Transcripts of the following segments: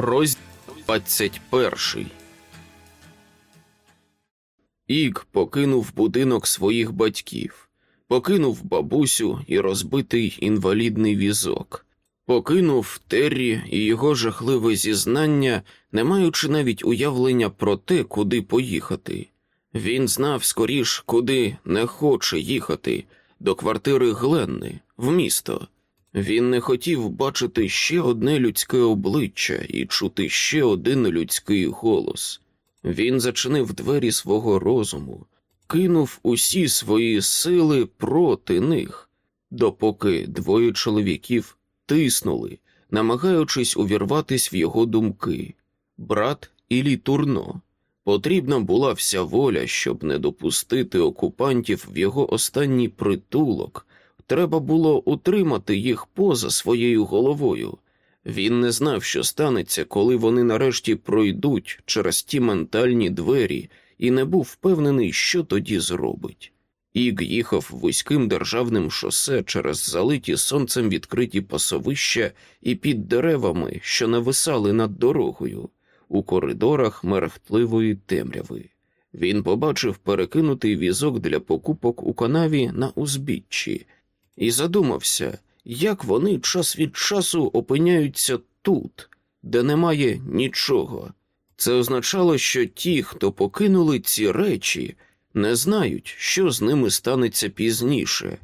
Розділ 21 Ік покинув будинок своїх батьків, покинув бабусю і розбитий інвалідний візок, покинув Террі і його жахливе зізнання, не маючи навіть уявлення про те, куди поїхати. Він знав скоріш, куди не хоче їхати, до квартири Гленни, в місто. Він не хотів бачити ще одне людське обличчя і чути ще один людський голос. Він зачинив двері свого розуму, кинув усі свої сили проти них, допоки двоє чоловіків тиснули, намагаючись увірватись в його думки брат Ілі Турно. Потрібна була вся воля, щоб не допустити окупантів в його останній притулок. Треба було утримати їх поза своєю головою. Він не знав, що станеться, коли вони нарешті пройдуть через ті ментальні двері, і не був впевнений, що тоді зробить. Іг їхав вузьким державним шосе через залиті сонцем відкриті пасовища і під деревами, що нависали над дорогою, у коридорах мерехтливої темряви. Він побачив перекинутий візок для покупок у канаві на узбіччі і задумався, як вони час від часу опиняються тут, де немає нічого. Це означало, що ті, хто покинули ці речі, не знають, що з ними станеться пізніше.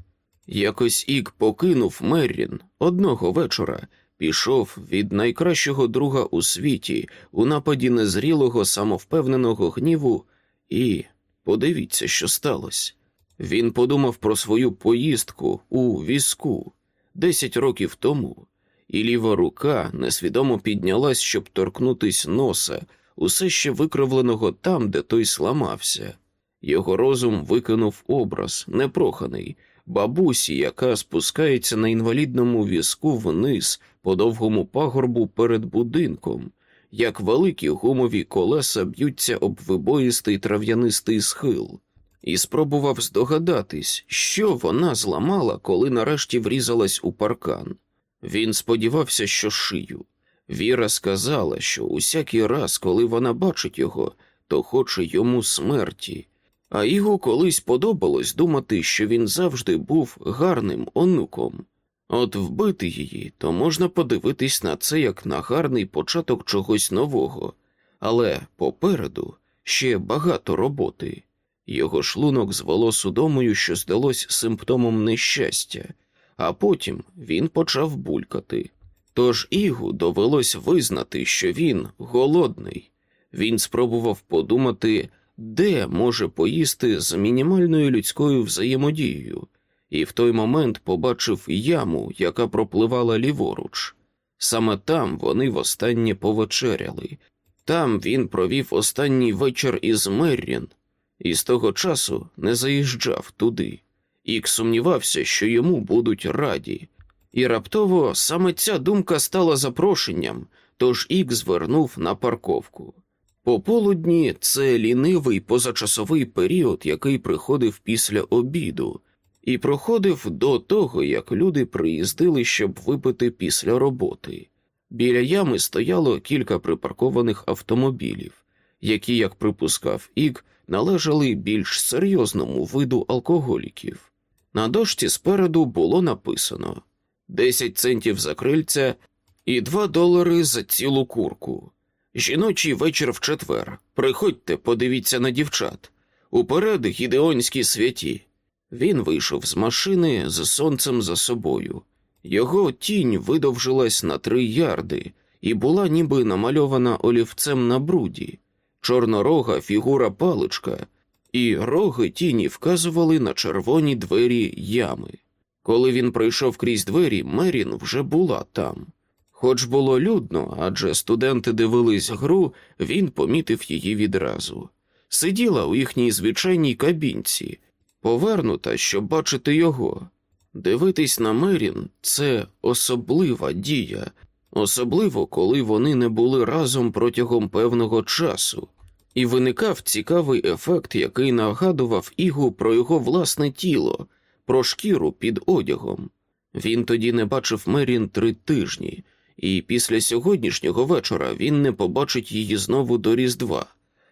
Якось Ік покинув Меррін одного вечора, пішов від найкращого друга у світі у нападі незрілого самовпевненого гніву, і подивіться, що сталося. Він подумав про свою поїздку у візку десять років тому, і ліва рука несвідомо піднялась, щоб торкнутись носа, усе ще викривленого там, де той сламався. Його розум викинув образ, непроханий, бабусі, яка спускається на інвалідному візку вниз по довгому пагорбу перед будинком, як великі гумові колеса б'ються об вибоїстий трав'янистий схил і спробував здогадатись, що вона зламала, коли нарешті врізалась у паркан. Він сподівався, що шию. Віра сказала, що усякий раз, коли вона бачить його, то хоче йому смерті, а його колись подобалось думати, що він завжди був гарним онуком. От вбити її, то можна подивитись на це як на гарний початок чогось нового, але попереду ще багато роботи. Його шлунок звело судомою, що здалось симптомом нещастя, а потім він почав булькати. Тож Ігу довелось визнати, що він голодний. Він спробував подумати, де може поїсти з мінімальною людською взаємодією, і в той момент побачив яму, яка пропливала ліворуч. Саме там вони востаннє повечеряли. Там він провів останній вечір із Меррін, і з того часу не заїжджав туди. Ік сумнівався, що йому будуть раді, і раптово саме ця думка стала запрошенням, тож Ік звернув на парковку. Пополудні це лінивий позачасовий період, який приходив після обіду, і проходив до того, як люди приїздили, щоб випити після роботи. Біля ями стояло кілька припаркованих автомобілів, які, як припускав Ік, належали більш серйозному виду алкоголіків. На дошці спереду було написано 10 центів за крильця і 2 долари за цілу курку. Жіночий вечір в четвер. Приходьте, подивіться на дівчат. Уперед гідеонські святі. Він вийшов з машини з сонцем за собою. Його тінь видовжилась на три ярди і була ніби намальована олівцем на бруді чорнорога фігура паличка, і роги тіні вказували на червоні двері ями. Коли він пройшов крізь двері, Мерін вже була там. Хоч було людно, адже студенти дивились гру, він помітив її відразу. Сиділа у їхній звичайній кабінці, повернута, щоб бачити його. Дивитись на Мерін це особлива дія, особливо коли вони не були разом протягом певного часу, і виникав цікавий ефект, який нагадував Ігу про його власне тіло, про шкіру під одягом. Він тоді не бачив Мерін три тижні, і після сьогоднішнього вечора він не побачить її знову до Різдва,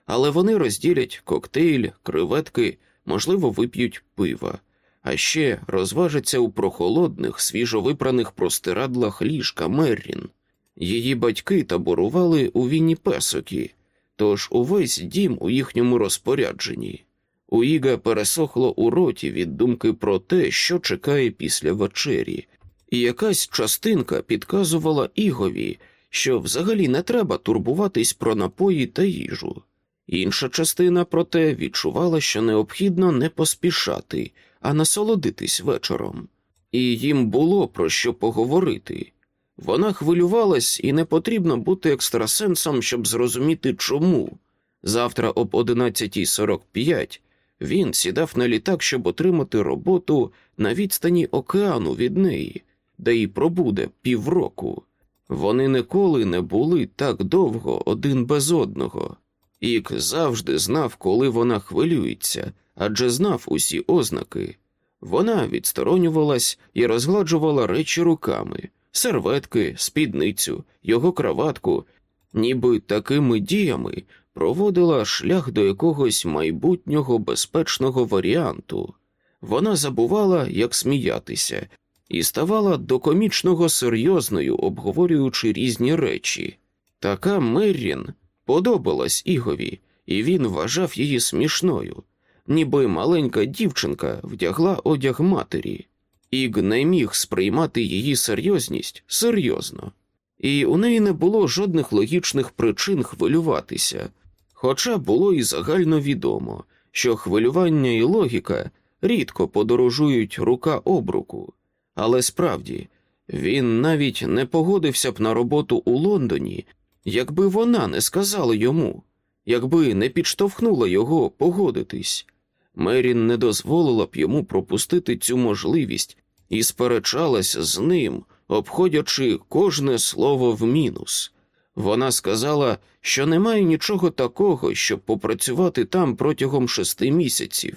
але вони розділять коктейль, креветки, можливо, вип'ють пива, а ще розважаться у прохолодних, свіжовипраних простирадлах ліжка Меррін. Її батьки таборували у Вінніпесокі, тож увесь дім у їхньому розпорядженні. У Іга пересохло у роті від думки про те, що чекає після вечері, і якась частинка підказувала Ігові, що взагалі не треба турбуватись про напої та їжу. Інша частина, проте, відчувала, що необхідно не поспішати, а насолодитись вечором. І їм було про що поговорити. Вона хвилювалась, і не потрібно бути екстрасенсом, щоб зрозуміти чому. Завтра об 11.45 він сідав на літак, щоб отримати роботу на відстані океану від неї, де й пробуде півроку. Вони ніколи не були так довго один без одного. Ік завжди знав, коли вона хвилюється, адже знав усі ознаки. Вона відсторонювалась і розгладжувала речі руками, серветки, спідницю, його краватку, ніби такими діями проводила шлях до якогось майбутнього безпечного варіанту. Вона забувала, як сміятися, і ставала до комічного серйозною, обговорюючи різні речі. Така Меррін подобалась Ігові, і він вважав її смішною, ніби маленька дівчинка вдягла одяг матері. Іг не міг сприймати її серйозність серйозно, і у неї не було жодних логічних причин хвилюватися, хоча було і загально відомо, що хвилювання і логіка рідко подорожують рука об руку. Але справді він навіть не погодився б на роботу у Лондоні, якби вона не сказала йому, якби не підштовхнула його погодитись. Мерін не дозволила б йому пропустити цю можливість і сперечалась з ним, обходячи кожне слово в мінус. Вона сказала, що немає нічого такого, щоб попрацювати там протягом шести місяців,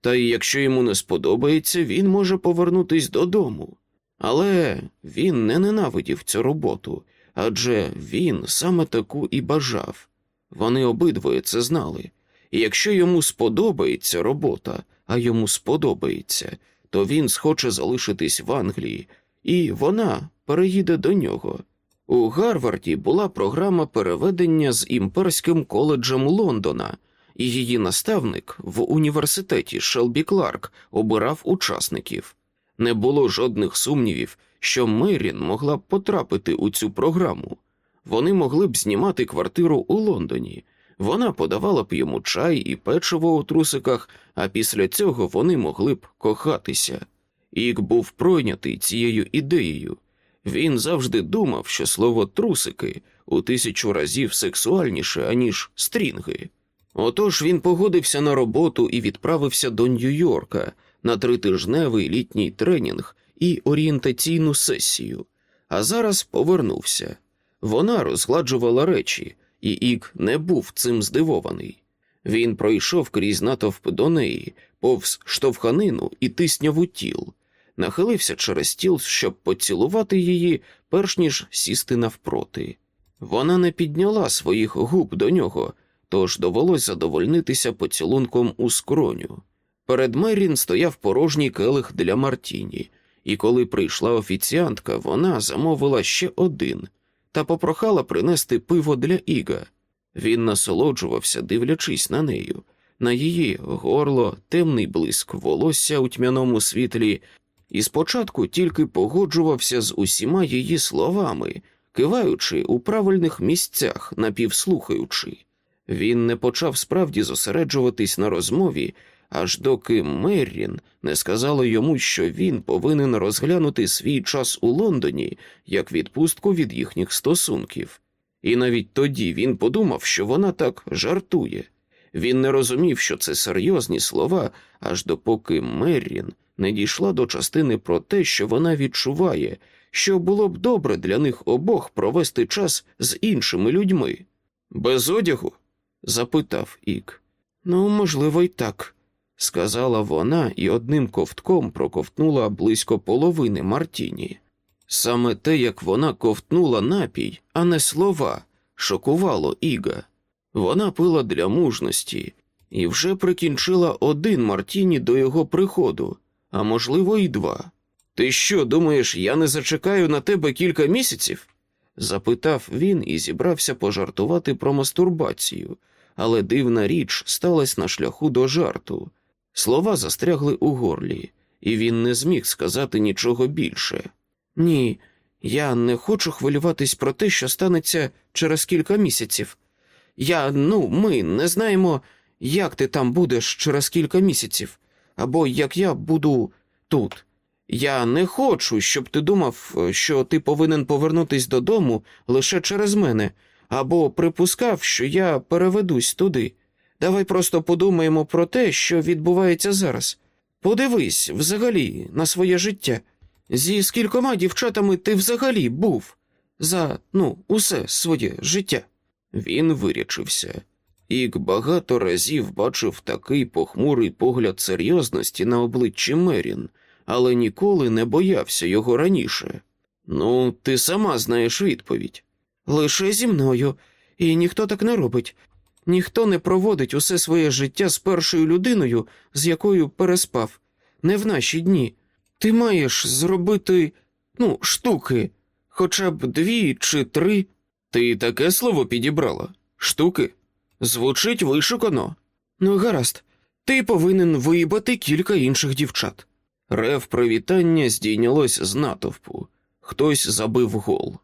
та й якщо йому не сподобається, він може повернутись додому. Але він не ненавидів цю роботу, адже він саме таку і бажав. Вони обидвоє це знали. І якщо йому сподобається робота, а йому сподобається, то він схоче залишитись в Англії, і вона переїде до нього. У Гарварді була програма переведення з імперським коледжем Лондона, і її наставник в університеті Шелбі Кларк обирав учасників. Не було жодних сумнівів, що Мерін могла б потрапити у цю програму. Вони могли б знімати квартиру у Лондоні. Вона подавала б йому чай і печиво у трусиках, а після цього вони могли б кохатися. Ік був пройнятий цією ідеєю. Він завжди думав, що слово трусики у тисячу разів сексуальніше, аніж стрінги. Отож він погодився на роботу і відправився до Нью-Йорка на тритижневий літній тренінг і орієнтаційну сесію, а зараз повернувся. Вона розгладжувала речі, і Ік не був цим здивований. Він пройшов крізь натовп до неї, повз штовханину і тисняву тіл, нахилився через стіл, щоб поцілувати її, перш ніж сісти навпроти. Вона не підняла своїх губ до нього, тож довелось задовольнитися поцілунком у скроню. Перед Мерін стояв порожній келих для Мартіні, і коли прийшла офіціантка, вона замовила ще один та попрохала принести пиво для Іга. Він насолоджувався, дивлячись на нею, на її горло, темний блиск волосся у тьмяному світлі, і спочатку тільки погоджувався з усіма її словами, киваючи у правильних місцях, напівслухаючи. Він не почав справді зосереджуватись на розмові, аж доки Меррін не сказала йому, що він повинен розглянути свій час у Лондоні як відпустку від їхніх стосунків. І навіть тоді він подумав, що вона так жартує. Він не розумів, що це серйозні слова, аж допоки Меррін не дійшла до частини про те, що вона відчуває, що було б добре для них обох провести час з іншими людьми. Без одягу? запитав Ік. Ну, можливо, й так, сказала вона і одним ковтком проковтнула близько половини Мартіні. Саме те, як вона ковтнула напій, а не слова, шокувало Іга. Вона пила для мужності і вже прикінчила один Мартіні до його приходу, а можливо, і два. Ти що, думаєш, я не зачекаю на тебе кілька місяців? запитав він і зібрався пожартувати про мастурбацію, але дивна річ сталася на шляху до жарту. Слова застрягли у горлі, і він не зміг сказати нічого більше. Ні, я не хочу хвилюватись про те, що станеться через кілька місяців. Я, ну, ми не знаємо, як ти там будеш через кілька місяців, або як я буду тут. Я не хочу, щоб ти думав, що ти повинен повернутись додому лише через мене, або припускав, що я переведусь туди. Давай просто подумаємо про те, що відбувається зараз. Подивись взагалі на своє життя. Зі скількома дівчатами ти взагалі був за ну, усе своє життя. Він вирячився. Ік багато разів бачив такий похмурий погляд серйозності на обличчі Мерін, але ніколи не боявся його раніше. Ну, ти сама знаєш відповідь. Лише зі мною, і ніхто так не робить. Ніхто не проводить усе своє життя з першою людиною, з якою переспав, не в наші дні. Ти маєш зробити, ну, штуки, хоча б дві чи три. Ти таке слово підібрала? Штуки? Звучить вишукано. Ну, гаразд, ти повинен виїбати кілька інших дівчат. Рев привітання здійнялось з натовпу. Хтось забив гол.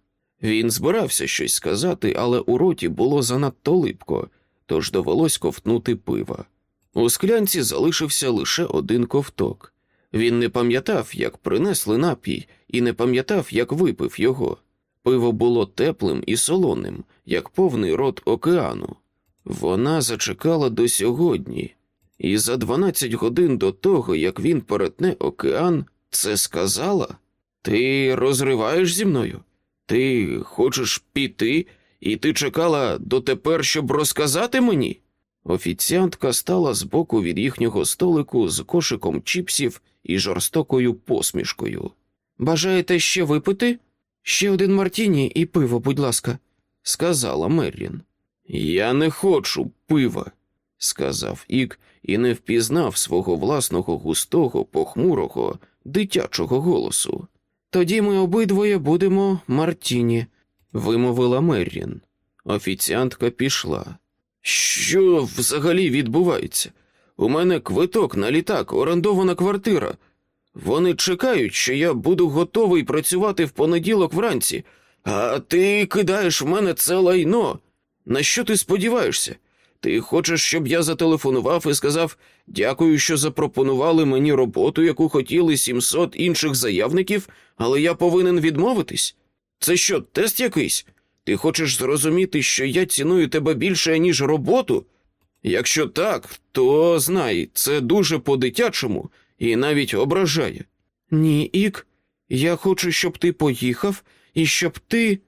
Він збирався щось сказати, але у роті було занадто липко, тож довелось ковтнути пива. У склянці залишився лише один ковток. Він не пам'ятав, як принесли напій, і не пам'ятав, як випив його. Пиво було теплим і солоним, як повний рот океану. Вона зачекала до сьогодні, і за 12 годин до того, як він перетне океан, це сказала? Ти розриваєш зі мною? Ти хочеш піти, і ти чекала дотепер, щоб розказати мені? Офіціантка стала збоку від їхнього столику з кошиком чіпсів і жорстокою посмішкою. Бажаєте ще випити? Ще один Мартіні і пиво, будь ласка, сказала Меррін. Я не хочу пива, сказав Ік і не впізнав свого власного густого, похмурого, дитячого голосу. Тоді ми обидвоє будемо Мартіні, вимовила Меррін. Офіціантка пішла. Що взагалі відбувається? У мене квиток на літак, орендована квартира. Вони чекають, що я буду готовий працювати в понеділок вранці, а ти кидаєш в мене це лайно. На що ти сподіваєшся? Ти хочеш, щоб я зателефонував і сказав дякую, що запропонували мені роботу, яку хотіли 700 інших заявників, але я повинен відмовитись? Це що, тест якийсь? Ти хочеш зрозуміти, що я ціную тебе більше, ніж роботу? Якщо так, то знай, це дуже по-дитячому і навіть ображає. Ні, Ік, я хочу, щоб ти поїхав і щоб ти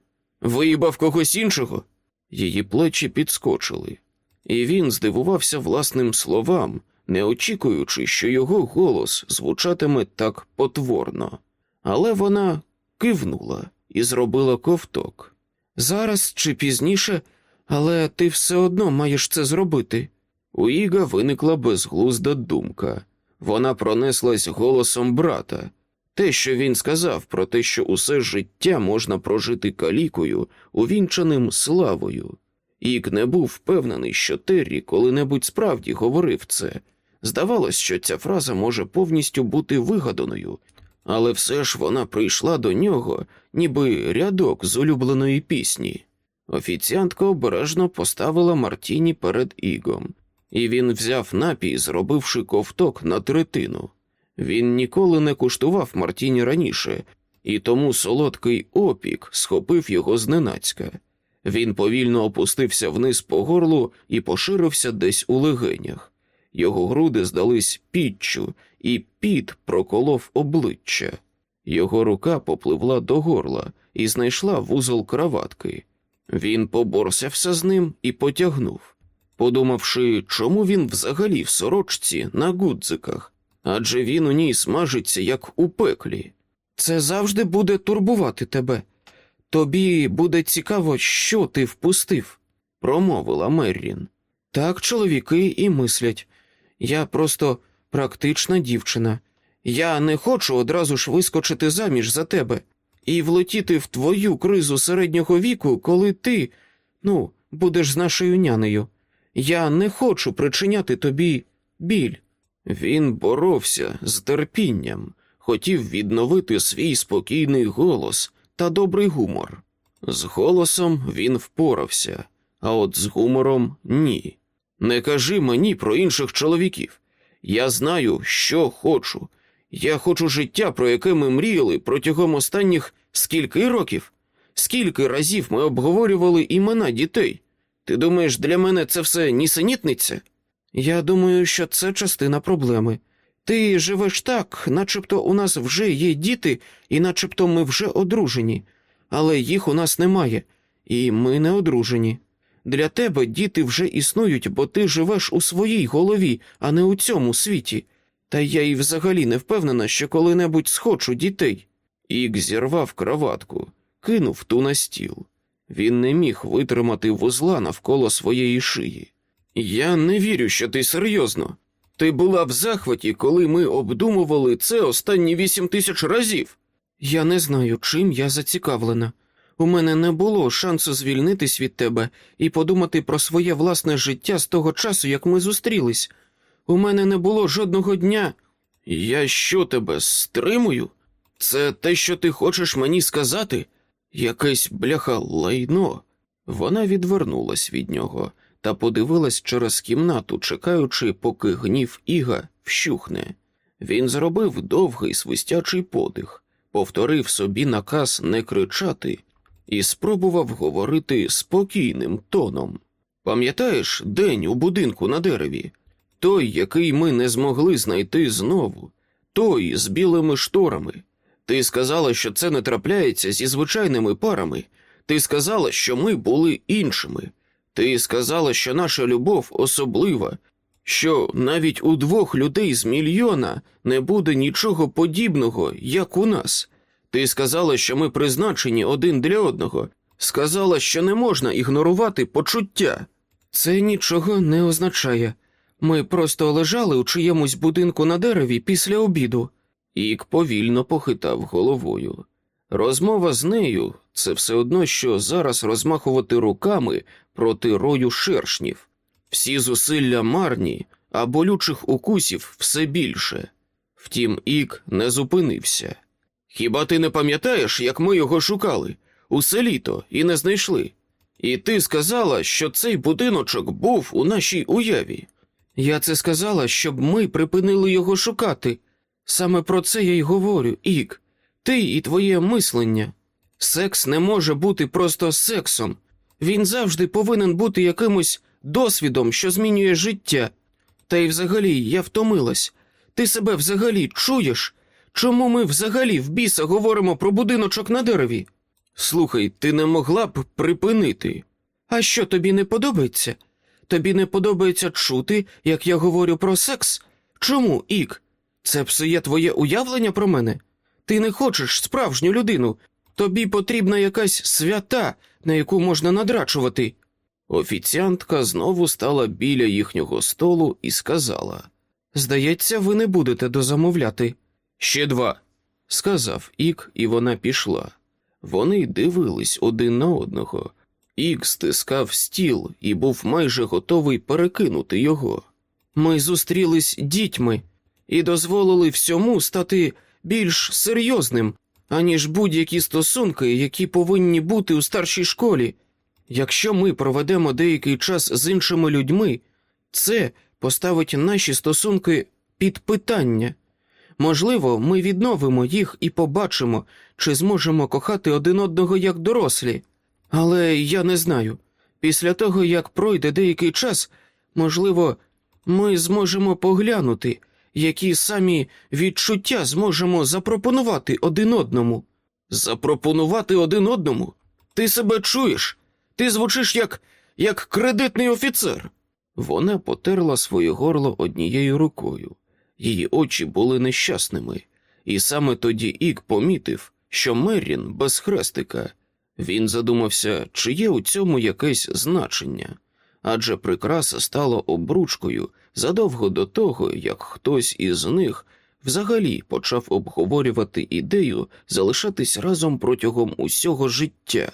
виїбав когось іншого. Її плечі підскочили, і він здивувався власним словам, не очікуючи, що його голос звучатиме так потворно. Але вона кивнула і зробила ковток. Зараз чи пізніше, але ти все одно маєш це зробити. У Іга виникла безглузда думка. Вона пронеслась голосом брата. Те, що він сказав про те, що усе життя можна прожити калікою, увінчаним славою. Ік не був впевнений, що Террі коли-небудь справді говорив це. Здавалось, що ця фраза може повністю бути вигаданою, але все ж вона прийшла до нього, ніби рядок з улюбленої пісні. Офіціантка обережно поставила Мартіні перед Ігом, і він взяв напій, зробивши ковток на третину. Він ніколи не куштував Мартіні раніше, і тому солодкий опік схопив його зненацька. Він повільно опустився вниз по горлу і поширився десь у легенях. Його груди здались піччю, і піт проколов обличчя. Його рука попливла до горла і знайшла вузол краватки. Він поборсявся з ним і потягнув, подумавши, чому він взагалі в сорочці на гудзиках, адже він у ній смажиться, як у пеклі. Це завжди буде турбувати тебе. Тобі буде цікаво, що ти впустив, промовила Меррін. Так чоловіки і мислять. Я просто практична дівчина. Я не хочу одразу ж вискочити заміж за тебе і влетіти в твою кризу середнього віку, коли ти, ну, будеш з нашою нянею. Я не хочу причиняти тобі біль. Він боровся з терпінням, хотів відновити свій спокійний голос та добрий гумор. З голосом він впорався, а от з гумором ні. Не кажи мені про інших чоловіків. Я знаю, що хочу. Я хочу життя, про яке ми мріяли протягом останніх скільки років? Скільки разів ми обговорювали імена дітей? Ти думаєш, для мене це все нісенітниця? Я думаю, що це частина проблеми. Ти живеш так, начебто у нас вже є діти, і начебто ми вже одружені, але їх у нас немає, і ми не одружені. Для тебе діти вже існують, бо ти живеш у своїй голові, а не у цьому світі. Та я і взагалі не впевнена, що коли-небудь схочу дітей. Ік зірвав кроватку, кинув ту на стіл. Він не міг витримати вузла навколо своєї шиї. Я не вірю, що ти серйозно. Ти була в захваті, коли ми обдумували це останні вісім тисяч разів. Я не знаю, чим я зацікавлена. У мене не було шансу звільнитись від тебе і подумати про своє власне життя з того часу, як ми зустрілись. У мене не було жодного дня. Я що тебе стримую? Це те, що ти хочеш мені сказати? Якесь бляха лайно. Вона відвернулась від нього та подивилась через кімнату, чекаючи, поки гнів Іга вщухне. Він зробив довгий свистячий подих, повторив собі наказ не кричати і спробував говорити спокійним тоном. Пам'ятаєш день у будинку на дереві? Той, який ми не змогли знайти знову, той з білими шторами. Ти сказала, що це не трапляється зі звичайними парами. Ти сказала, що ми були іншими. Ти сказала, що наша любов особлива, що навіть у двох людей з мільйона не буде нічого подібного, як у нас. Ти сказала, що ми призначені один для одного. Сказала, що не можна ігнорувати почуття. Це нічого не означає. Ми просто лежали у чиємусь будинку на дереві після обіду. Ік повільно похитав головою. Розмова з нею це все одно, що зараз розмахувати руками проти рою шершнів. Всі зусилля марні, а болючих укусів все більше. Втім, Ік не зупинився. Хіба ти не пам'ятаєш, як ми його шукали усе літо і не знайшли? І ти сказала, що цей будиночок був у нашій уяві. Я це сказала, щоб ми припинили його шукати. Саме про це я й говорю, Ік. Ти і твоє мислення. Секс не може бути просто сексом. Він завжди повинен бути якимось досвідом, що змінює життя. Та й взагалі я втомилась. Ти себе взагалі чуєш? Чому ми взагалі в біса говоримо про будиночок на дереві? Слухай, ти не могла б припинити. А що тобі не подобається? Тобі не подобається чути, як я говорю про секс? Чому, Ік? Це псує твоє уявлення про мене? Ти не хочеш справжню людину. Тобі потрібна якась свята, на яку можна надрачувати. Офіціантка знову стала біля їхнього столу і сказала: Здається, ви не будете дозамовляти. Ще два, сказав Ік, і вона пішла. Вони дивились один на одного. Ік стискав стіл і був майже готовий перекинути його. Ми зустрілись дітьми і дозволили всьому стати більш серйозним, аніж будь-які стосунки, які повинні бути у старшій школі. Якщо ми проведемо деякий час з іншими людьми, це поставить наші стосунки під питання. Можливо, ми відновимо їх і побачимо, чи зможемо кохати один одного як дорослі. Але я не знаю. Після того, як пройде деякий час, можливо, ми зможемо поглянути, які самі відчуття зможемо запропонувати один одному. Запропонувати один одному? Ти себе чуєш? Ти звучиш як як кредитний офіцер. Вона потерла своє горло однією рукою. Її очі були нещасними. і саме тоді Ік помітив, що Меррін без хрестика. Він задумався, чи є у цьому якесь значення, адже прикраса стала обручкою задовго до того, як хтось із них взагалі почав обговорювати ідею залишатись разом протягом усього життя.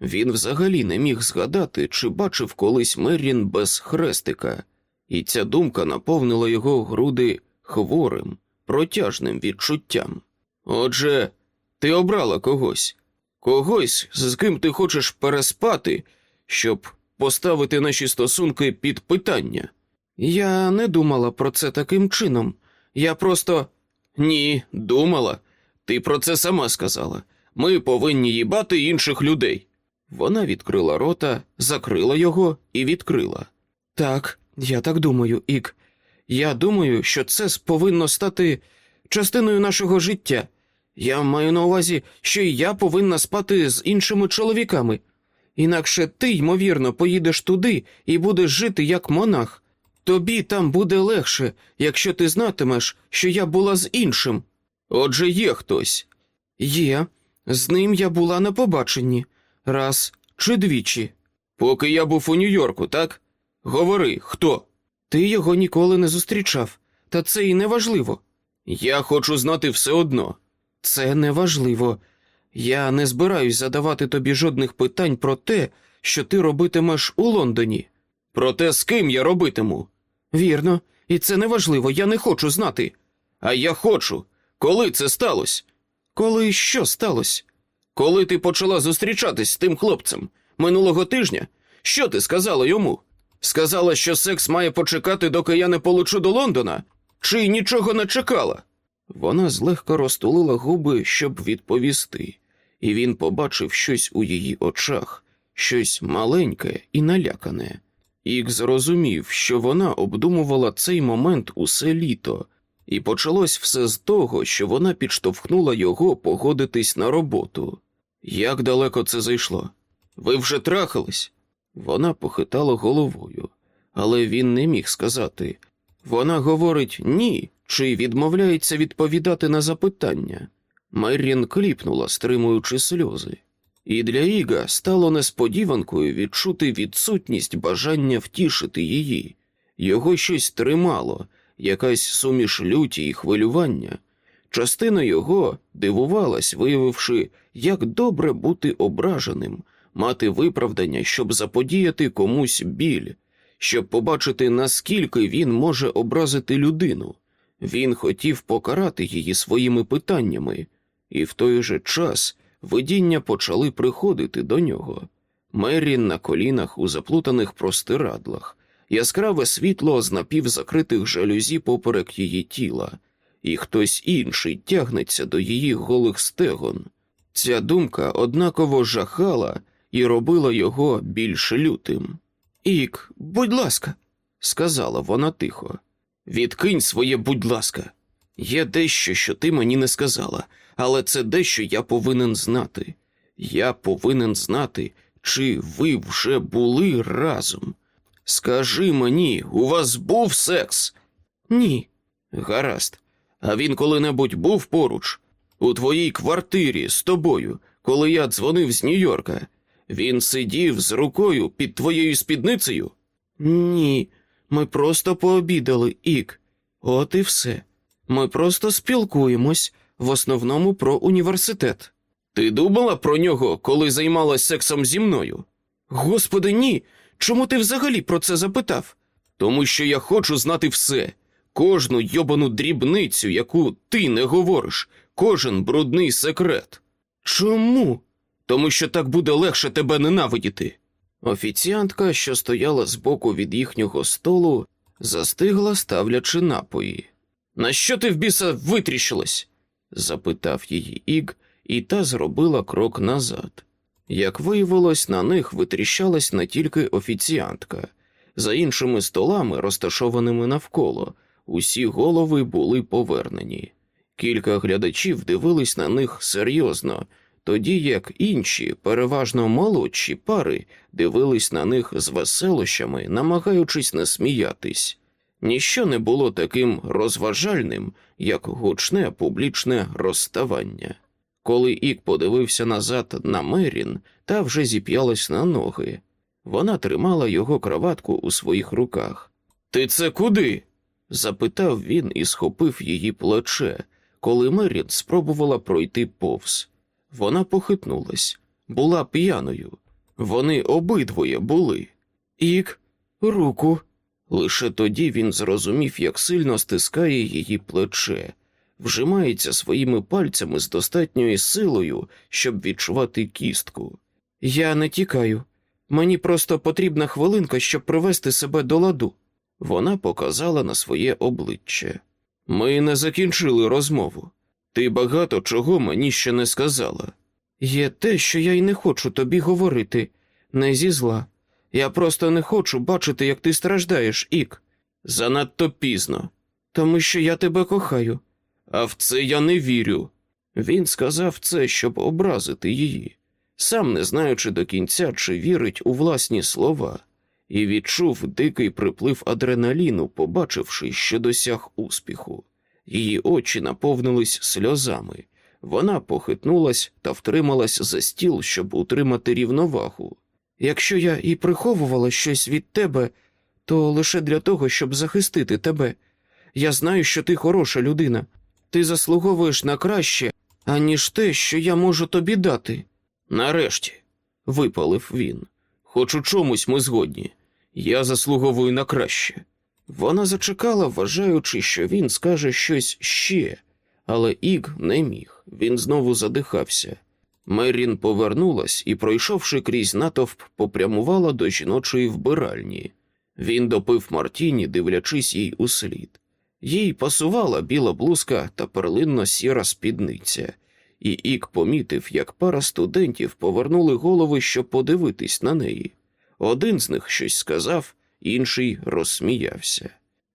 Він взагалі не міг згадати, чи бачив колись Меррін без хрестика, і ця думка наповнила його груди хворим, протяжним відчуттям. Отже, ти обрала когось, когось, з ким ти хочеш переспати, щоб поставити наші стосунки під питання. Я не думала про це таким чином. Я просто. Ні, думала. Ти про це сама сказала. Ми повинні їбати інших людей. Вона відкрила рота, закрила його і відкрила. Так, я так думаю, Ік. Я думаю, що це повинно стати частиною нашого життя. Я маю на увазі, що і я повинна спати з іншими чоловіками. Інакше ти, ймовірно, поїдеш туди і будеш жити як монах. Тобі там буде легше, якщо ти знатимеш, що я була з іншим. Отже, є хтось. Є. З ним я була на побаченні раз чи двічі. Поки я був у Нью-Йорку, так? Говори, хто? Ти його ніколи не зустрічав, та це і не важливо. Я хочу знати все одно. Це не важливо. Я не збираюсь задавати тобі жодних питань про те, що ти робитимеш у Лондоні. Про те, з ким я робитиму. Вірно, і це не важливо, я не хочу знати. А я хочу. Коли це сталося? Коли що сталося? Коли ти почала зустрічатись з тим хлопцем минулого тижня, що ти сказала йому? Сказала, що секс має почекати, доки я не получу до Лондона, чи нічого не чекала? Вона злегка розтулила губи, щоб відповісти, і він побачив щось у її очах, щось маленьке і налякане. Ік зрозумів, що вона обдумувала цей момент усе літо, і почалось все з того, що вона підштовхнула його погодитись на роботу. Як далеко це зайшло? Ви вже трахались? Вона похитала головою, але він не міг сказати. Вона говорить ні, чи відмовляється відповідати на запитання. Меррін кліпнула, стримуючи сльози. І для Іга стало несподіванкою відчути відсутність бажання втішити її. Його щось тримало, якась суміш люті і хвилювання. Частина його дивувалась, виявивши, як добре бути ображеним, мати виправдання, щоб заподіяти комусь біль, щоб побачити, наскільки він може образити людину. Він хотів покарати її своїми питаннями, і в той же час видіння почали приходити до нього. Меррін на колінах у заплутаних простирадлах, яскраве світло з напівзакритих жалюзі поперек її тіла, і хтось інший тягнеться до її голих стегон. Ця думка однаково жахала і робила його більш лютим. Ік, будь ласка, сказала вона тихо. Відкинь своє, будь ласка. Є дещо, що ти мені не сказала, але це дещо я повинен знати. Я повинен знати, чи ви вже були разом. Скажи мені, у вас був секс? Ні. Гаразд. А він коли-небудь був поруч, у твоїй квартирі з тобою, коли я дзвонив з Нью-Йорка. Він сидів з рукою під твоєю спідницею? Ні, ми просто пообідали, Ік. От і все. Ми просто спілкуємось в основному про університет. Ти думала про нього, коли займалась сексом зі мною? Господи, ні. Чому ти взагалі про це запитав? Тому що я хочу знати все, кожну йобану дрібницю, яку ти не говориш, кожен брудний секрет. Чому? Тому що так буде легше тебе ненавидіти. Офіціантка, що стояла збоку від їхнього столу, застигла, ставлячи напої. На що ти в біса витріщилась? запитав її Іг, і та зробила крок назад. Як виявилось, на них витріщалась не тільки офіціантка. За іншими столами, розташованими навколо, усі голови були повернені. Кілька глядачів дивились на них серйозно, тоді як інші, переважно молодші пари, дивились на них з веселощами, намагаючись не сміятись. Ніщо не було таким розважальним, як гучне публічне розставання. Коли Ік подивився назад на Мерін, та вже зіп'ялась на ноги. Вона тримала його краватку у своїх руках. Ти це куди? запитав він і схопив її плече, коли Мерін спробувала пройти повз. Вона похитнулась, була п'яною. Вони обидвоє були. Ік, руку. Лише тоді він зрозумів, як сильно стискає її плече, вжимається своїми пальцями з достатньою силою, щоб відчувати кістку. Я не тікаю. Мені просто потрібна хвилинка, щоб привести себе до ладу. Вона показала на своє обличчя. Ми не закінчили розмову. Ти багато чого мені ще не сказала. Є те, що я й не хочу тобі говорити, не зі зла. Я просто не хочу бачити, як ти страждаєш, Ік. Занадто пізно. Тому що я тебе кохаю. А в це я не вірю. Він сказав це, щоб образити її, сам не знаючи до кінця, чи вірить у власні слова, і відчув дикий приплив адреналіну, побачивши, що досяг успіху. Її очі наповнились сльозами. Вона похитнулась та втрималась за стіл, щоб утримати рівновагу. Якщо я і приховувала щось від тебе, то лише для того, щоб захистити тебе. Я знаю, що ти хороша людина. Ти заслуговуєш на краще, аніж те, що я можу тобі дати. Нарешті, випалив він. Хоч у чомусь ми згодні. Я заслуговую на краще. Вона зачекала, вважаючи, що він скаже щось ще, але Іг не міг. Він знову задихався. Мерін повернулась і, пройшовши крізь натовп, попрямувала до жіночої вбиральні. Він допив Мартіні, дивлячись їй у слід. Їй пасувала біла блузка та перлинно сіра спідниця, і Ік помітив, як пара студентів повернули голови, щоб подивитись на неї. Один з них щось сказав, інший розсміявся.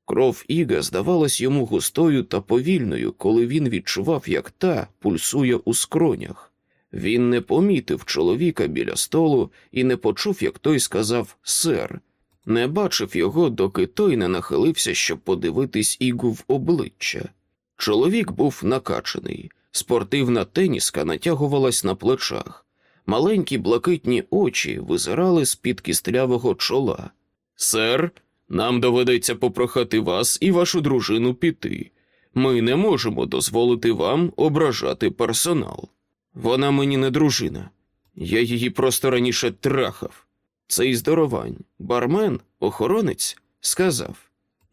Кров Іга здавалась йому густою та повільною, коли він відчував, як та пульсує у скронях. Він не помітив чоловіка біля столу і не почув, як той сказав сер, не бачив його, доки той не нахилився, щоб подивитись Ігу в обличчя. Чоловік був накачаний, спортивна теніска натягувалась на плечах, маленькі блакитні очі визирали з під кістрявого чола. Сер, нам доведеться попрохати вас і вашу дружину піти. Ми не можемо дозволити вам ображати персонал. Вона мені не дружина. Я її просто раніше трахав. Цей здоровань, бармен, охоронець, сказав: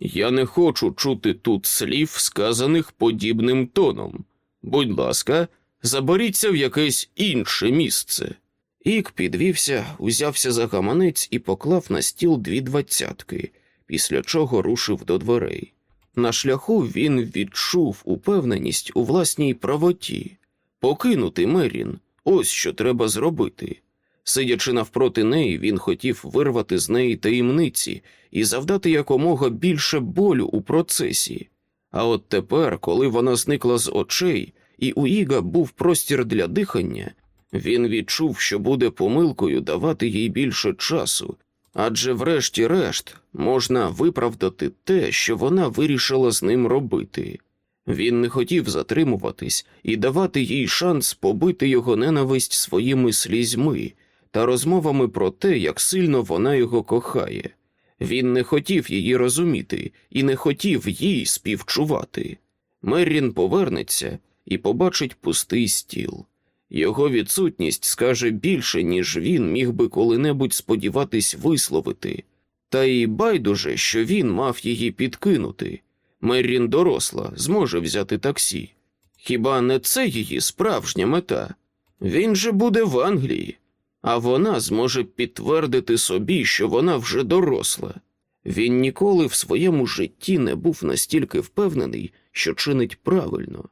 Я не хочу чути тут слів, сказаних подібним тоном. Будь ласка, заборіться в якесь інше місце. Ік підвівся, узявся за гаманець і поклав на стіл дві двадцятки, після чого рушив до дверей. На шляху він відчув упевненість у власній правоті. Покинути Мерін, ось що треба зробити. Сидячи навпроти неї, він хотів вирвати з неї таємниці і завдати якомога більше болю у процесі. А от тепер, коли вона зникла з очей, і у Іга був простір для дихання, він відчув, що буде помилкою давати їй більше часу, адже, врешті-решт, можна виправдати те, що вона вирішила з ним робити. Він не хотів затримуватись і давати їй шанс побити його ненависть своїми слізьми та розмовами про те, як сильно вона його кохає. Він не хотів її розуміти і не хотів їй співчувати. Меррін повернеться і побачить пустий стіл. Його відсутність скаже більше, ніж він міг би коли-небудь сподіватись висловити, та й байдуже, що він мав її підкинути. Меррін доросла, зможе взяти таксі. Хіба не це її справжня мета? Він же буде в Англії, а вона зможе підтвердити собі, що вона вже доросла. Він ніколи в своєму житті не був настільки впевнений, що чинить правильно,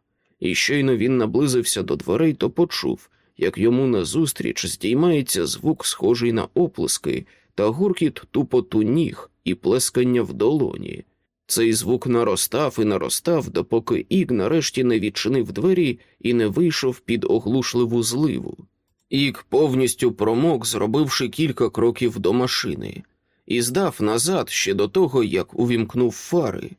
і щойно він наблизився до дверей, то почув, як йому назустріч здіймається звук, схожий на оплески, та гуркіт тупоту ніг і плескання в долоні. Цей звук наростав і наростав, допоки Ік нарешті не відчинив двері і не вийшов під оглушливу зливу. Ік повністю промок, зробивши кілька кроків до машини, і здав назад ще до того, як увімкнув фари.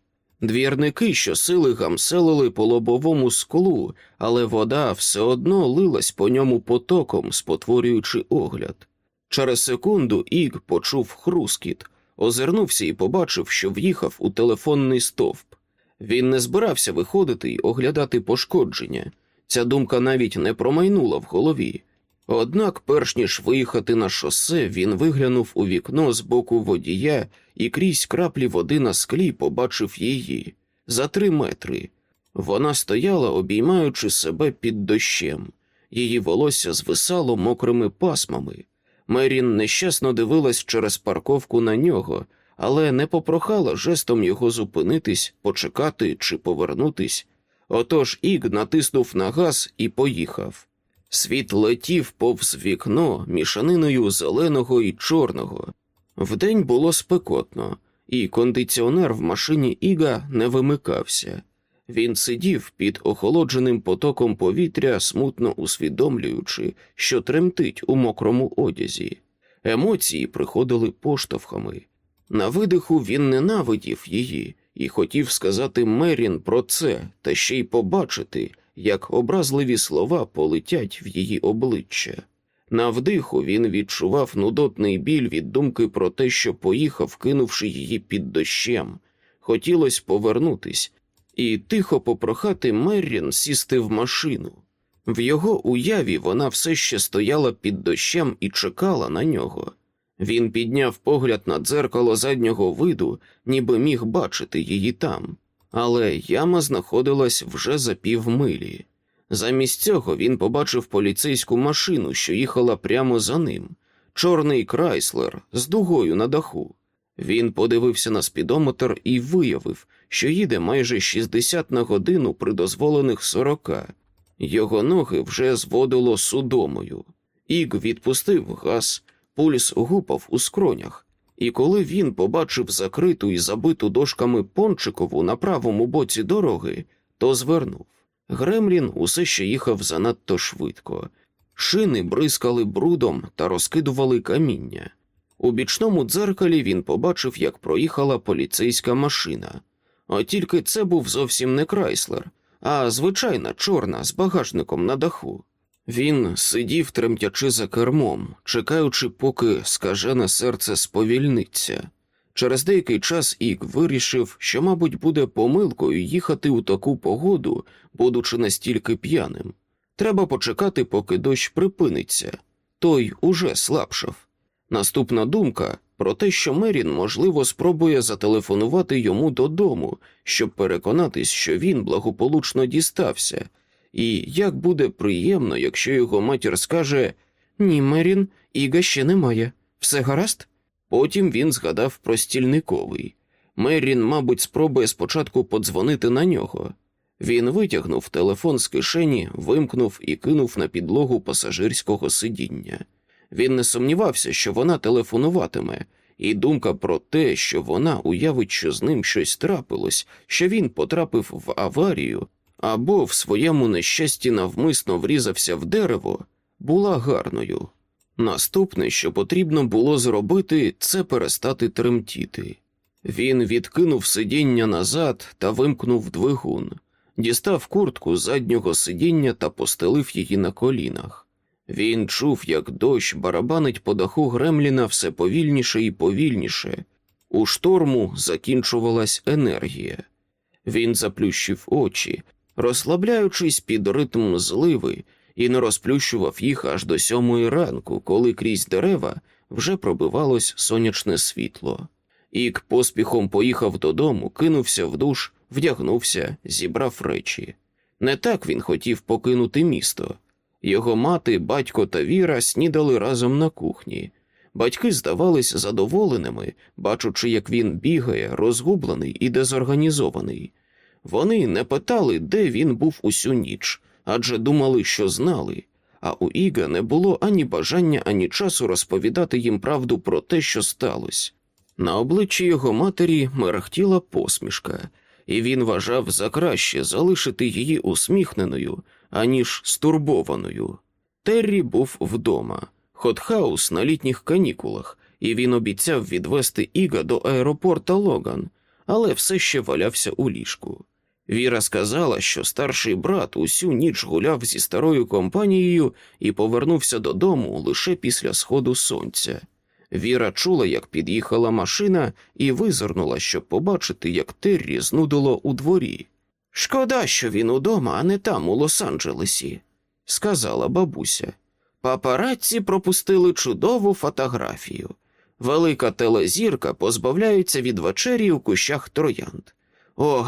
Двірники щосили гамселили по лобовому склу, але вода все одно лилась по ньому потоком, спотворюючи огляд. Через секунду Іг почув хрускіт, озирнувся і побачив, що в'їхав у телефонний стовп. Він не збирався виходити й оглядати пошкодження. Ця думка навіть не промайнула в голові. Однак, перш ніж виїхати на шосе, він виглянув у вікно з боку водія і крізь краплі води на склі побачив її за три метри. Вона стояла, обіймаючи себе під дощем. Її волосся звисало мокрими пасмами. Мерін нещасно дивилась через парковку на нього, але не попрохала жестом його зупинитись, почекати чи повернутись. Отож Іг натиснув на газ і поїхав. Світ летів повз вікно мішаниною зеленого і чорного. Вдень було спекотно, і кондиціонер в машині Іга не вимикався. Він сидів під охолодженим потоком повітря, смутно усвідомлюючи, що тремтить у мокрому одязі. Емоції приходили поштовхами. На видиху він ненавидів її і хотів сказати Мерін про це та ще й побачити, як образливі слова полетять в її обличчя. На вдиху він відчував нудотний біль від думки про те, що поїхав, кинувши її під дощем. Хотілося повернутись і тихо попрохати Меррін сісти в машину. В його уяві вона все ще стояла під дощем і чекала на нього. Він підняв погляд на дзеркало заднього виду, ніби міг бачити її там, але яма знаходилась вже за півмилі. Замість цього він побачив поліцейську машину, що їхала прямо за ним, чорний крайслер з дугою на даху. Він подивився на спідометр і виявив, що їде майже 60 на годину при дозволених 40. Його ноги вже зводило судомою. Іг відпустив газ, пульс гупав у скронях, і коли він побачив закриту і забиту дошками пончикову на правому боці дороги, то звернув. Гремлін усе ще їхав занадто швидко. Шини бризкали брудом та розкидували каміння. У бічному дзеркалі він побачив, як проїхала поліцейська машина. От тільки це був зовсім не крайслер, а звичайна чорна з багажником на даху. Він сидів, тремтячи за кермом, чекаючи, поки скажене серце сповільниться. Через деякий час Ік вирішив, що, мабуть, буде помилкою їхати у таку погоду, будучи настільки п'яним. Треба почекати, поки дощ припиниться, той уже слабшав. Наступна думка про те, що Мерін, можливо, спробує зателефонувати йому додому, щоб переконатись, що він благополучно дістався, і як буде приємно, якщо його матір скаже Ні, Мерін, Іга ще немає. Все гаразд? Потім він згадав про стільниковий. Мерін, мабуть, спробує спочатку подзвонити на нього. Він витягнув телефон з кишені, вимкнув і кинув на підлогу пасажирського сидіння. Він не сумнівався, що вона телефонуватиме, і думка про те, що вона уявить, що з ним щось трапилось, що він потрапив в аварію або в своєму нещасті навмисно врізався в дерево, була гарною. Наступне, що потрібно було зробити, це перестати тремтіти. Він відкинув сидіння назад та вимкнув двигун, дістав куртку з заднього сидіння та постелив її на колінах. Він чув, як дощ барабанить по даху Гремліна все повільніше і повільніше. У шторму закінчувалась енергія. Він заплющив очі, розслабляючись під ритм зливи, і не розплющував їх аж до сьомої ранку, коли крізь дерева вже пробивалось сонячне світло. Ік поспіхом поїхав додому, кинувся в душ, вдягнувся, зібрав речі. Не так він хотів покинути місто. Його мати, батько та Віра снідали разом на кухні. Батьки здавались задоволеними, бачучи, як він бігає, розгублений і дезорганізований. Вони не питали, де він був усю ніч, адже думали, що знали, а у Іга не було ані бажання, ані часу розповідати їм правду про те, що сталося. На обличчі його матері мерехтіла посмішка, і він вважав за краще залишити її усміхненою, аніж стурбованою. Террі був вдома, хотхаус на літніх канікулах, і він обіцяв відвести Іга до аеропорта Логан, але все ще валявся у ліжку. Віра сказала, що старший брат усю ніч гуляв зі старою компанією і повернувся додому лише після сходу сонця. Віра чула, як під'їхала машина, і визирнула, щоб побачити, як Террі знудило у дворі. Шкода, що він удома, а не там, у Лос-Анджелесі, сказала бабуся. Папараці пропустили чудову фотографію. Велика телезірка позбавляється від вечері у кущах троянд. О,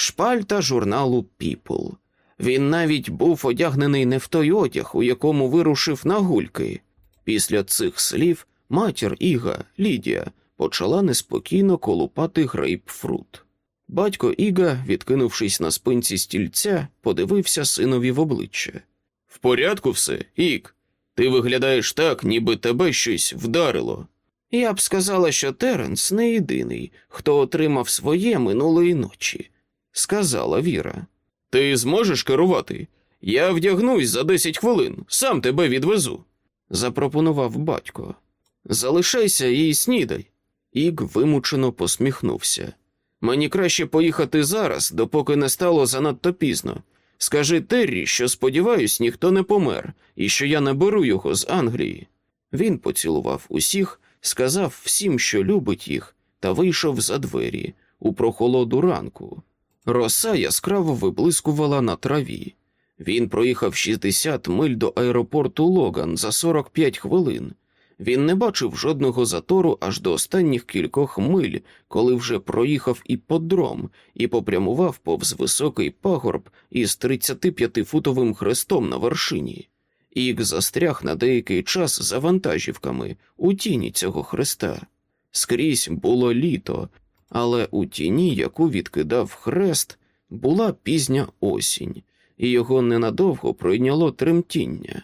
шпальта журналу People. Він навіть був одягнений не в той одяг, у якому вирушив на гульки. Після цих слів матір Іга, Лідія, почала неспокійно колупати грейпфрут. Батько Іга, відкинувшись на спинці стільця, подивився синові в обличчя. В порядку все, Іг. Ти виглядаєш так, ніби тебе щось вдарило. Я б сказала, що Теренс не єдиний, хто отримав своє минулої ночі, сказала Віра. Ти зможеш керувати? Я вдягнусь за десять хвилин, сам тебе відвезу, запропонував батько. Залишайся і снідай. Іг вимучено посміхнувся. Мені краще поїхати зараз, допоки не стало занадто пізно. Скажи Террі, що сподіваюсь, ніхто не помер, і що я не беру його з Англії. Він поцілував усіх, сказав всім, що любить їх, та вийшов за двері у прохолоду ранку. Роса яскраво виблискувала на траві. Він проїхав 60 миль до аеропорту Логан за 45 хвилин. Він не бачив жодного затору аж до останніх кількох миль, коли вже проїхав іподром і попрямував повз високий пагорб із 35-футовим хрестом на вершині. Ік застряг на деякий час за вантажівками у тіні цього хреста. Скрізь було літо, але у тіні, яку відкидав хрест, була пізня осінь, і його ненадовго пройняло тремтіння.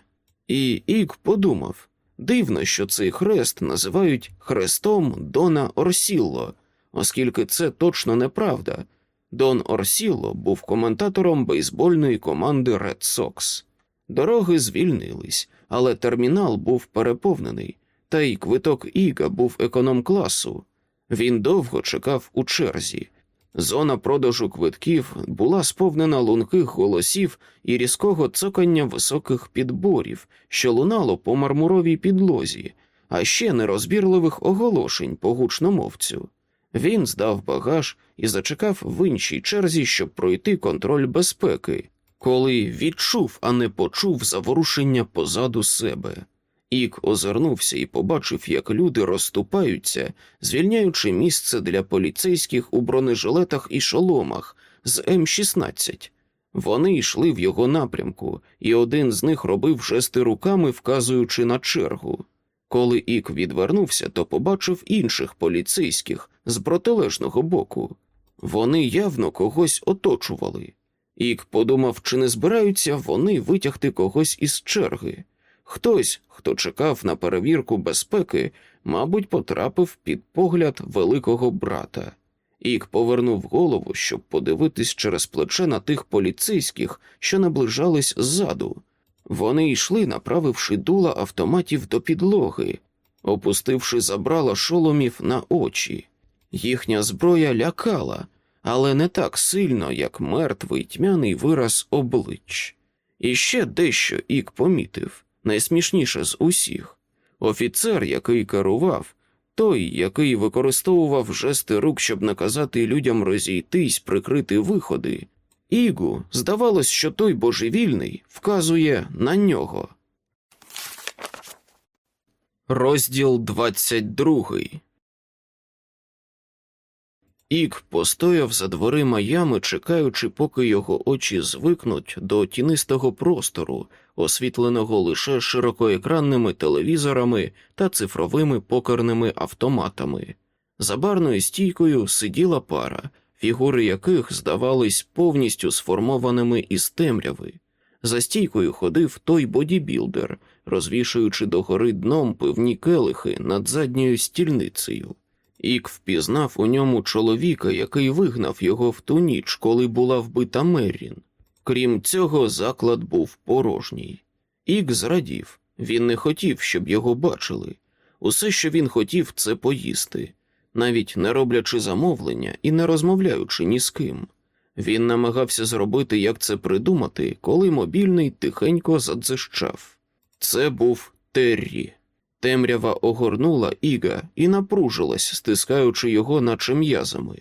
І Ік подумав дивно, що цей хрест називають хрестом Дона Орсілло, оскільки це точно неправда. Дон Орсілло був коментатором бейсбольної команди Red Sox. Дороги звільнились, але термінал був переповнений, та й квиток Іга був економ-класу. Він довго чекав у черзі. Зона продажу квитків була сповнена лунких голосів і різкого цокання високих підборів, що лунало по мармуровій підлозі, а ще нерозбірливих оголошень по гучномовцю. Він здав багаж і зачекав в іншій черзі, щоб пройти контроль безпеки, коли відчув, а не почув заворушення позаду себе. Ік озирнувся і побачив, як люди розступаються, звільняючи місце для поліцейських у бронежилетах і шоломах з М-16. Вони йшли в його напрямку, і один з них робив жести руками, вказуючи на чергу. Коли Ік відвернувся, то побачив інших поліцейських з протилежного боку. Вони явно когось оточували. Ік подумав, чи не збираються вони витягти когось із черги. Хтось, хто чекав на перевірку безпеки, мабуть, потрапив під погляд великого брата. Ік повернув голову, щоб подивитись через плече на тих поліцейських, що наближались ззаду. Вони йшли, направивши дула автоматів до підлоги, опустивши забрала шоломів на очі. Їхня зброя лякала, але не так сильно, як мертвий тьмяний вираз облич. І ще дещо Ік помітив найсмішніше з усіх. Офіцер, який керував, той, який використовував жести рук, щоб наказати людям розійтись, прикрити виходи. Ігу здавалось, що той божевільний вказує на нього. Розділ 22 Ік постояв за дверима ями, чекаючи, поки його очі звикнуть до тінистого простору, освітленого лише широкоекранними телевізорами та цифровими покерними автоматами. За барною стійкою сиділа пара, фігури яких здавались повністю сформованими із темряви. За стійкою ходив той бодібілдер, розвішуючи догори дном пивні келихи над задньою стільницею. Ік впізнав у ньому чоловіка, який вигнав його в ту ніч, коли була вбита Меррін. Крім цього, заклад був порожній. Ік зрадів, він не хотів, щоб його бачили. Усе, що він хотів, це поїсти. навіть не роблячи замовлення і не розмовляючи ні з ким. Він намагався зробити, як це придумати, коли мобільний тихенько задзищав. Це був Террі. Темрява огорнула Іга і напружилась, стискаючи його, наче м'язами.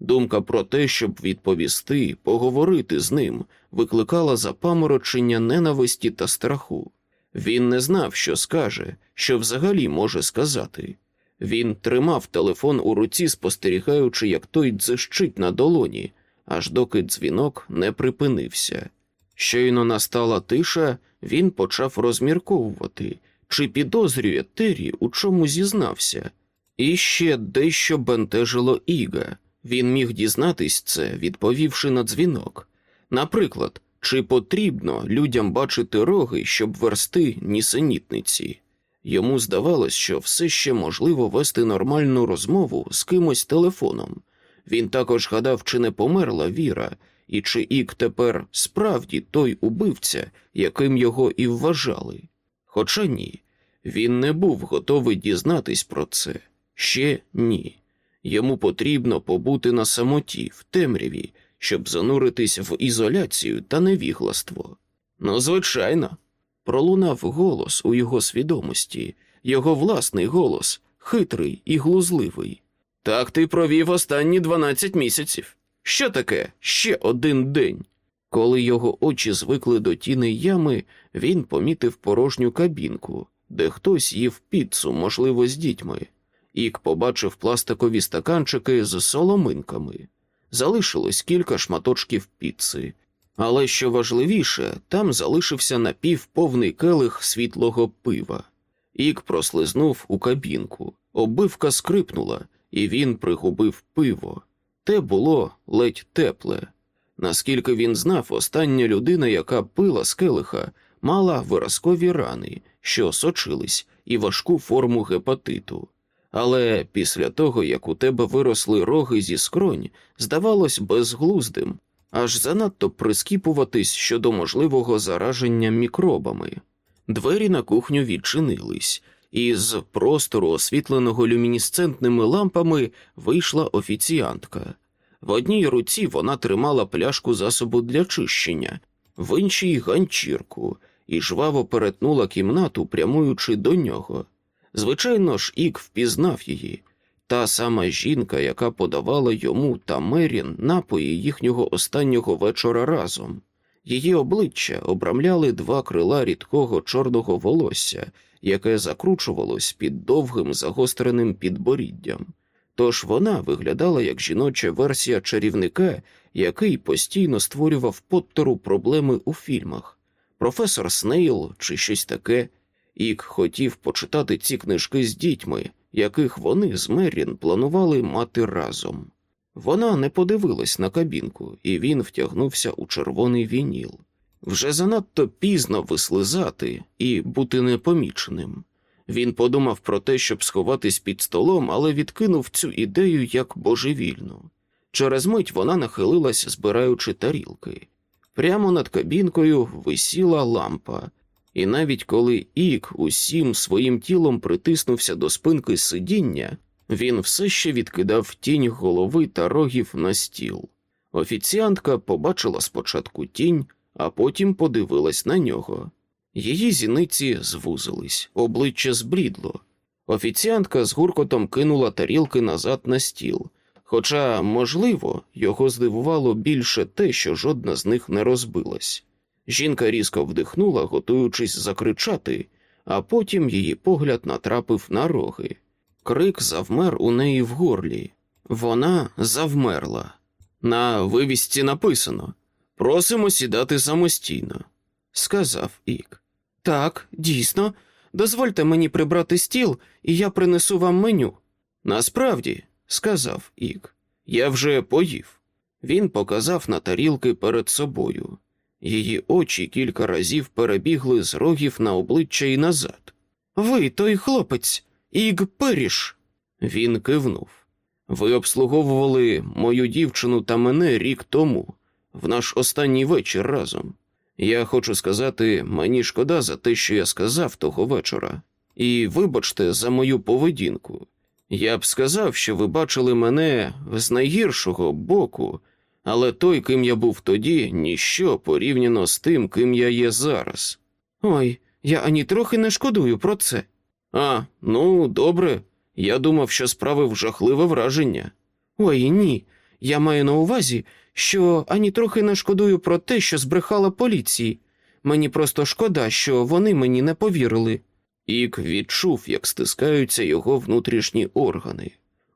Думка про те, щоб відповісти, поговорити з ним, викликала запаморочення ненависті та страху. Він не знав, що скаже, що взагалі може сказати. Він тримав телефон у руці, спостерігаючи, як той дзищить на долоні, аж доки дзвінок не припинився. Щойно настала тиша, він почав розмірковувати, чи підозрює Террі, у чому зізнався. І ще дещо бентежило Іга. Він міг дізнатись це, відповівши на дзвінок. Наприклад, чи потрібно людям бачити роги, щоб версти нісенітниці? Йому здавалось, що все ще можливо вести нормальну розмову з кимось телефоном. Він також гадав, чи не померла Віра, і чи ік тепер справді той убивця, яким його і вважали. Хоча ні, він не був готовий дізнатись про це. Ще ні. Йому потрібно побути на самоті, в темряві, щоб зануритись в ізоляцію та невігластво. Ну, звичайно, пролунав голос у його свідомості, його власний голос, хитрий і глузливий. Так ти провів останні дванадцять місяців. Що таке ще один день? Коли його очі звикли до тіни ями, він помітив порожню кабінку, де хтось їв піцу, можливо, з дітьми. Ік побачив пластикові стаканчики з соломинками. Залишилось кілька шматочків піци. Але що важливіше, там залишився напівповний келих світлого пива. Ік прослизнув у кабінку, оббивка скрипнула, і він пригубив пиво. Те було ледь тепле. Наскільки він знав, остання людина, яка пила з келиха, мала виразкові рани, що сочились, і важку форму гепатиту. Але після того, як у тебе виросли роги зі скронь, здавалось безглуздим, аж занадто прискіпуватись щодо можливого зараження мікробами. Двері на кухню відчинились, і з простору, освітленого люмінесцентними лампами, вийшла офіціантка. В одній руці вона тримала пляшку засобу для чищення, в іншій ганчірку, і жваво перетнула кімнату, прямуючи до нього. Звичайно ж, Ік впізнав її, та сама жінка, яка подавала йому та Мерін напої їхнього останнього вечора разом. Її обличчя обрамляли два крила рідкого чорного волосся, яке закручувалось під довгим загостреним підборіддям. Тож вона виглядала як жіноча версія чарівника, який постійно створював Поттеру проблеми у фільмах. Професор Снейл чи щось таке. Ік хотів почитати ці книжки з дітьми, яких вони з Меррін планували мати разом. Вона не подивилась на кабінку, і він втягнувся у червоний вініл. Вже занадто пізно вислизати і бути непоміченим. Він подумав про те, щоб сховатись під столом, але відкинув цю ідею як божевільну. Через мить вона нахилилась, збираючи тарілки. Прямо над кабінкою висіла лампа, і навіть коли Ік усім своїм тілом притиснувся до спинки сидіння, він все ще відкидав тінь голови та рогів на стіл. Офіціантка побачила спочатку тінь, а потім подивилась на нього. Її зіниці звузились, обличчя зблідло. Офіціантка з гуркотом кинула тарілки назад на стіл, хоча, можливо, його здивувало більше те, що жодна з них не розбилась. Жінка різко вдихнула, готуючись закричати, а потім її погляд натрапив на роги. Крик завмер у неї в горлі. Вона завмерла. На вивісці написано Просимо сідати самостійно, сказав Ік. Так, дійсно, дозвольте мені прибрати стіл, і я принесу вам меню. Насправді, сказав Ік, я вже поїв. Він показав на тарілки перед собою. Її очі кілька разів перебігли з рогів на обличчя і назад. Ви той хлопець, Іг Періш. Він кивнув. Ви обслуговували мою дівчину та мене рік тому, в наш останній вечір разом. Я хочу сказати, мені шкода за те, що я сказав того вечора, і вибачте за мою поведінку. Я б сказав, що ви бачили мене з найгіршого боку, але той, ким я був тоді, ніщо порівняно з тим, ким я є зараз. Ой, я ані трохи не шкодую про це. А, ну, добре. Я думав, що справив жахливе враження. Ой ні. Я маю на увазі, що ані трохи не шкодую про те, що збрехала поліції. Мені просто шкода, що вони мені не повірили. Ік відчув, як стискаються його внутрішні органи.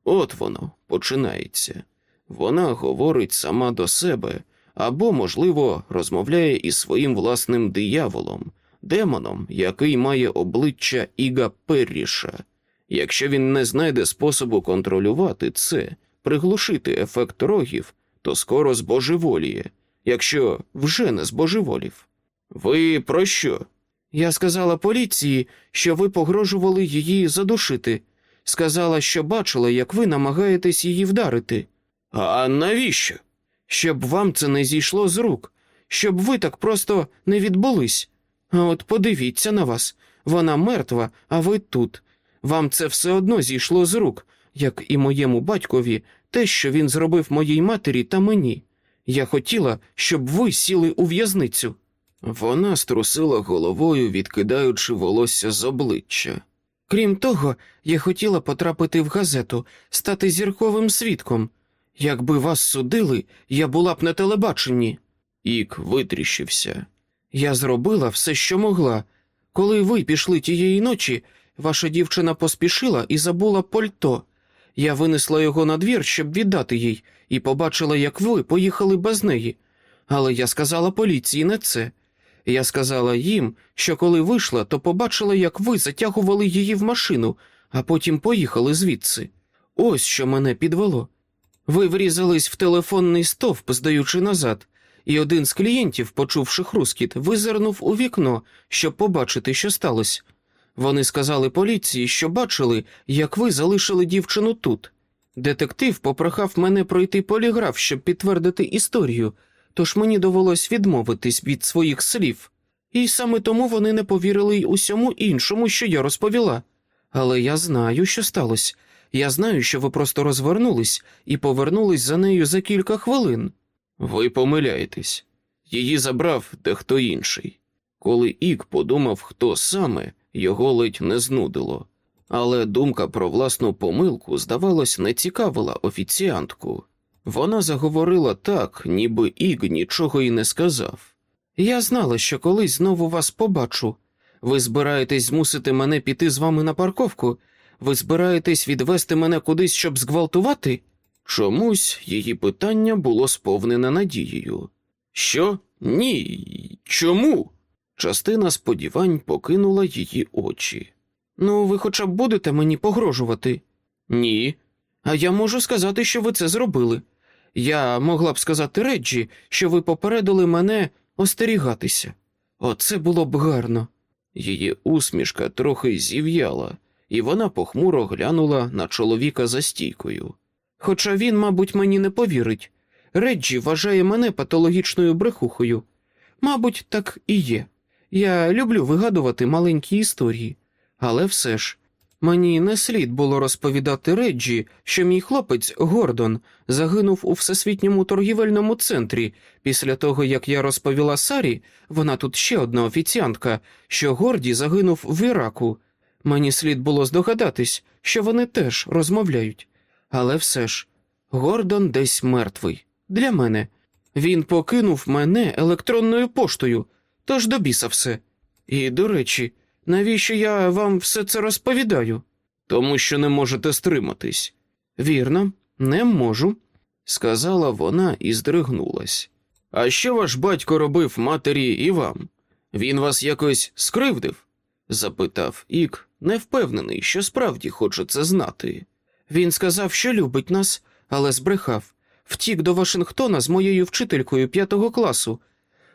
От воно починається. Вона говорить сама до себе або, можливо, розмовляє із своїм власним дияволом, демоном, який має обличчя Іга Перріша. Якщо він не знайде способу контролювати це, приглушити ефект рогів, то скоро збожеволіє, якщо вже не збожеволів. Ви про що? Я сказала поліції, що ви погрожували її задушити. Сказала, що бачила, як ви намагаєтесь її вдарити. А навіщо? Щоб вам це не зійшло з рук, щоб ви так просто не відбулись. А от подивіться на вас вона мертва, а ви тут. Вам це все одно зійшло з рук, як і моєму батькові, те, що він зробив моїй матері та мені. Я хотіла, щоб ви сіли у в'язницю. Вона струсила головою, відкидаючи волосся з обличчя. Крім того, я хотіла потрапити в газету, стати зірковим свідком. Якби вас судили, я була б на телебаченні. Ік витріщився. Я зробила все, що могла. Коли ви пішли тієї ночі, ваша дівчина поспішила і забула пальто. Я винесла його на двір, щоб віддати їй, і побачила, як ви поїхали без неї. Але я сказала поліції не це. Я сказала їм, що коли вийшла, то побачила, як ви затягували її в машину, а потім поїхали звідси. Ось що мене підвело. Ви врізались в телефонний стовп, здаючи назад, і один з клієнтів, почувши хрускіт, визирнув у вікно, щоб побачити, що сталося. Вони сказали поліції, що бачили, як ви залишили дівчину тут. Детектив попрохав мене пройти поліграф, щоб підтвердити історію, тож мені довелось відмовитись від своїх слів. І саме тому вони не повірили й усьому іншому, що я розповіла. Але я знаю, що сталося. Я знаю, що ви просто розвернулись і повернулись за нею за кілька хвилин. Ви помиляєтесь. Її забрав дехто інший. Коли Ік подумав, хто саме, його ледь не знудило. Але думка про власну помилку, здавалось, не цікавила офіціантку. Вона заговорила так, ніби Іг нічого й не сказав. Я знала, що колись знову вас побачу. Ви збираєтесь змусити мене піти з вами на парковку? Ви збираєтесь відвести мене кудись, щоб зґвалтувати? Чомусь її питання було сповнене надією. Що? Ні. Чому? Частина сподівань покинула її очі. Ну, ви хоча б будете мені погрожувати? Ні. А я можу сказати, що ви це зробили. Я могла б сказати Реджі, що ви попередили мене остерігатися. Оце було б гарно. Її усмішка трохи зів'яла, і вона похмуро глянула на чоловіка за стійкою. Хоча він, мабуть, мені не повірить. Реджі вважає мене патологічною брехухою. Мабуть, так і є. Я люблю вигадувати маленькі історії, але все ж мені не слід було розповідати Реджі, що мій хлопець Гордон загинув у всесвітньому торгівельному центрі після того, як я розповіла Сарі, вона тут ще одна офіціантка, що Горді загинув в Іраку. Мені слід було здогадатись, що вони теж розмовляють. Але все ж, Гордон десь мертвий. Для мене. Він покинув мене електронною поштою, тож до біса все. І, до речі, навіщо я вам все це розповідаю? Тому що не можете стриматись. Вірно, не можу, сказала вона і здригнулась. А що ваш батько робив матері і вам? Він вас якось скривдив? запитав Ік, не впевнений, що справді хоче це знати. Він сказав, що любить нас, але збрехав. Втік до Вашингтона з моєю вчителькою п'ятого класу.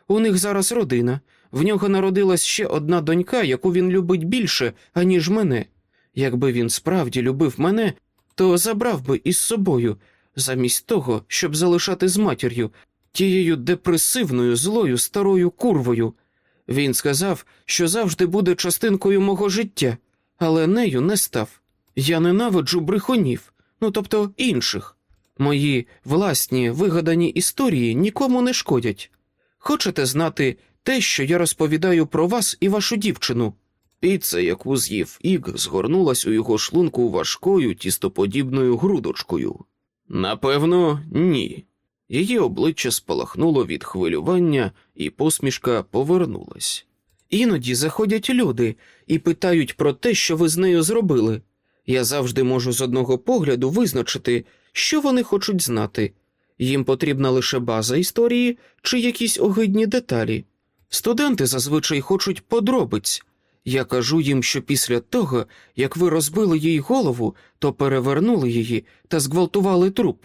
У них зараз родина. В нього народилась ще одна донька, яку він любить більше, аніж мене. Якби він справді любив мене, то забрав би із собою, замість того, щоб залишати з матір'ю, тією депресивною, злою старою курвою. Він сказав, що завжди буде частинкою мого життя, але нею не став. Я ненавиджу брехунів, ну тобто інших. Мої власні вигадані історії нікому не шкодять. Хочете знати те, що я розповідаю про вас і вашу дівчину? Піца, яку з'їв Іг, згорнулась у його шлунку важкою тістоподібною грудочкою. Напевно, ні. Її обличчя спалахнуло від хвилювання, і посмішка повернулась. Іноді заходять люди і питають про те, що ви з нею зробили. Я завжди можу з одного погляду визначити, що вони хочуть знати. Їм потрібна лише база історії чи якісь огидні деталі. Студенти зазвичай хочуть подробиць. Я кажу їм, що після того, як ви розбили їй голову, то перевернули її та зґвалтували труп.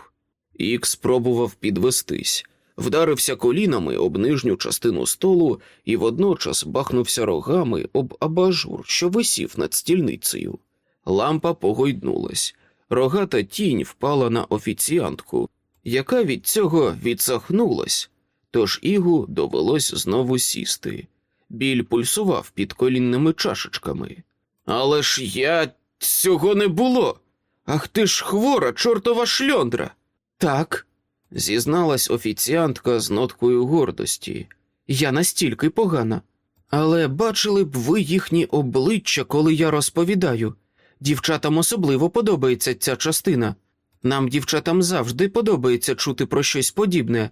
Ік спробував підвестись, вдарився колінами об нижню частину столу і водночас бахнувся рогами об абажур, що висів над стільницею. Лампа погойднулась. Рогата тінь впала на офіціантку, яка від цього відсахнулась, тож Ігу довелось знову сісти. Біль пульсував під колінними чашечками. Але ж я цього не було. Ах ти ж хвора, чортова шльондра. Так, зізналась офіціантка з ноткою гордості. Я настільки погана. Але бачили б ви їхні обличчя, коли я розповідаю. Дівчатам особливо подобається ця частина. Нам, дівчатам, завжди подобається чути про щось подібне.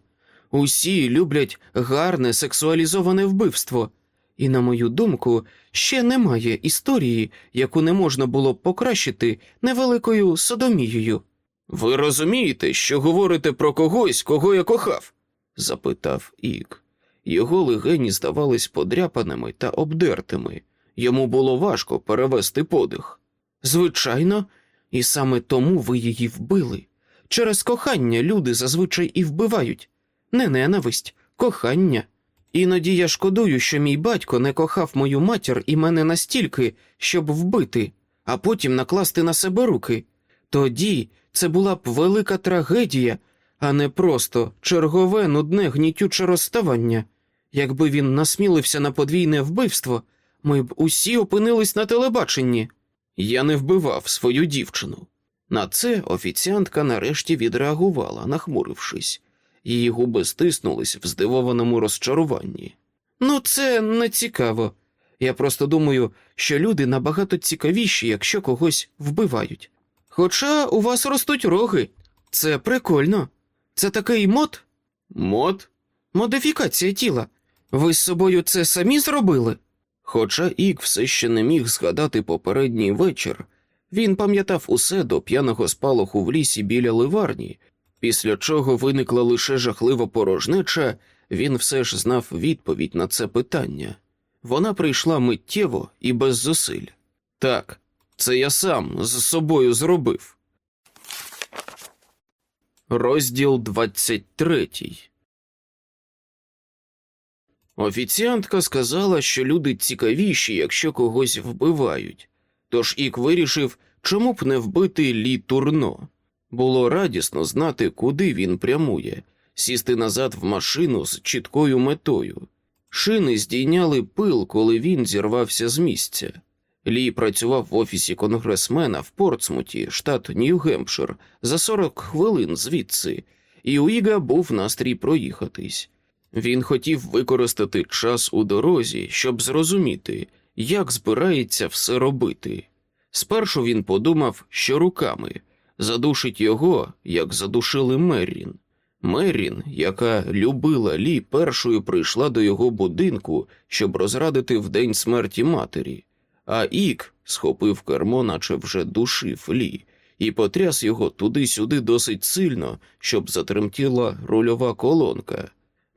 Усі люблять гарне сексуалізоване вбивство. І, на мою думку, ще немає історії, яку не можна було б покращити невеликою содомією. Ви розумієте, що говорите про когось, кого я кохав? запитав Ік. Його легені здавались подряпаними та обдертими. Йому було важко перевести подих. Звичайно, і саме тому ви її вбили. Через кохання люди зазвичай і вбивають. Не ненависть, кохання. Іноді я шкодую, що мій батько не кохав мою матір і мене настільки, щоб вбити, а потім накласти на себе руки. Тоді це була б велика трагедія, а не просто чергове нудне гнітюче розставання. Якби він насмілився на подвійне вбивство, ми б усі опинились на телебаченні. Я не вбивав свою дівчину. На це офіціантка нарешті відреагувала, нахмурившись. Її губи стиснулись в здивованому розчаруванні. Ну, це не цікаво. Я просто думаю, що люди набагато цікавіші, якщо когось вбивають. Хоча у вас ростуть роги. Це прикольно. Це такий мод? Мод? Модифікація тіла. Ви з собою це самі зробили? Хоча Ік все ще не міг згадати попередній вечір, він пам'ятав усе до п'яного спалаху в лісі біля ливарні, після чого виникла лише жахлива порожнеча, він все ж знав відповідь на це питання. Вона прийшла миттєво і без зусиль. Так, це я сам з собою зробив. Розділ 23 Офіціантка сказала, що люди цікавіші, якщо когось вбивають. Тож Ік вирішив, чому б не вбити Лі Турно. Було радісно знати, куди він прямує, сісти назад в машину з чіткою метою. Шини здійняли пил, коли він зірвався з місця. Лі працював в офісі конгресмена в Портсмуті, штат Нью-Гемпшир, за 40 хвилин звідси, і у Іга був настрій проїхатись. Він хотів використати час у дорозі, щоб зрозуміти, як збирається все робити. Спершу він подумав, що руками задушить його, як задушили Меррін. Меррін, яка любила Лі, першою прийшла до його будинку, щоб розрадити в день смерті матері, а Ік схопив кермо, наче вже душив Лі, і потряс його туди-сюди досить сильно, щоб затремтіла рульова колонка.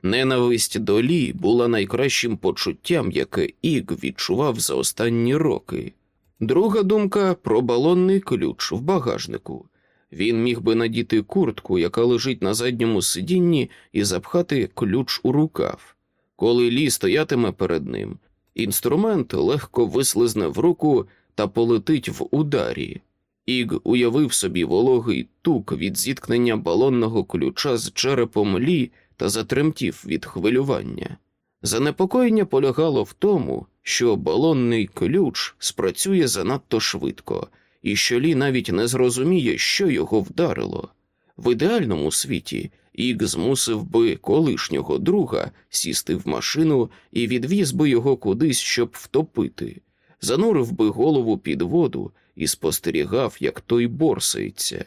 Ненависть до Лі була найкращим почуттям, яке Іг відчував за останні роки. Друга думка про балонний ключ в багажнику. Він міг би надіти куртку, яка лежить на задньому сидінні, і запхати ключ у рукав. Коли Лі стоятиме перед ним, інструмент легко вислизне в руку та полетить в ударі. Іг уявив собі вологий тук від зіткнення балонного ключа з черепом Лі та затремтів від хвилювання. Занепокоєння полягало в тому, що балонний ключ спрацює занадто швидко, і що Лі навіть не зрозуміє, що його вдарило. В ідеальному світі Ік змусив би колишнього друга сісти в машину і відвіз би його кудись, щоб втопити, занурив би голову під воду і спостерігав, як той борсається.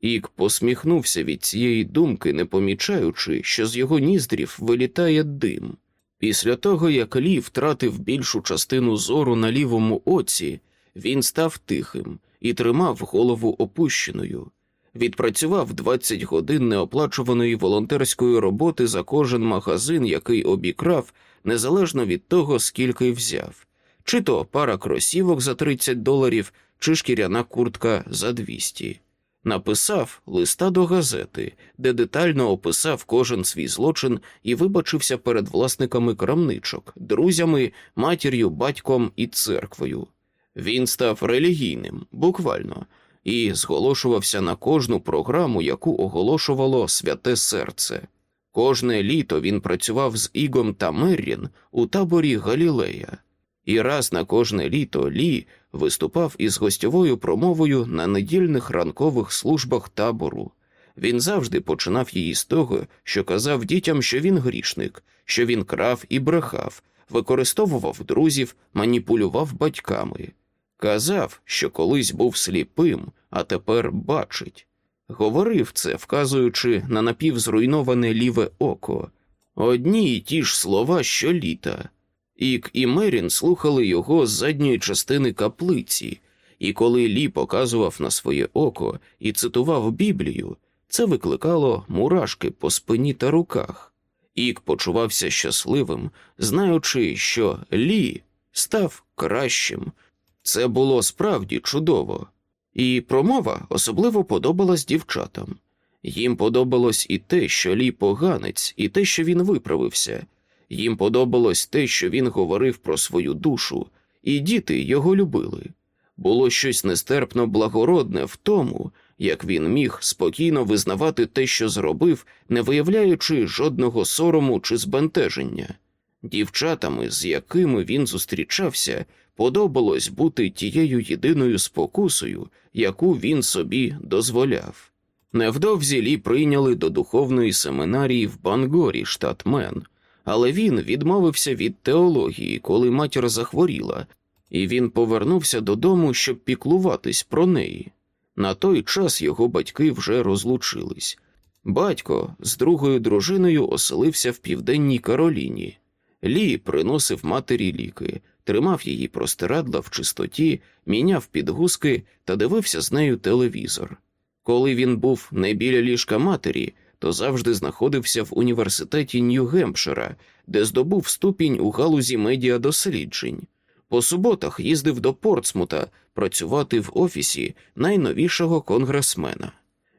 Ік посміхнувся від цієї думки, не помічаючи, що з його ніздрів вилітає дим. Після того, як Лі втратив більшу частину зору на лівому оці, він став тихим і тримав голову опущеною. Відпрацював 20 годин неоплачуваної волонтерської роботи за кожен магазин, який обікрав, незалежно від того, скільки взяв, чи то пара кросівок за 30 доларів, чи шкіряна куртка за 200. Написав листа до газети, де детально описав кожен свій злочин і вибачився перед власниками крамничок, друзями, матір'ю, батьком і церквою. Він став релігійним, буквально, і зголошувався на кожну програму, яку оголошувало святе серце. Кожне літо він працював з Ігом та Меррін у таборі Галілея, і раз на кожне літо Лі виступав із гостьовою промовою на недільних ранкових службах табору. Він завжди починав її з того, що казав дітям, що він грішник, що він крав і брехав, використовував друзів, маніпулював батьками. Казав, що колись був сліпим, а тепер бачить. Говорив це, вказуючи на напівзруйноване ліве око. Одні й ті ж слова, що літа. Ік і Мерін слухали його з задньої частини каплиці, і коли Лі показував на своє око і цитував Біблію, це викликало мурашки по спині та руках. Ік почувався щасливим, знаючи, що Лі став кращим. Це було справді чудово, і промова особливо подобалась дівчатам. Їм подобалось і те, що Лі поганець, і те, що він виправився. Їм подобалось те, що він говорив про свою душу, і діти його любили. Було щось нестерпно благородне в тому, як він міг спокійно визнавати те, що зробив, не виявляючи жодного сорому чи збентеження. Дівчатами, з якими він зустрічався, подобалось бути тією єдиною спокусою, яку він собі дозволяв. Невдовзі Лі прийняли до духовної семинарії в Бангорі, штат Мен, але він відмовився від теології, коли матір захворіла, і він повернувся додому, щоб піклуватись про неї. На той час його батьки вже розлучились. Батько з другою дружиною оселився в південній Кароліні. Лі приносив матері ліки, тримав її простирадла в чистоті, міняв підгузки та дивився з нею телевізор. Коли він був не біля ліжка матері, то завжди знаходився в університеті Нью-Гемпшира, де здобув ступінь у галузі медіадосліджень. По суботах їздив до Портсмута працювати в офісі найновішого конгресмена.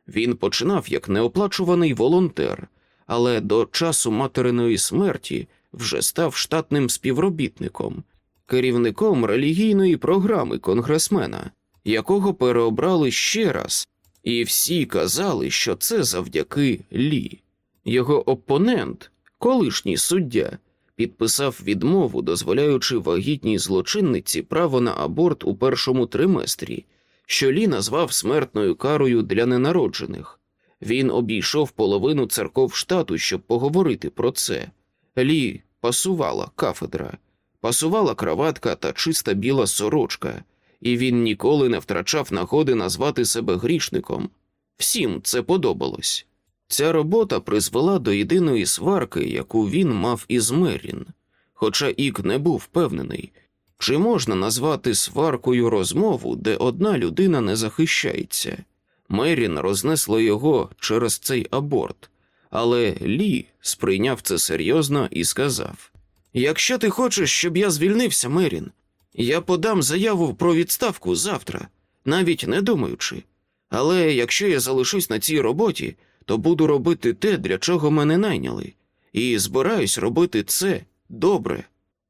Він починав як неоплачуваний волонтер, але до часу материної смерті вже став штатним співробітником, керівником релігійної програми конгресмена, якого переобрали ще раз, і всі казали, що це завдяки Лі. Його опонент, колишній суддя, підписав відмову, дозволяючи вагітній злочинниці право на аборт у першому триместрі, що Лі назвав смертною карою для ненароджених. Він обійшов половину церков штату, щоб поговорити про це. Лі пасувала кафедра, пасувала краватка та чиста біла сорочка, і він ніколи не втрачав нагоди назвати себе грішником. Всім це подобалось. Ця робота призвела до єдиної сварки, яку він мав із Мерін, хоча Ік не був впевнений, чи можна назвати сваркою розмову, де одна людина не захищається. Мерін рознесла його через цей аборт, але Лі сприйняв це серйозно і сказав: Якщо ти хочеш, щоб я звільнився, Мерін, я подам заяву про відставку завтра, навіть не думаючи. Але якщо я залишусь на цій роботі, то буду робити те, для чого мене найняли, і збираюсь робити це добре.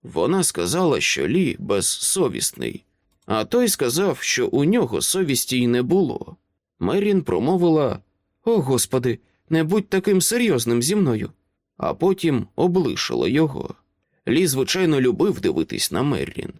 Вона сказала, що Лі безсовісний, а той сказав, що у нього совісті й не було. Мерін промовила О господи, не будь таким серйозним зі мною, а потім облишила його. Лі, звичайно, любив дивитись на Меррін.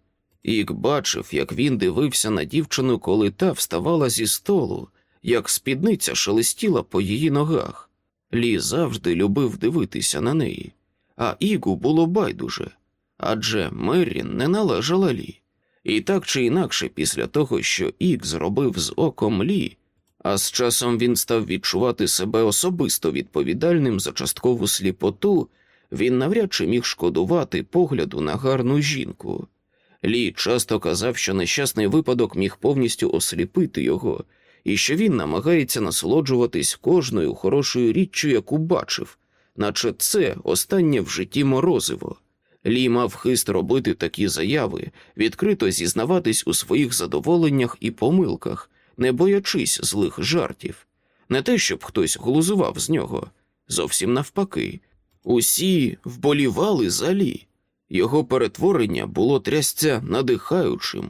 Ік бачив, як він дивився на дівчину, коли та вставала зі столу, як спідниця шелестіла по її ногах. Лі завжди любив дивитися на неї, а Ігу було байдуже адже Меррін не належала Лі. І так чи інакше, після того, що Ік зробив з оком Лі, а з часом він став відчувати себе особисто відповідальним за часткову сліпоту, він навряд чи міг шкодувати погляду на гарну жінку. Лі часто казав, що нещасний випадок міг повністю осліпити його, і що він намагається насолоджуватись кожною хорошою річчю, яку бачив, наче це останнє в житті морозиво. Лі мав хист робити такі заяви, відкрито зізнаватись у своїх задоволеннях і помилках, не боячись злих жартів. Не те, щоб хтось глузував з нього, зовсім навпаки. Усі вболівали за Лі. Його перетворення було трясця надихаючим,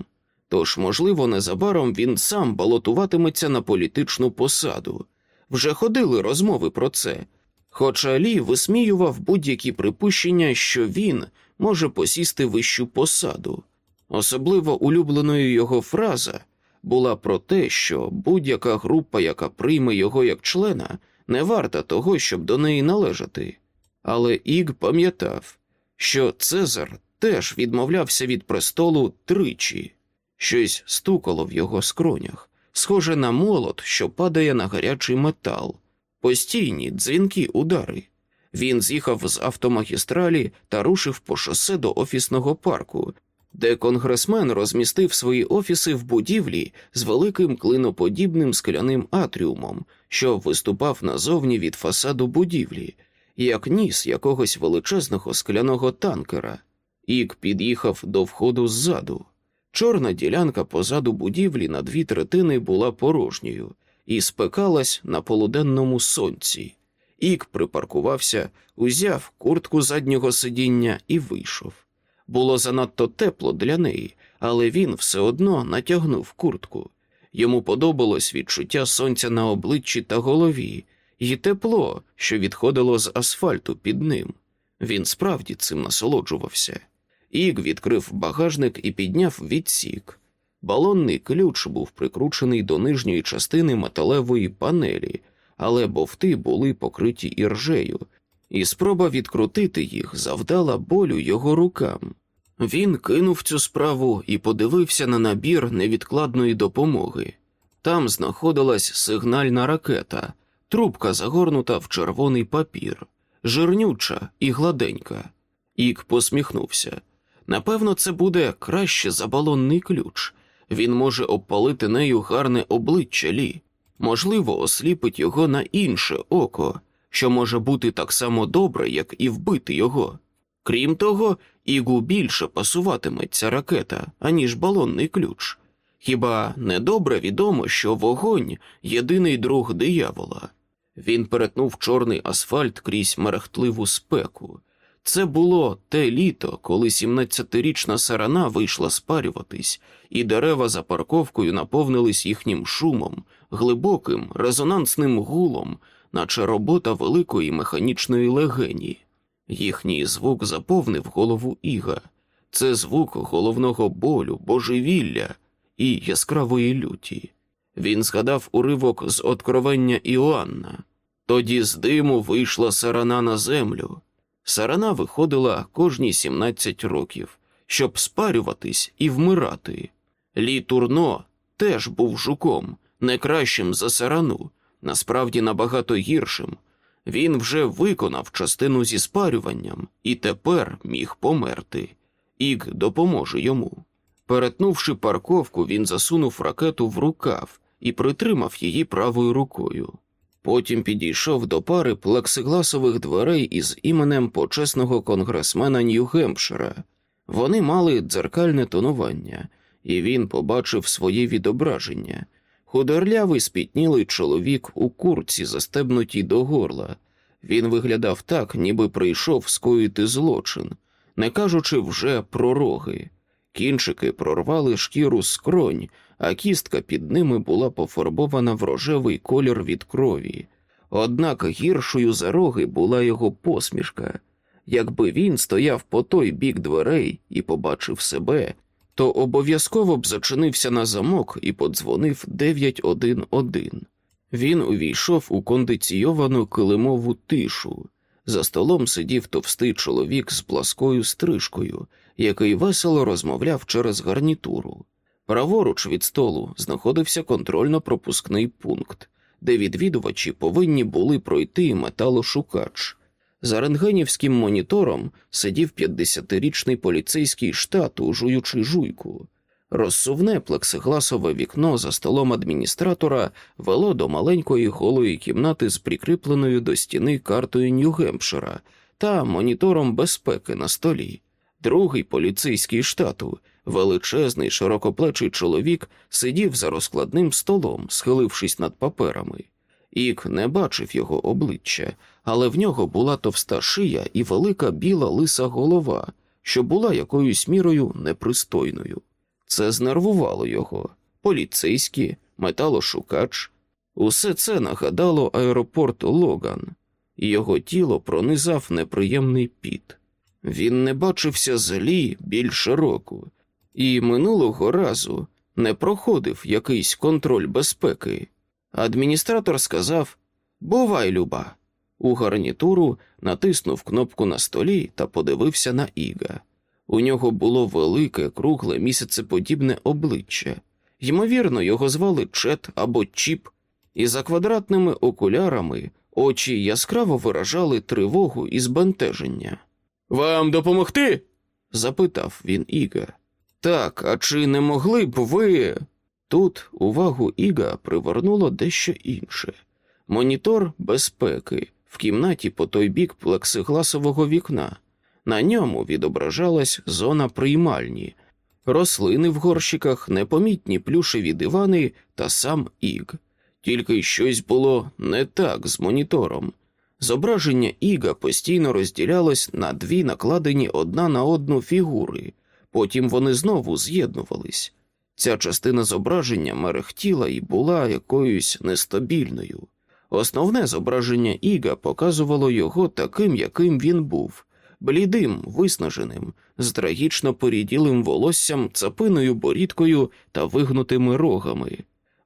тож, можливо, незабаром він сам балотуватиметься на політичну посаду. Вже ходили розмови про це. Хоча Лі висміював будь-які припущення, що він може посісти вищу посаду. Особливо улюбленою його фраза була про те, що будь-яка група, яка прийме його як члена, не варта того, щоб до неї належати. Але Іг пам'ятав, що Цезар теж відмовлявся від престолу тричі, щось стукало в його скронях, схоже на молот, що падає на гарячий метал, постійні дзвінки удари. Він з'їхав з автомагістралі та рушив по шосе до офісного парку, де конгресмен розмістив свої офіси в будівлі з великим клиноподібним скляним атріумом, що виступав назовні від фасаду будівлі, як ніс якогось величезного скляного танкера. Ік під'їхав до входу ззаду. Чорна ділянка позаду будівлі на дві третини була порожньою і спекалась на полуденному сонці. Ік припаркувався, узяв куртку заднього сидіння і вийшов. Було занадто тепло для неї, але він все одно натягнув куртку. Йому подобалось відчуття сонця на обличчі та голові, і тепло, що відходило з асфальту під ним. Він справді цим насолоджувався. Ік відкрив багажник і підняв відсік. Балонний ключ був прикручений до нижньої частини металевої панелі, але бовти були покриті іржею, і спроба відкрутити їх завдала болю його рукам. Він кинув цю справу і подивився на набір невідкладної допомоги. Там знаходилась сигнальна ракета, трубка загорнута в червоний папір, жирнюча і гладенька. Ік посміхнувся. Напевно, це буде краще за балонний ключ. Він може обпалити нею гарне обличчя Лі, можливо, осліпить його на інше око, що може бути так само добре, як і вбити його. Крім того, Ігу більше пасуватиме ця ракета, аніж балонний ключ. Хіба не добре відомо, що вогонь єдиний друг диявола? Він перетнув чорний асфальт крізь мерехтливу спеку. Це було те літо, коли 17-річна сарана вийшла спарюватись, і дерева за парковкою наповнились їхнім шумом, глибоким, резонансним гулом, наче робота великої механічної легені. Їхній звук заповнив голову Іга. Це звук головного болю, божевілля і яскравої люті. Він згадав уривок з откровення Іоанна. Тоді з диму вийшла сарана на землю. Сарана виходила кожні 17 років, щоб спарюватись і вмирати. Лі Турно теж був жуком, не кращим за сарану, насправді набагато гіршим. Він вже виконав частину зі спарюванням і тепер міг померти. Іг допоможе йому. Перетнувши парковку, він засунув ракету в рукав і притримав її правою рукою. Потім підійшов до пари плексигласових дверей із іменем почесного конгресмена Нью-Гемпшира. Вони мали дзеркальне тонування, і він побачив своє відображення. Худорлявий спітнілий чоловік у курці, застебнутій до горла. Він виглядав так, ніби прийшов скоїти злочин, не кажучи вже про роги. Кінчики прорвали шкіру скронь, а кістка під ними була пофарбована в рожевий колір від крові. Однак гіршою за роги була його посмішка. Якби він стояв по той бік дверей і побачив себе, то обов'язково б зачинився на замок і подзвонив 911. Він увійшов у кондиційовану килимову тишу. За столом сидів товстий чоловік з пласкою стрижкою, який весело розмовляв через гарнітуру. Праворуч від столу знаходився контрольно-пропускний пункт, де відвідувачі повинні були пройти металошукач. За рентгенівським монітором сидів 50-річний поліцейський штату, жуючи жуйку. Розсувне плексигласове вікно за столом адміністратора вело до маленької голої кімнати з прикріпленою до стіни картою Нью-Гемпшира та монітором безпеки на столі. Другий поліцейський штату, величезний широкоплечий чоловік, сидів за розкладним столом, схилившись над паперами. Ік не бачив його обличчя, але в нього була товста шия і велика біла лиса голова, що була якоюсь мірою непристойною. Це знервувало його поліцейські, металошукач. Усе це нагадало аеропорт Логан, і його тіло пронизав неприємний піт. Він не бачився з Лі більше року, і минулого разу не проходив якийсь контроль безпеки. Адміністратор сказав Бувай, люба. У гарнітуру натиснув кнопку на столі та подивився на Іга. У нього було велике, кругле, місяцеподібне обличчя. Ймовірно, його звали Чет або Чіп, і за квадратними окулярами очі яскраво виражали тривогу і збентеження. Вам допомогти? запитав він Іга. Так, а чи не могли б ви. Тут увагу Іга привернуло дещо інше монітор безпеки в кімнаті по той бік плексигласового вікна. На ньому відображалась зона приймальні, рослини в горщиках, непомітні плюшеві дивани та сам Іг. Тільки щось було не так з монітором. Зображення Іга постійно розділялось на дві накладені одна на одну фігури, потім вони знову з'єднувались. Ця частина зображення мерехтіла і була якоюсь нестабільною. Основне зображення Іга показувало його таким, яким він був блідим, виснаженим, з трагічно поріділим волоссям, цапиною борідкою та вигнутими рогами.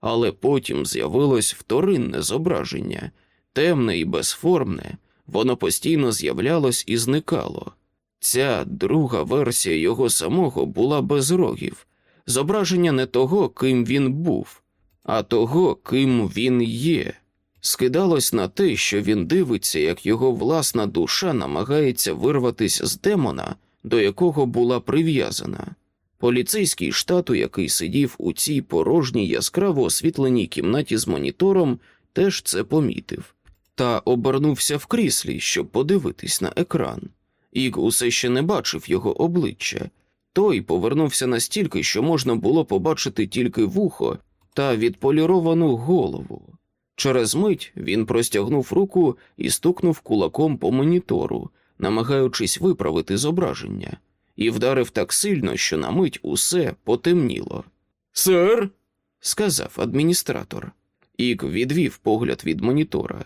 Але потім з'явилось вторинне зображення, темне і безформне, воно постійно з'являлось і зникало. Ця друга версія його самого була без рогів, зображення не того, ким він був, а того, ким він є скидалось на те, що він дивиться, як його власна душа намагається вирватися з демона, до якого була прив'язана. Поліцейський штату, який сидів у цій порожній яскраво освітленій кімнаті з монітором, теж це помітив, та обернувся в кріслі, щоб подивитись на екран. Іг усе ще не бачив його обличчя. Той повернувся настільки, що можна було побачити тільки вухо та відполіровану голову. Через мить він простягнув руку і стукнув кулаком по монітору, намагаючись виправити зображення, і вдарив так сильно, що на мить усе потемніло. Сер, сказав адміністратор. Ік відвів погляд від монітора.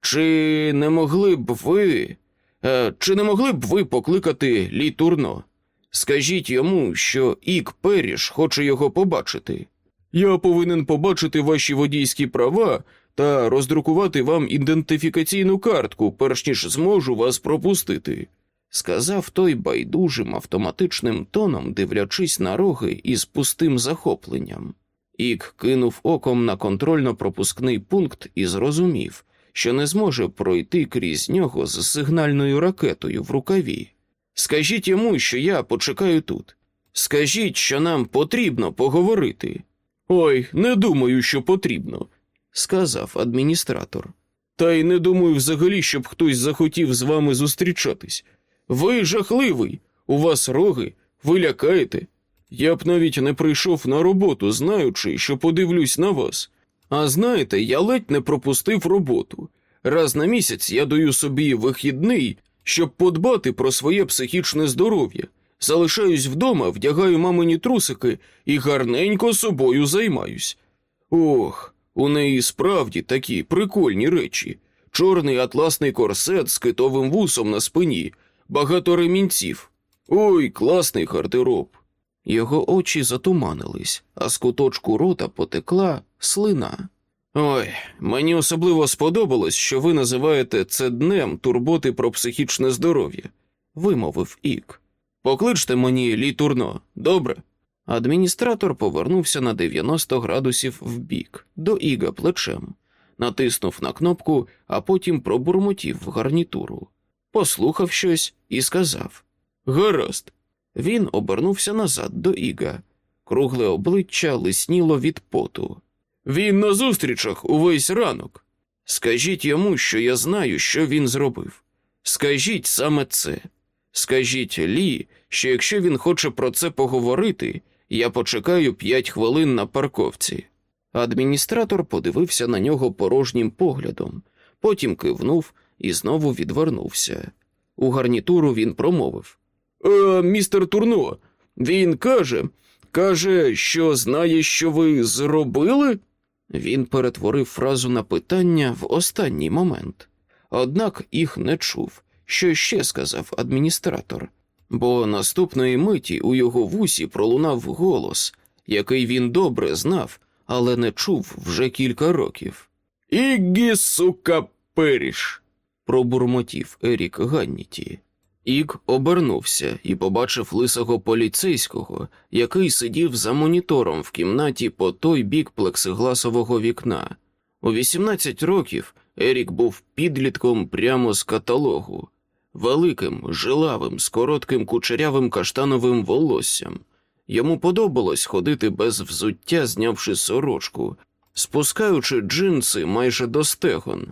Чи не могли б ви. Е, чи не могли б ви покликати Лі Турно? Скажіть йому, що Ік Періш хоче його побачити. Я повинен побачити ваші водійські права та роздрукувати вам ідентифікаційну картку, перш ніж зможу вас пропустити, сказав той байдужим автоматичним тоном, дивлячись на роги із пустим захопленням. Ік кинув оком на контрольно-пропускний пункт і зрозумів, що не зможе пройти крізь нього з сигнальною ракетою в рукаві. Скажіть йому, що я почекаю тут. Скажіть, що нам потрібно поговорити. Ой, не думаю, що потрібно сказав адміністратор. Та й не думаю взагалі, щоб хтось захотів з вами зустрічатись. Ви жахливий, у вас роги, ви лякаєте. Я б навіть не прийшов на роботу, знаючи, що подивлюсь на вас. А знаєте, я ледь не пропустив роботу. Раз на місяць я даю собі вихідний, щоб подбати про своє психічне здоров'я. Залишаюсь вдома, вдягаю мамині трусики і гарненько собою займаюсь. Ох, у неї справді такі прикольні речі: чорний атласний корсет з китовим вусом на спині, багато ремінців. Ой, класний гардероб. Його очі затуманились, а з куточку рота потекла слина. Ой, мені особливо сподобалось, що ви називаєте це днем турботи про психічне здоров'я, вимовив Ік. Покличте мені Лі Турно, добре? Адміністратор повернувся на 90 градусів вбік, до Іга плечем, натиснув на кнопку, а потім пробурмотів в гарнітуру, послухав щось і сказав Гаразд. Він обернувся назад до Іга. Кругле обличчя лисніло від поту. Він на зустрічах увесь ранок. Скажіть йому, що я знаю, що він зробив. Скажіть саме це. Скажіть Лі, що якщо він хоче про це поговорити, я почекаю п'ять хвилин на парковці. Адміністратор подивився на нього порожнім поглядом, потім кивнув і знову відвернувся. У гарнітуру він промовив «Е, Містер Турно, він каже, каже, що знає, що ви зробили? Він перетворив фразу на питання в останній момент, однак їх не чув, що ще сказав адміністратор, бо наступної миті у його вусі пролунав голос, який він добре знав, але не чув вже кілька років. Ігі, сука, періш, пробурмотів Ерік Ганніті. Ік обернувся і побачив лисого поліцейського, який сидів за монітором в кімнаті по той бік плексигласового вікна. У 18 років Ерік був підлітком прямо з каталогу, великим, жилавим, з коротким кучерявим каштановим волоссям. Йому подобалось ходити без взуття, знявши сорочку, спускаючи джинси майже до стегон.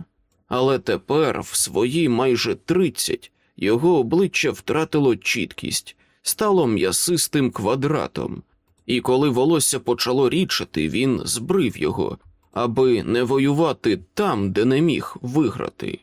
Але тепер, в свої майже тридцять, його обличчя втратило чіткість, стало м'ясистим квадратом, і коли волосся почало річати, він збрив його, аби не воювати там, де не міг виграти.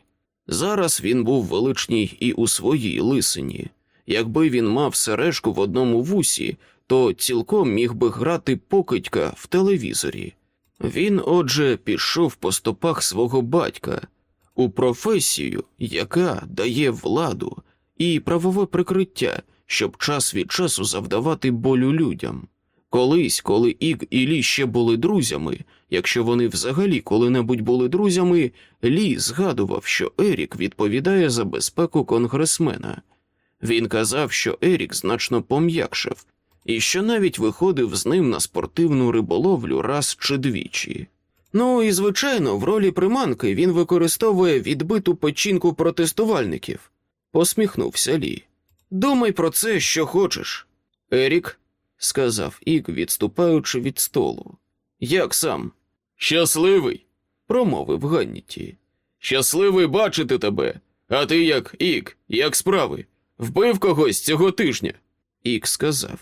Зараз він був величній і у своїй лисині. Якби він мав сережку в одному вусі, то цілком міг би грати покидька в телевізорі. Він, отже, пішов по стопах свого батька у професію, яка дає владу і правове прикриття, щоб час від часу завдавати болю людям. Колись, коли Іг і Лі ще були друзями, якщо вони взагалі коли-небудь були друзями, Лі згадував, що Ерік відповідає за безпеку конгресмена. Він казав, що Ерік значно пом'якшав, і що навіть виходив з ним на спортивну риболовлю раз чи двічі. Ну і звичайно, в ролі приманки він використовує відбиту печінку протестувальників, посміхнувся Лі. Думай про це, що хочеш. Ерік, сказав Ік, відступаючи від столу. Як сам? Щасливий, промовив Ганніті. Щасливий бачити тебе. А ти як Ік, як справи? Вбив когось цього тижня? Ік сказав.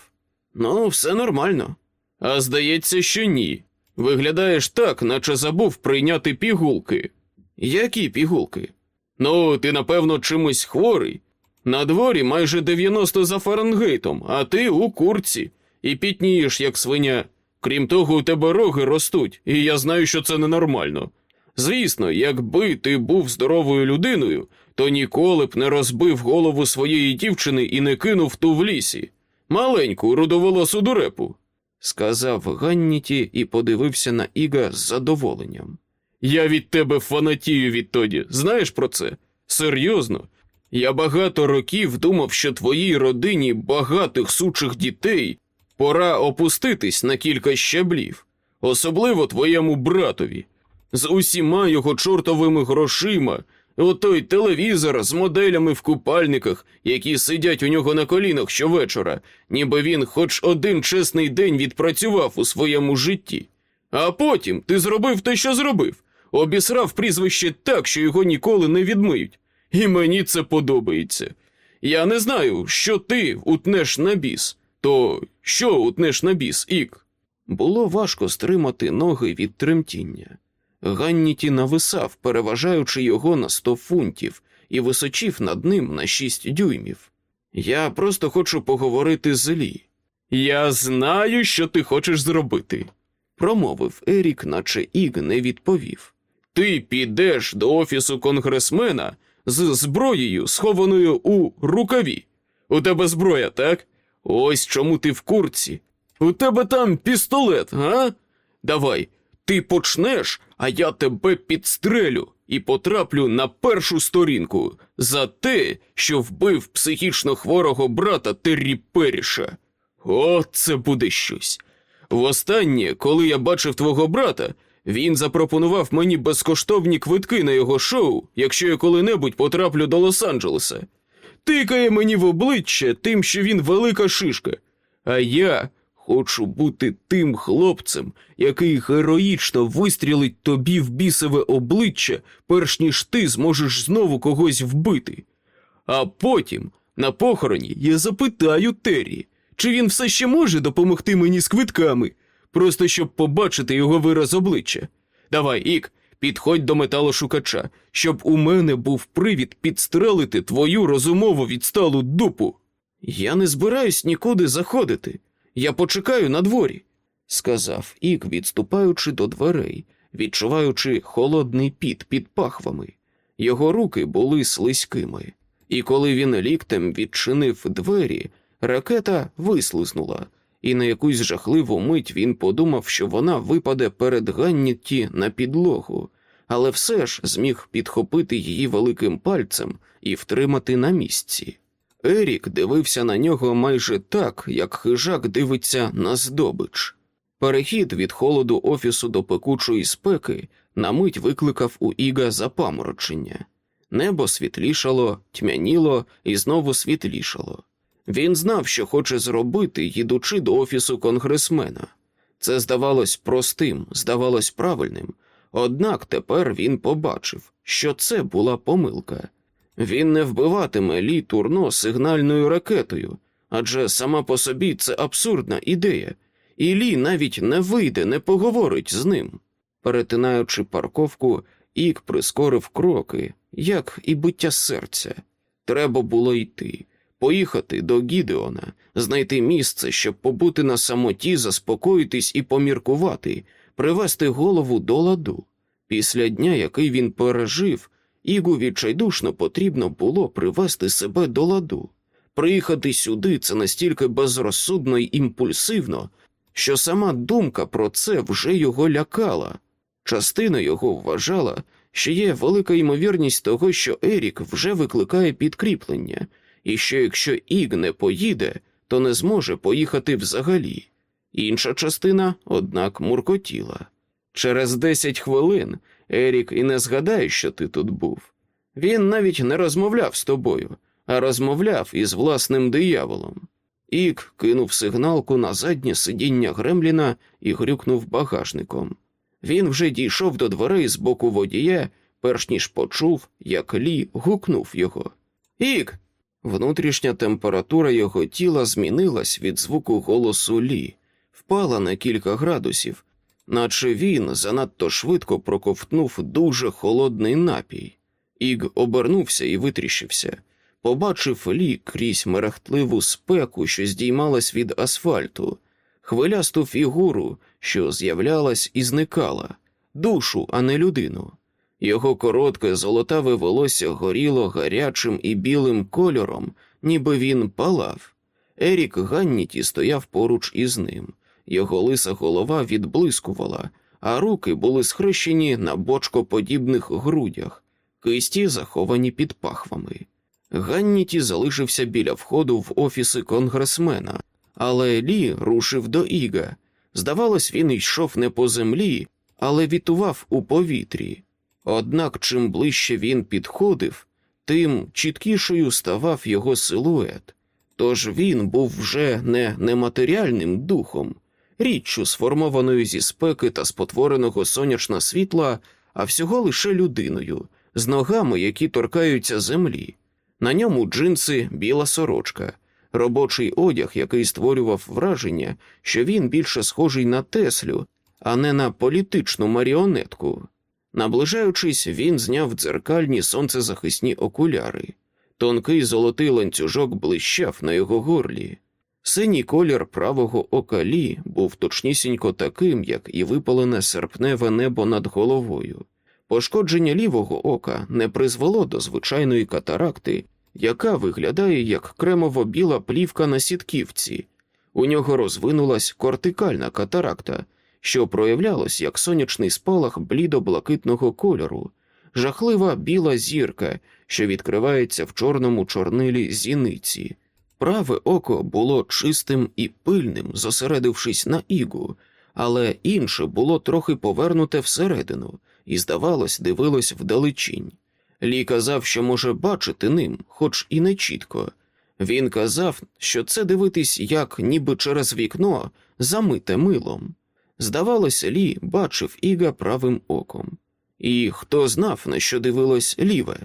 Ну, все нормально. А здається, що ні. Виглядаєш так, наче забув прийняти пігулки. Які пігулки? Ну, ти, напевно, чимось хворий. На дворі майже 90 за Фаренгейтом, а ти у курці і пітнієш, як свиня. Крім того, у тебе роги ростуть, і я знаю, що це ненормально. Звісно, якби ти був здоровою людиною, то ніколи б не розбив голову своєї дівчини і не кинув ту в лісі. Маленьку рудоволосу дурепу сказав Ганніті і подивився на Іга з задоволенням. Я від тебе фанатію відтоді. Знаєш про це? Серйозно? Я багато років думав, що твоїй родині багатих сучих дітей пора опуститись на кілька щаблів, особливо твоєму братові, з усіма його чортовими грошима Отой телевізор з моделями в купальниках, які сидять у нього на колінах щовечора, ніби він хоч один чесний день відпрацював у своєму житті. А потім ти зробив те, що зробив, обісрав прізвище так, що його ніколи не відмиють. І мені це подобається. Я не знаю, що ти утнеш на біс, то що утнеш на біс, ік? Було важко стримати ноги від тремтіння. Ганніті нависав, переважаючи його на сто фунтів, і височив над ним на шість дюймів. Я просто хочу поговорити з Лі. Я знаю, що ти хочеш зробити, промовив Ерік, наче Іг не відповів. Ти підеш до офісу конгресмена з зброєю, схованою у рукаві. У тебе зброя, так? Ось чому ти в курці. У тебе там пістолет, га? Давай, ти почнеш, а я тебе підстрелю і потраплю на першу сторінку за те, що вбив психічно хворого брата Террі Періша. О, це буде щось. Востаннє, коли я бачив твого брата, він запропонував мені безкоштовні квитки на його шоу, якщо я коли-небудь потраплю до Лос-Анджелеса. Тикає мені в обличчя тим, що він велика шишка. А я хочу бути тим хлопцем, який героїчно вистрілить тобі в бісове обличчя, перш ніж ти зможеш знову когось вбити. А потім, на похороні, я запитаю Террі, чи він все ще може допомогти мені з квитками, просто щоб побачити його вираз обличчя. Давай, Ік, підходь до металошукача, щоб у мене був привід підстрелити твою розумово відсталу дупу. Я не збираюсь нікуди заходити. Я почекаю на дворі», – сказав Ік, відступаючи до дверей, відчуваючи холодний піт під пахвами. Його руки були слизькими, і коли він ліктем відчинив двері, ракета вислизнула, і на якусь жахливу мить він подумав, що вона випаде перед Ганнітті на підлогу, але все ж зміг підхопити її великим пальцем і втримати на місці. Ерік дивився на нього майже так, як хижак дивиться на здобич. Перехід від холоду офісу до пекучої спеки на мить викликав у Іга запаморочення. Небо світлішало, тьмяніло і знову світлішало. Він знав, що хоче зробити, їдучи до офісу конгресмена. Це здавалось простим, здавалось правильним, однак тепер він побачив, що це була помилка. Він не вбиватиме лі турно сигнальною ракетою, адже сама по собі це абсурдна ідея, і Лі навіть не вийде, не поговорить з ним. Перетинаючи парковку, Ік прискорив кроки, як і биття серця. Треба було йти, поїхати до Гідеона, знайти місце, щоб побути на самоті, заспокоїтись і поміркувати, привести голову до ладу. Після дня, який він пережив, Ігу відчайдушно потрібно було привести себе до ладу. Приїхати сюди це настільки безрозсудно й імпульсивно, що сама думка про це вже його лякала. Частина його вважала, що є велика ймовірність того, що Ерік вже викликає підкріплення, і що якщо Іг не поїде, то не зможе поїхати взагалі. Інша частина, однак, муркотіла. Через десять хвилин Ерік і не згадає, що ти тут був. Він навіть не розмовляв з тобою, а розмовляв із власним дияволом. Ік кинув сигналку на заднє сидіння Гремліна і грюкнув багажником. Він вже дійшов до дверей з боку водія, перш ніж почув, як Лі гукнув його. Ік. Внутрішня температура його тіла змінилась від звуку голосу Лі, впала на кілька градусів, наче він занадто швидко проковтнув дуже холодний напій. Іг обернувся і витріщився. Побачив лі крізь мерехтливу спеку, що здіймалась від асфальту, хвилясту фігуру, що з'являлась і зникала, душу, а не людину. Його коротке золотаве волосся горіло гарячим і білим кольором, ніби він палав. Ерік Ганніті стояв поруч із ним. Його лиса голова відблискувала, а руки були схрещені на бочкоподібних грудях, кисті заховані під пахвами. Ганніті залишився біля входу в офіси конгресмена, але Лі рушив до Іга. Здавалось, він йшов не по землі, але вітував у повітрі. Однак, чим ближче він підходив, тим чіткішою ставав його силует. Тож він був вже не нематеріальним духом, річчю, сформованою зі спеки та спотвореного сонячна світла, а всього лише людиною, з ногами, які торкаються землі. На ньому джинси, біла сорочка, робочий одяг, який створював враження, що він більше схожий на Теслю, а не на політичну маріонетку. Наближаючись, він зняв дзеркальні сонцезахисні окуляри. Тонкий золотий ланцюжок блищав на його горлі. Синій колір правого ока Лі був точнісінько таким, як і випалене серпневе небо над головою. Пошкодження лівого ока не призвело до звичайної катаракти яка виглядає як кремово-біла плівка на сітківці. У нього розвинулась кортикальна катаракта, що проявлялась як сонячний спалах блідо-блакитного кольору, жахлива біла зірка, що відкривається в чорному чорнилі зіниці. Праве око було чистим і пильним, зосередившись на ігу, але інше було трохи повернуте всередину і, здавалось, дивилось вдалечінь. Лі казав, що може бачити ним, хоч і не чітко. Він казав, що це дивитись як ніби через вікно, замите милом. Здавалося, Лі бачив Іга правим оком. І хто знав, на що дивилось ліве?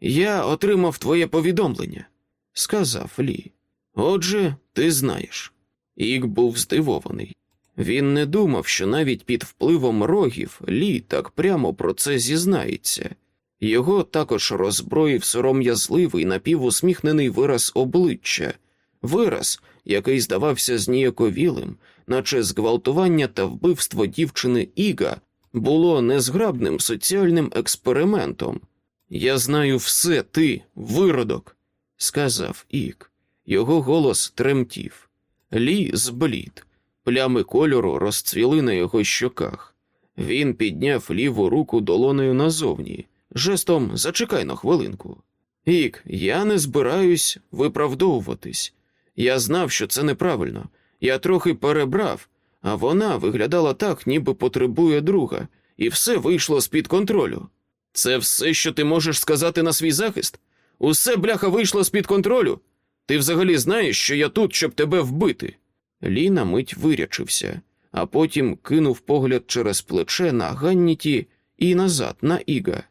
Я отримав твоє повідомлення, сказав Лі. Отже, ти знаєш. Іг був здивований. Він не думав, що навіть під впливом рогів Лі так прямо про це зізнається. Його також роззброїв сором'язливий напівусміхнений вираз обличчя, вираз, який здавався зніяковілим, наче зґвалтування та вбивство дівчини Іга було незграбним соціальним експериментом. Я знаю все, ти, виродок, сказав Ік. Його голос тремтів. Лі зблід. Плями кольору розцвіли на його щоках. Він підняв ліву руку долоною назовні, жестом зачекай на хвилинку. Ік, я не збираюсь виправдовуватись. Я знав, що це неправильно. Я трохи перебрав, а вона виглядала так, ніби потребує друга, і все вийшло з-під контролю. Це все, що ти можеш сказати на свій захист? Усе бляха вийшло з-під контролю. Ти взагалі знаєш, що я тут, щоб тебе вбити. Лі на мить вирячився, а потім кинув погляд через плече на Ганніті і назад на Іга.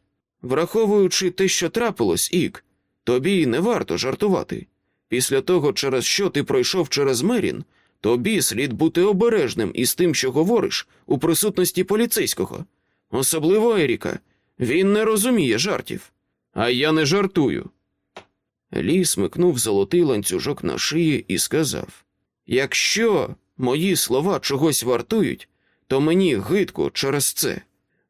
Враховуючи те, що трапилось, Ік, тобі не варто жартувати. Після того, через що ти пройшов через Мерін, тобі слід бути обережним із тим, що говориш у присутності поліцейського. Особливо Еріка. Він не розуміє жартів. А я не жартую. Лі смикнув золотий ланцюжок на шиї і сказав: Якщо мої слова чогось вартують, то мені гидко через це.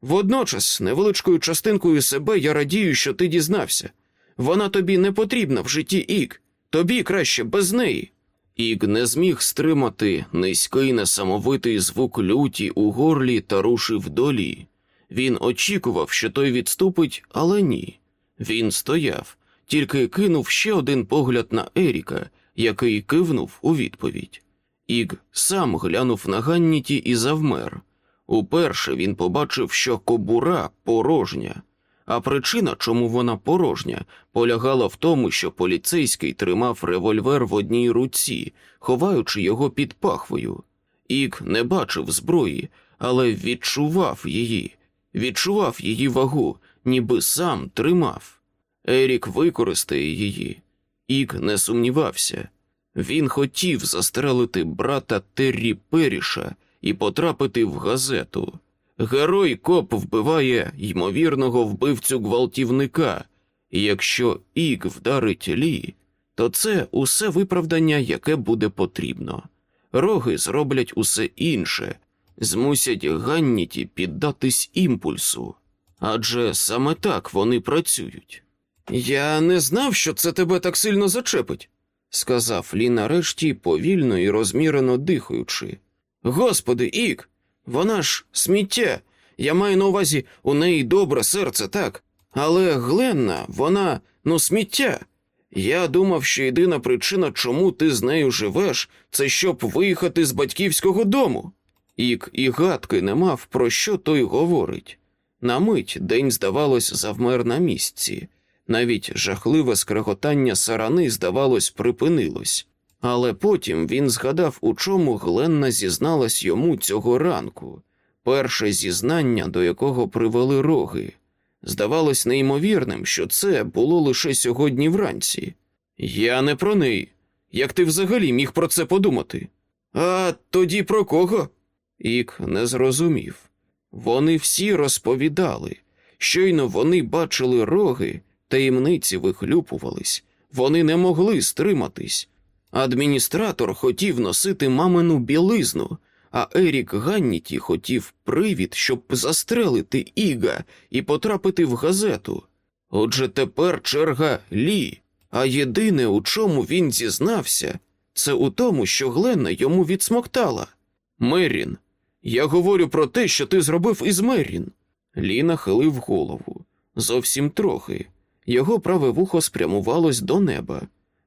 Водночас, невеличкою частинкою себе я радію, що ти дізнався. Вона тобі не потрібна в житті Ік, тобі краще без неї. Ік не зміг стримати низький несамовитий звук люті у горлі та рушив долі. Він очікував, що той відступить, але ні. Він стояв, тільки кинув ще один погляд на Еріка, який кивнув у відповідь. Іг сам глянув на Ганніті і завмер. Уперше він побачив, що кобура порожня, а причина, чому вона порожня, полягала в тому, що поліцейський тримав револьвер в одній руці, ховаючи його під пахвою. Іг не бачив зброї, але відчував її, відчував її вагу, ніби сам тримав. Ерік використає її. Іг не сумнівався. Він хотів застрелити брата Террі Періша і потрапити в газету. Герой коп вбиває ймовірного вбивцю гвалтівника, і якщо Іг вдарить Лі, то це усе виправдання, яке буде потрібно. Роги зроблять усе інше, змусять Ганніті піддатись імпульсу, адже саме так вони працюють. Я не знав, що це тебе так сильно зачепить, сказав Лі нарешті повільно і розмірено дихаючи. Господи, Ік, вона ж сміття. Я маю на увазі, у неї добре серце, так. Але Гленна, вона ну сміття. Я думав, що єдина причина, чому ти з нею живеш, це щоб виїхати з батьківського дому. Ік і гадки не мав, про що той говорить. На мить день, здавалось, завмер на місці. Навіть жахливе скреготання сарани, здавалось, припинилось. Але потім він згадав, у чому Гленна зізналась йому цього ранку, перше зізнання, до якого привели роги. Здавалось неймовірним, що це було лише сьогодні вранці. Я не про неї. Як ти взагалі міг про це подумати? А тоді про кого? Ік не зрозумів. Вони всі розповідали. Щойно вони бачили роги, таємниці вихлюпувались, вони не могли стриматись. Адміністратор хотів носити мамину білизну, а Ерік Ганніті хотів привід, щоб застрелити Іга і потрапити в газету. Отже, тепер черга Лі. А єдине, у чому він зізнався, це у тому, що Гленна йому відсмоктала. Мерін, я говорю про те, що ти зробив із Мерін. Лі нахилив голову. Зовсім трохи. Його праве вухо спрямувалось до неба,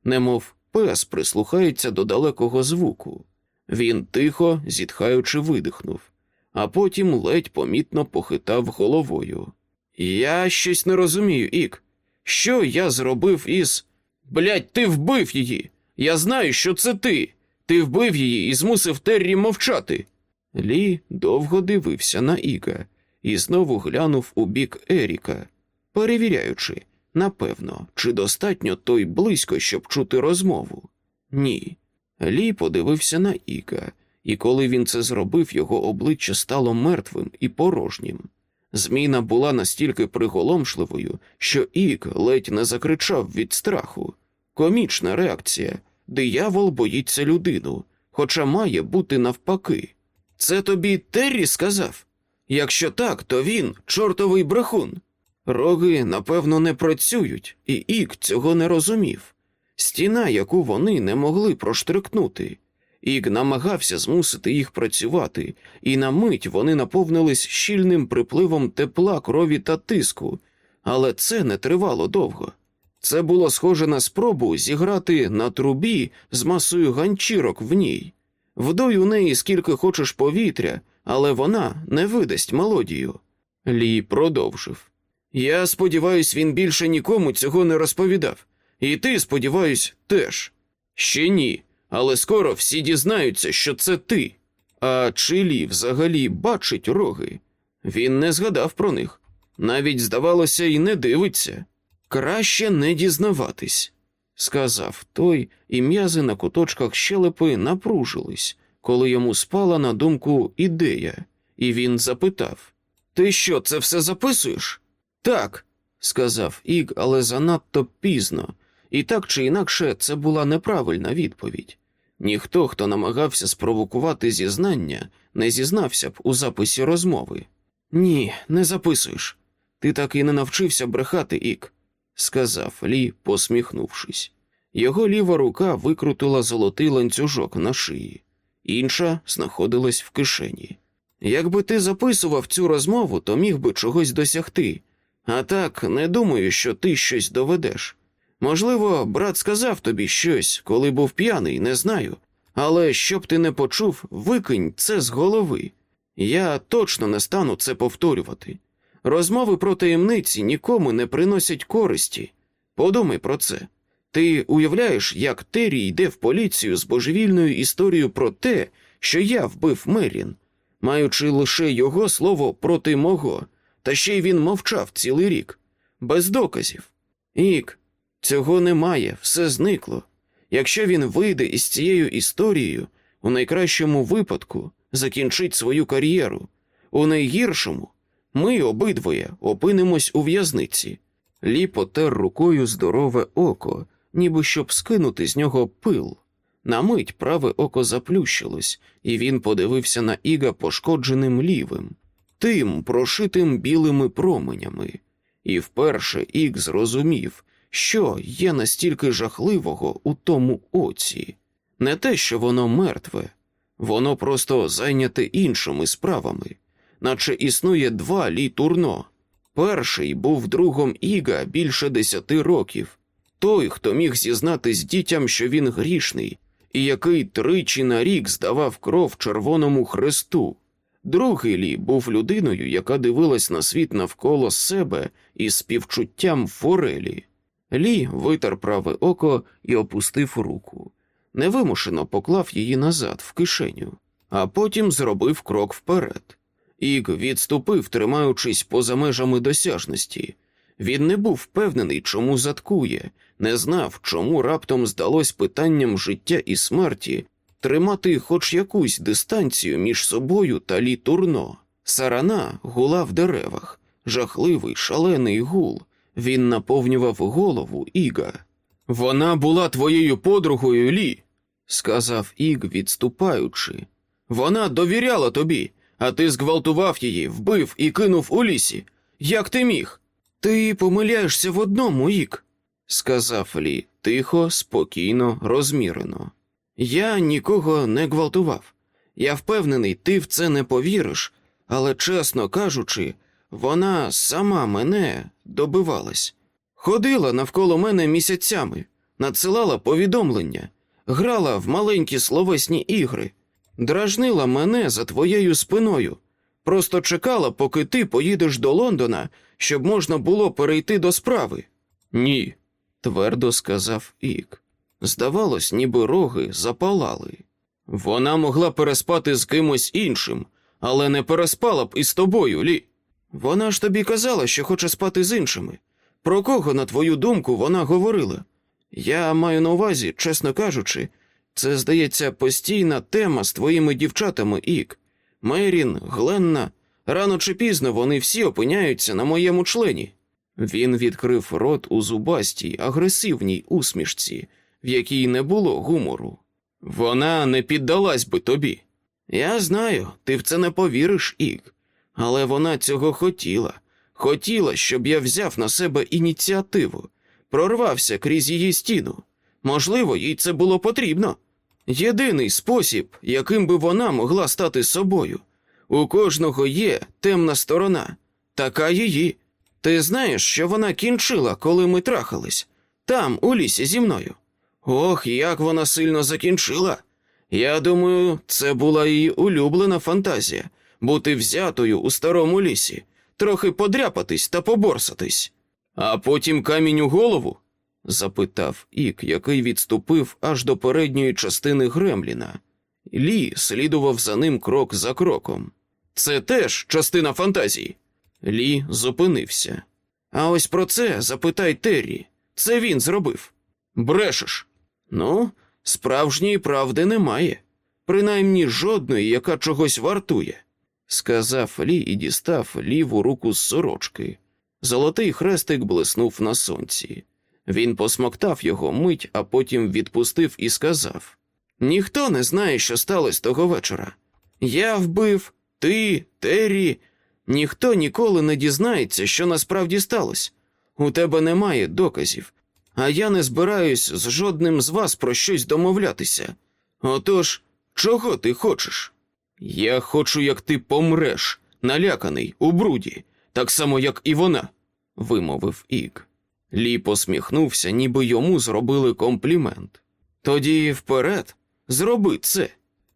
немов пес прислухається до далекого звуку. Він тихо, зітхаючи, видихнув, а потім ледь помітно похитав головою. Я щось не розумію, Ік. Що я зробив із. Блядь, ти вбив її. Я знаю, що це ти. Ти вбив її і змусив Террі мовчати. Лі довго дивився на Іга і знову глянув у бік Еріка, перевіряючи, напевно, чи достатньо той близько, щоб чути розмову. Ні. Лі подивився на Іга, і коли він це зробив, його обличчя стало мертвим і порожнім. Зміна була настільки приголомшливою, що Ік ледь не закричав від страху. Комічна реакція диявол боїться людину, хоча має бути навпаки. Це тобі Террі сказав? Якщо так, то він чортовий брехун. Роги, напевно, не працюють, і Ік цього не розумів. Стіна, яку вони не могли проштрикнути. Ік намагався змусити їх працювати, і на мить вони наповнились щільним припливом тепла, крові та тиску, але це не тривало довго. Це було схоже на спробу зіграти на трубі з масою ганчірок в ній. Вдой у неї скільки хочеш повітря, але вона не видасть мелодію. Лі продовжив. Я сподіваюсь, він більше нікому цього не розповідав. І ти, сподіваюсь, теж. Ще ні, але скоро всі дізнаються, що це ти. А чи Лі взагалі бачить роги? Він не згадав про них. Навіть, здавалося, і не дивиться. Краще не дізнаватись, сказав той, і м'язи на куточках щелепи напружились, коли йому спала на думку ідея, і він запитав: Ти що, це все записуєш? Так, сказав Іг, але занадто пізно, і так чи інакше це була неправильна відповідь. Ніхто, хто намагався спровокувати зізнання, не зізнався б у записі розмови. Ні, не записуєш. Ти так і не навчився брехати, Ік, сказав Лі, посміхнувшись. Його ліва рука викрутила золотий ланцюжок на шиї, інша знаходилась в кишені. Якби ти записував цю розмову, то міг би чогось досягти. А так, не думаю, що ти щось доведеш. Можливо, брат сказав тобі щось, коли був п'яний, не знаю. Але щоб ти не почув, викинь це з голови. Я точно не стану це повторювати. Розмови про таємниці нікому не приносять користі. Подумай про це. Ти уявляєш, як Террі йде в поліцію з божевільною історією про те, що я вбив Мерін, маючи лише його слово проти мого, та ще й він мовчав цілий рік, без доказів. Ік, цього немає, все зникло. Якщо він вийде із цією історією, у найкращому випадку закінчить свою кар'єру, у найгіршому ми обидвоє опинимось у в'язниці. Лі потер рукою здорове око, ніби щоб скинути з нього пил. На мить праве око заплющилось, і він подивився на Іга пошкодженим лівим, тим, прошитим білими променями. І вперше Іг зрозумів, що є настільки жахливого у тому оці, не те, що воно мертве, воно просто зайняте іншими справами, наче існує два лі турно. Перший був другом Іга більше десяти років, той, хто міг зізнатись дітям, що він грішний, і який тричі на рік здавав кров Червоному Христу. Другий Лі був людиною, яка дивилась на світ навколо себе із співчуттям форелі. Лі витер праве око і опустив руку. Невимушено поклав її назад в кишеню, а потім зробив крок вперед. Іг відступив, тримаючись поза межами досяжності. Він не був впевнений, чому заткує, не знав, чому раптом здалось питанням життя і смерті тримати хоч якусь дистанцію між собою та лі турно. Сарана гула в деревах, жахливий, шалений гул. Він наповнював голову Іга. Вона була твоєю подругою Лі, сказав Іг, відступаючи. Вона довіряла тобі, а ти зґвалтував її, вбив і кинув у лісі. Як ти міг? Ти помиляєшся в одному, Іг. сказав Лі тихо, спокійно, розмірено. Я нікого не гвалтував. Я впевнений, ти в це не повіриш, але, чесно кажучи, вона сама мене добивалась. Ходила навколо мене місяцями, надсилала повідомлення, грала в маленькі словесні ігри, дражнила мене за твоєю спиною, просто чекала, поки ти поїдеш до Лондона, щоб можна було перейти до справи. Ні, твердо сказав Ік. Здавалось, ніби роги запалали. Вона могла переспати з кимось іншим, але не переспала б із тобою, Лі. Вона ж тобі казала, що хоче спати з іншими. Про кого, на твою думку, вона говорила? Я маю на увазі, чесно кажучи, це, здається, постійна тема з твоїми дівчатами, Ік. Мерін, Гленна, рано чи пізно вони всі опиняються на моєму члені. Він відкрив рот у зубастій, агресивній усмішці, в якій не було гумору. Вона не піддалась би тобі. Я знаю, ти в це не повіриш, Ік, але вона цього хотіла. Хотіла, щоб я взяв на себе ініціативу, прорвався крізь її стіну. Можливо, їй це було потрібно. Єдиний спосіб, яким би вона могла стати собою. У кожного є темна сторона, така її. Ти знаєш, що вона кінчила, коли ми трахались, там, у лісі зі мною. Ох, як вона сильно закінчила. Я думаю, це була її улюблена фантазія бути взятою у старому лісі, трохи подряпатись та поборсатись. А потім камінь у голову? запитав Ік, який відступив аж до передньої частини Гремліна. Лі слідував за ним крок за кроком. Це теж частина фантазії. Лі зупинився. А ось про це запитай Террі. Це він зробив. Брешеш. Ну, справжньої правди немає, принаймні жодної, яка чогось вартує, сказав Лі і дістав ліву руку з сорочки. Золотий хрестик блиснув на сонці. Він посмоктав його мить, а потім відпустив і сказав: Ніхто не знає, що сталося того вечора. Я вбив, ти, Террі. Ніхто ніколи не дізнається, що насправді сталося. У тебе немає доказів, а я не збираюсь з жодним з вас про щось домовлятися. Отож, чого ти хочеш? Я хочу, як ти помреш, наляканий, у бруді, так само, як і вона, вимовив Ік. Лі посміхнувся, ніби йому зробили комплімент. Тоді вперед, зроби це.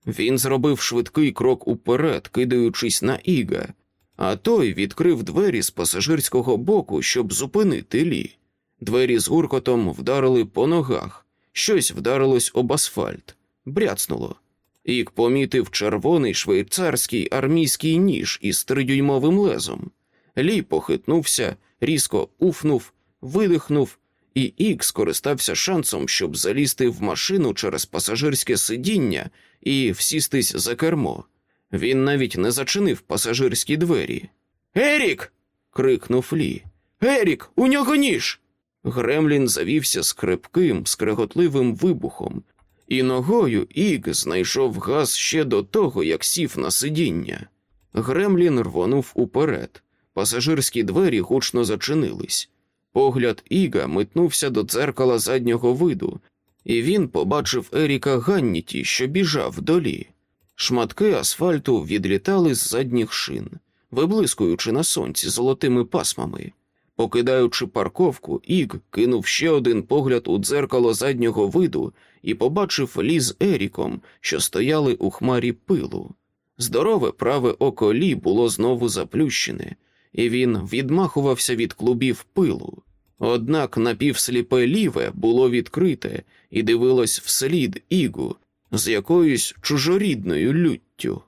Він зробив швидкий крок уперед, кидаючись на Іга, а той відкрив двері з пасажирського боку, щоб зупинити Лі. Двері з гуркотом вдарили по ногах, щось вдарилось об асфальт, бряцнуло. Ік помітив червоний швейцарський армійський ніж із тридюймовим лезом. Лі похитнувся, різко уфнув, видихнув, і Ік скористався шансом, щоб залізти в машину через пасажирське сидіння і всістись за кермо. Він навіть не зачинив пасажирські двері. Ерік. крикнув Лі. Ерік, у нього ніж. Гремлін завівся скрипким, скреготливим вибухом, і ногою Іг знайшов газ ще до того, як сів на сидіння. Гремлін рвонув уперед. Пасажирські двері гучно зачинились. Погляд Іга метнувся до дзеркала заднього виду, і він побачив Еріка Ганніті, що біжав долі. Шматки асфальту відлітали з задніх шин, виблискуючи на сонці золотими пасмами. Покидаючи парковку, Іг кинув ще один погляд у дзеркало заднього виду і побачив Лі з Еріком, що стояли у хмарі пилу. Здорове праве око Лі було знову заплющене, і він відмахувався від клубів пилу. Однак напівсліпе ліве було відкрите і дивилось вслід Ігу з якоюсь чужорідною люттю.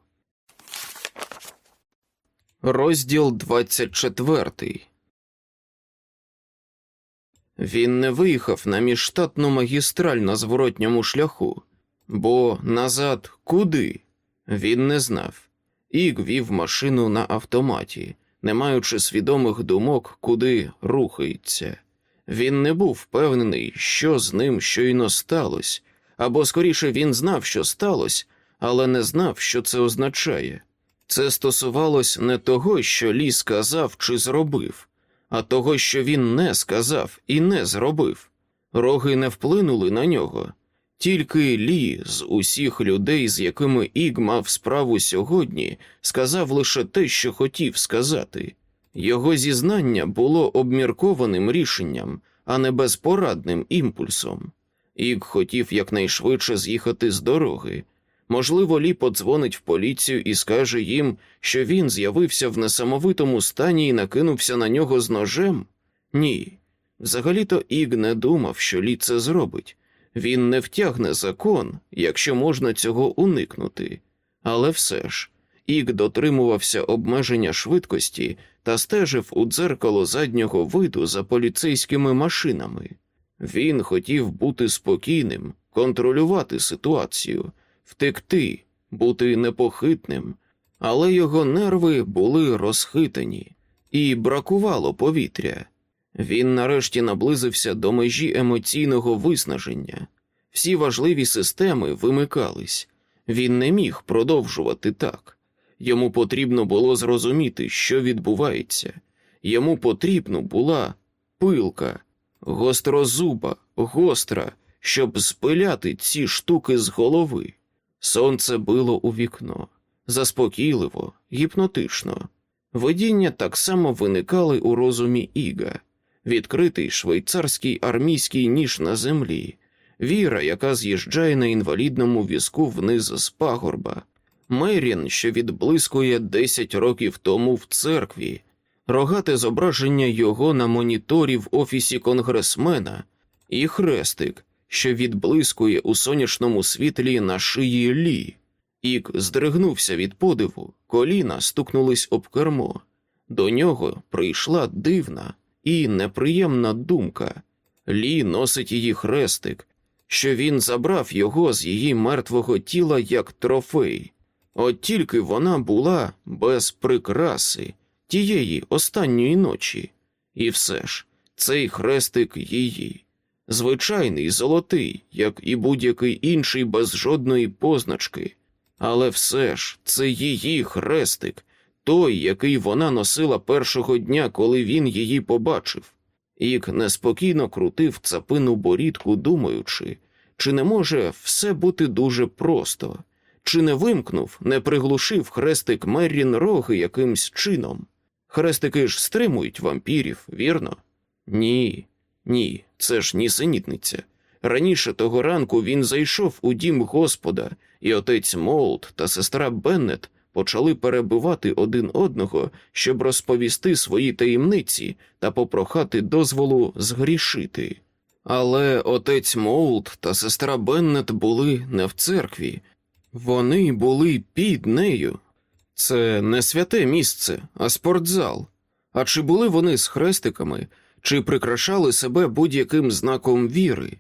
Розділ 24 Він не виїхав на міжштатну магістраль на зворотньому шляху, бо назад куди? Він не знав. Іг вів машину на автоматі, не маючи свідомих думок, куди рухається. Він не був впевнений, що з ним щойно сталося, або скоріше він знав, що сталося, але не знав, що це означає. Це стосувалось не того, що Лі сказав чи зробив, а того, що він не сказав і не зробив. Роги не вплинули на нього. Тільки Лі з усіх людей, з якими Іг мав справу сьогодні, сказав лише те, що хотів сказати. Його зізнання було обміркованим рішенням, а не безпорадним імпульсом. Іг хотів якнайшвидше з'їхати з дороги. Можливо, Лі подзвонить в поліцію і скаже їм, що він з'явився в несамовитому стані і накинувся на нього з ножем? Ні. Взагалі-то Іг не думав, що Лі це зробить. Він не втягне закон, якщо можна цього уникнути. Але все ж, Іг дотримувався обмеження швидкості та стежив у дзеркало заднього виду за поліцейськими машинами. Він хотів бути спокійним, контролювати ситуацію, втекти, бути непохитним, але його нерви були розхитані, і бракувало повітря. Він нарешті наблизився до межі емоційного виснаження. Всі важливі системи вимикались. Він не міг продовжувати так. Йому потрібно було зрозуміти, що відбувається. Йому потрібна була пилка, гострозуба, гостра, щоб спиляти ці штуки з голови. Сонце било у вікно, заспокійливо, гіпнотично. Видіння так само виникали у розумі Іга, відкритий швейцарський армійський ніж на землі, віра, яка з'їжджає на інвалідному візку вниз з пагорба, Мерін, що відблискує 10 років тому в церкві, рогате зображення його на моніторі в офісі конгресмена, і хрестик, що відблискує у сонячному світлі на шиї лі. Ік здригнувся від подиву, коліна стукнулись об кермо. До нього прийшла дивна і неприємна думка. Лі носить її хрестик, що він забрав його з її мертвого тіла як трофей. От тільки вона була без прикраси тієї останньої ночі, і все ж цей хрестик її, звичайний золотий, як і будь-який інший без жодної позначки, але все ж це її хрестик, той, який вона носила першого дня, коли він її побачив. Ік неспокійно крутив цапину борідку, думаючи, чи не може все бути дуже просто, чи не вимкнув, не приглушив хрестик Меррін роги якимсь чином. Хрестики ж стримують вампірів, вірно? Ні, ні, це ж нісенітниця. Раніше того ранку він зайшов у дім Господа, і отець Молт та сестра Беннет почали перебивати один одного, щоб розповісти свої таємниці та попрохати дозволу згрішити. Але отець Моулт та сестра Беннет були не в церкві, вони були під нею. Це не святе місце, а спортзал. А чи були вони з хрестиками, чи прикрашали себе будь-яким знаком віри?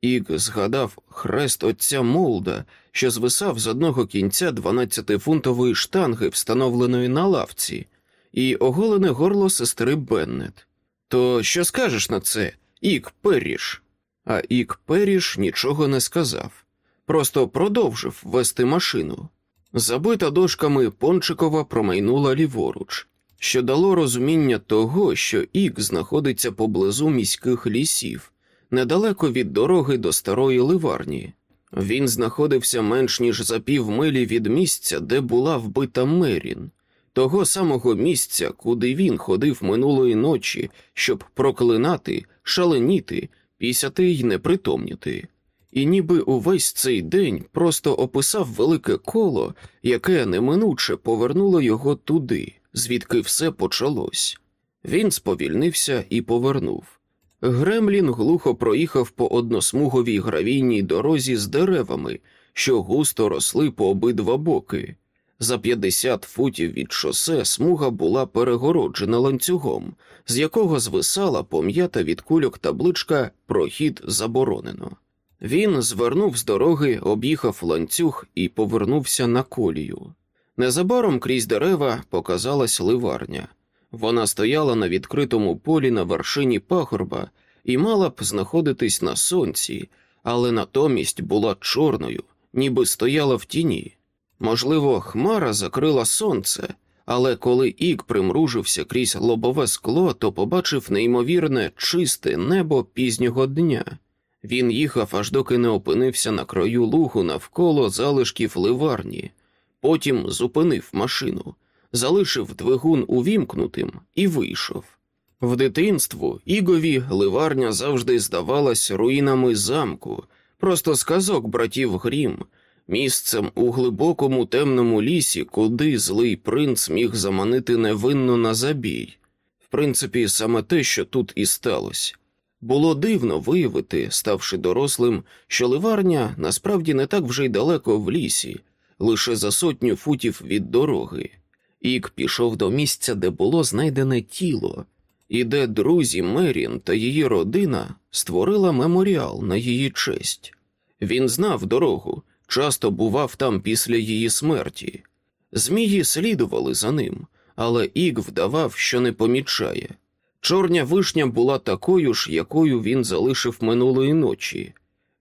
Іг згадав хрест отця Молда, що звисав з одного кінця 12-фунтової штанги, встановленої на лавці, і оголене горло сестри Беннет. То що скажеш на це, Ік Перріш? А Ік Перріш нічого не сказав, просто продовжив вести машину. Забита дошками Пончикова промайнула ліворуч, що дало розуміння того, що Ік знаходиться поблизу міських лісів, недалеко від дороги до старої ливарні. Він знаходився менш ніж за півмилі від місця, де була вбита Мерін, того самого місця, куди він ходив минулої ночі, щоб проклинати, шаленіти, пісяти й непритомніти. І ніби увесь цей день просто описав велике коло, яке неминуче повернуло його туди, звідки все почалось. Він сповільнився і повернув. Гремлін глухо проїхав по односмуговій гравійній дорозі з деревами, що густо росли по обидва боки. За 50 футів від шосе смуга була перегороджена ланцюгом, з якого звисала пом'ята від кульок табличка Прохід заборонено. Він звернув з дороги, об'їхав ланцюг і повернувся на колію. Незабаром крізь дерева показалась ливарня. Вона стояла на відкритому полі на вершині пагорба і мала б знаходитись на сонці, але натомість була чорною, ніби стояла в тіні. Можливо, хмара закрила сонце, але коли Ік примружився крізь лобове скло, то побачив неймовірне чисте небо пізнього дня. Він їхав, аж доки не опинився на краю лугу навколо залишків ливарні, потім зупинив машину, залишив двигун увімкнутим і вийшов. В дитинству Ігові ливарня завжди здавалась руїнами замку, просто сказок братів Грім, місцем у глибокому темному лісі, куди злий принц міг заманити невинно на забій. В принципі, саме те, що тут і сталося. Було дивно виявити, ставши дорослим, що ливарня насправді не так вже й далеко в лісі, лише за сотню футів від дороги. Ік пішов до місця, де було знайдене тіло, і де друзі Мерін та її родина створила меморіал на її честь. Він знав дорогу, часто бував там після її смерті. Змії слідували за ним, але Ік вдавав, що не помічає. Чорня вишня була такою ж, якою він залишив минулої ночі.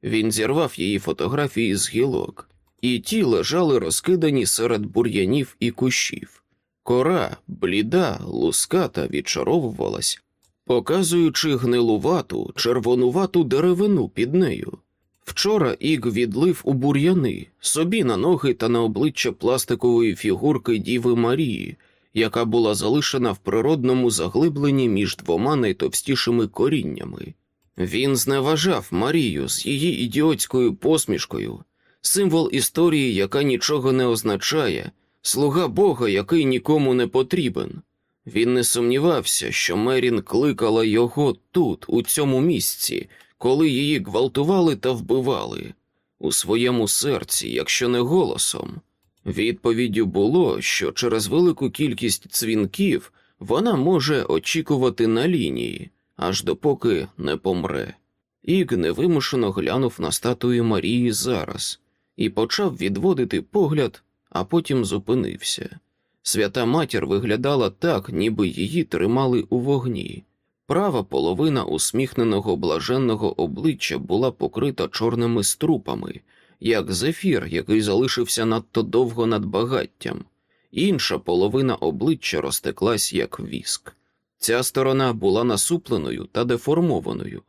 Він зірвав її фотографії з гілок, і ті лежали розкидані серед бур'янів і кущів. Кора, бліда, луската відчаровувалась, показуючи гнилувату, червонувату деревину під нею. Вчора Іг відлив у бур'яни собі на ноги та на обличчя пластикової фігурки Діви Марії, яка була залишена в природному заглибленні між двома найтовстішими коріннями. Він зневажав Марію з її ідіотською посмішкою, символ історії, яка нічого не означає, слуга Бога, який нікому не потрібен. Він не сумнівався, що Мерін кликала його тут, у цьому місці, коли її гвалтували та вбивали, у своєму серці, якщо не голосом. Відповіддю було, що через велику кількість дзвінків вона може очікувати на лінії, аж допоки не помре. Іг невимушено глянув на статую Марії зараз і почав відводити погляд, а потім зупинився. Свята матір виглядала так, ніби її тримали у вогні. Права половина усміхненого блаженного обличчя була покрита чорними струпами, як зефір, який залишився надто довго над багаттям, інша половина обличчя розтеклась, як віск. Ця сторона була насупленою та деформованою.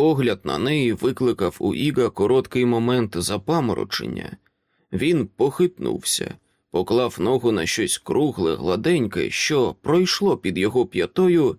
Погляд на неї викликав у Іга короткий момент запаморочення. Він похитнувся, поклав ногу на щось кругле, гладеньке, що пройшло під його п'ятою,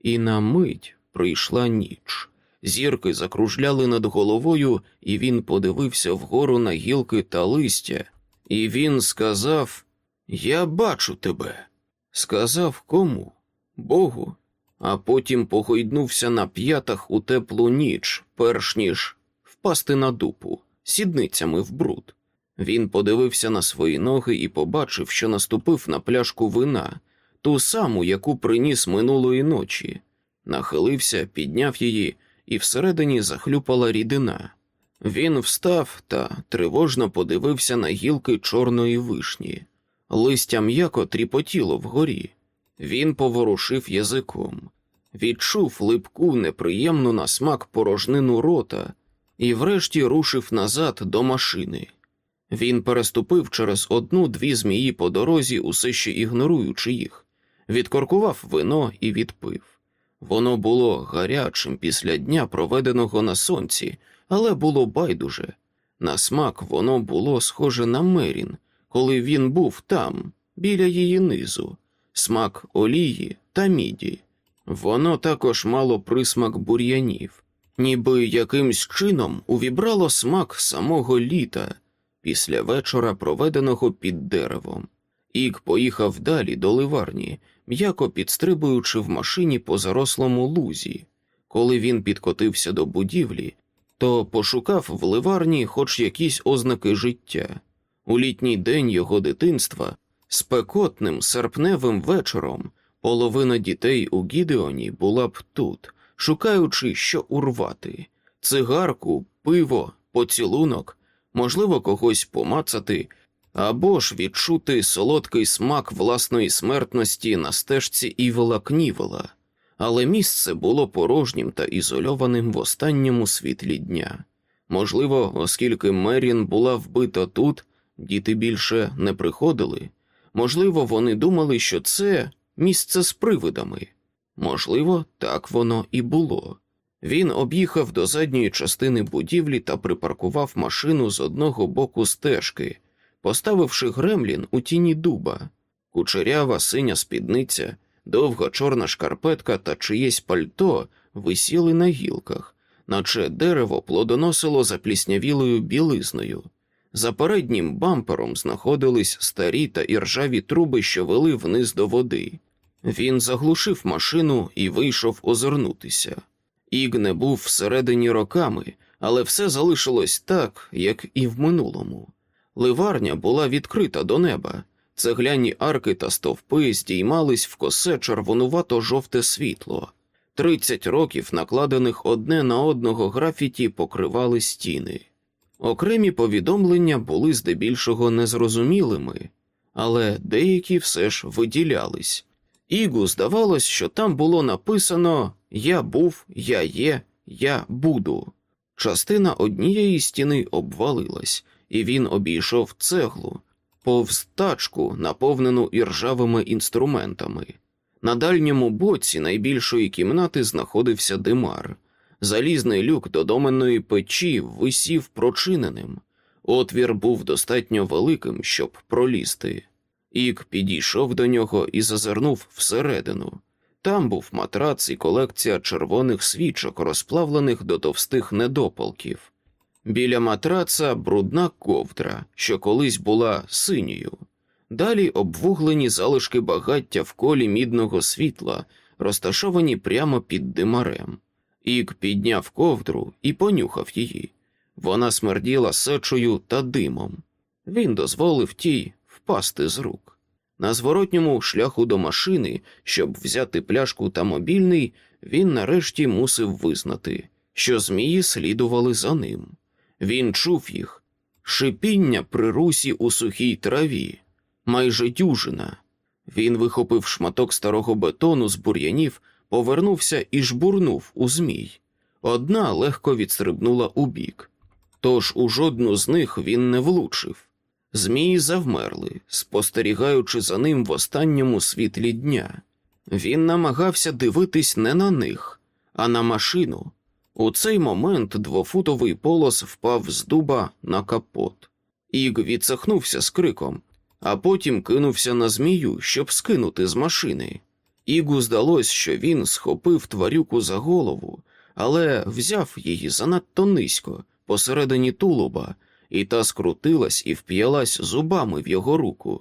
і на мить прийшла ніч. Зірки закружляли над головою, і він подивився вгору на гілки та листя, і він сказав: Я бачу тебе. Сказав кому? Богу, а потім погойднувся на п'ятах у теплу ніч, перш ніж впасти на дупу, сідницями в бруд. Він подивився на свої ноги і побачив, що наступив на пляшку вина, ту саму, яку приніс минулої ночі, нахилився, підняв її і всередині захлюпала рідина. Він встав та тривожно подивився на гілки чорної вишні. Листя м'яко тріпотіло вгорі. Він поворушив язиком, відчув липку, неприємну на смак порожнину рота і врешті рушив назад до машини. Він переступив через одну-дві змії по дорозі, усе ще ігноруючи їх, відкоркував вино і відпив. Воно було гарячим після дня, проведеного на сонці, але було байдуже. На смак воно було схоже на Мерін, коли він був там, біля її низу, смак олії та міді. Воно також мало присмак бур'янів, ніби якимсь чином увібрало смак самого літа після вечора, проведеного під деревом. Ік поїхав далі до ливарні, м'яко підстрибуючи в машині по зарослому лузі. Коли він підкотився до будівлі, то пошукав в ливарні хоч якісь ознаки життя. У літній день його дитинства, спекотним серпневим вечором, половина дітей у Гідеоні була б тут, шукаючи, що урвати цигарку, пиво, поцілунок, можливо, когось помацати або ж відчути солодкий смак власної смертності на стежці Івела Кнівела, але місце було порожнім та ізольованим в останньому світлі дня. Можливо, оскільки Мерін була вбита тут, діти більше не приходили, Можливо, вони думали, що це місце з привидами. Можливо, так воно і було. Він об'їхав до задньої частини будівлі та припаркував машину з одного боку стежки, поставивши гремлін у тіні дуба, кучерява синя спідниця, довга чорна шкарпетка та чиєсь пальто висіли на гілках, наче дерево плодоносило запліснявілою білизною. За переднім бампером знаходились старі та іржаві труби, що вели вниз до води. Він заглушив машину і вийшов озирнутися. Іг не був всередині роками, але все залишилось так, як і в минулому. Ливарня була відкрита до неба, цегляні арки та стовпи здіймались в косе червонувато жовте світло. Тридцять років, накладених одне на одного графіті, покривали стіни. Окремі повідомлення були здебільшого незрозумілими, але деякі все ж виділялись. Ігу здавалось, що там було написано Я був, я є, я буду. Частина однієї стіни обвалилась, і він обійшов цеглу, повз тачку, наповнену іржавими інструментами. На дальньому боці найбільшої кімнати знаходився димар. Залізний люк до доменної печі висів прочиненим. Отвір був достатньо великим, щоб пролізти. Ік підійшов до нього і зазирнув всередину. Там був матрац і колекція червоних свічок, розплавлених до товстих недопалків. Біля матраца брудна ковдра, що колись була синьою. Далі обвуглені залишки багаття в колі мідного світла, розташовані прямо під димарем. Ік підняв ковдру і понюхав її. Вона смерділа сечою та димом. Він дозволив тій впасти з рук. На зворотньому шляху до машини, щоб взяти пляшку та мобільний, він нарешті мусив визнати, що змії слідували за ним. Він чув їх шипіння при русі у сухій траві, майже дюжина. Він вихопив шматок старого бетону з бур'янів, повернувся і жбурнув у змій. Одна легко відстрибнула убік. Тож у жодну з них він не влучив. Змії завмерли, спостерігаючи за ним в останньому світлі дня. Він намагався дивитись не на них, а на машину. У цей момент двофутовий полос впав з дуба на капот. Іг відсахнувся з криком, а потім кинувся на змію, щоб скинути з машини. Ігу здалось, що він схопив тварюку за голову, але взяв її занадто низько, посередині тулуба, і та скрутилась і вп'ялась зубами в його руку.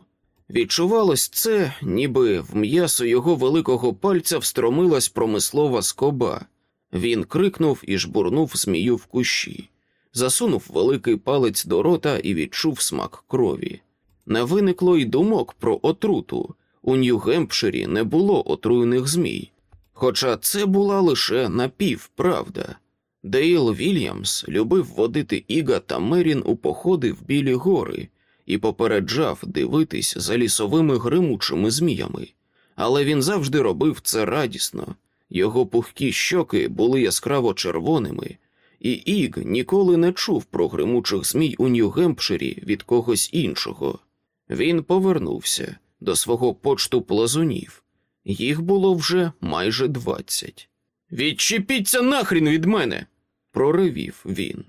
Відчувалось це, ніби в м'ясо його великого пальця встромилась промислова скоба. Він крикнув і жбурнув змію в кущі, засунув великий палець до рота і відчув смак крові. Не виникло й думок про отруту. У Нью-Гемпширі не було отруйних змій, хоча це була лише напівправда. Дейл Вільямс любив водити Іга та Мерін у походи в білі гори і попереджав дивитись за лісовими гримучими зміями, але він завжди робив це радісно. Його пухкі щоки були яскраво червоними, і Іг ніколи не чув про гримучих змій у Нью-Гемпширі від когось іншого. Він повернувся до свого почту плазунів. Їх було вже майже двадцять. Відчепіться нахрін від мене. проривів він.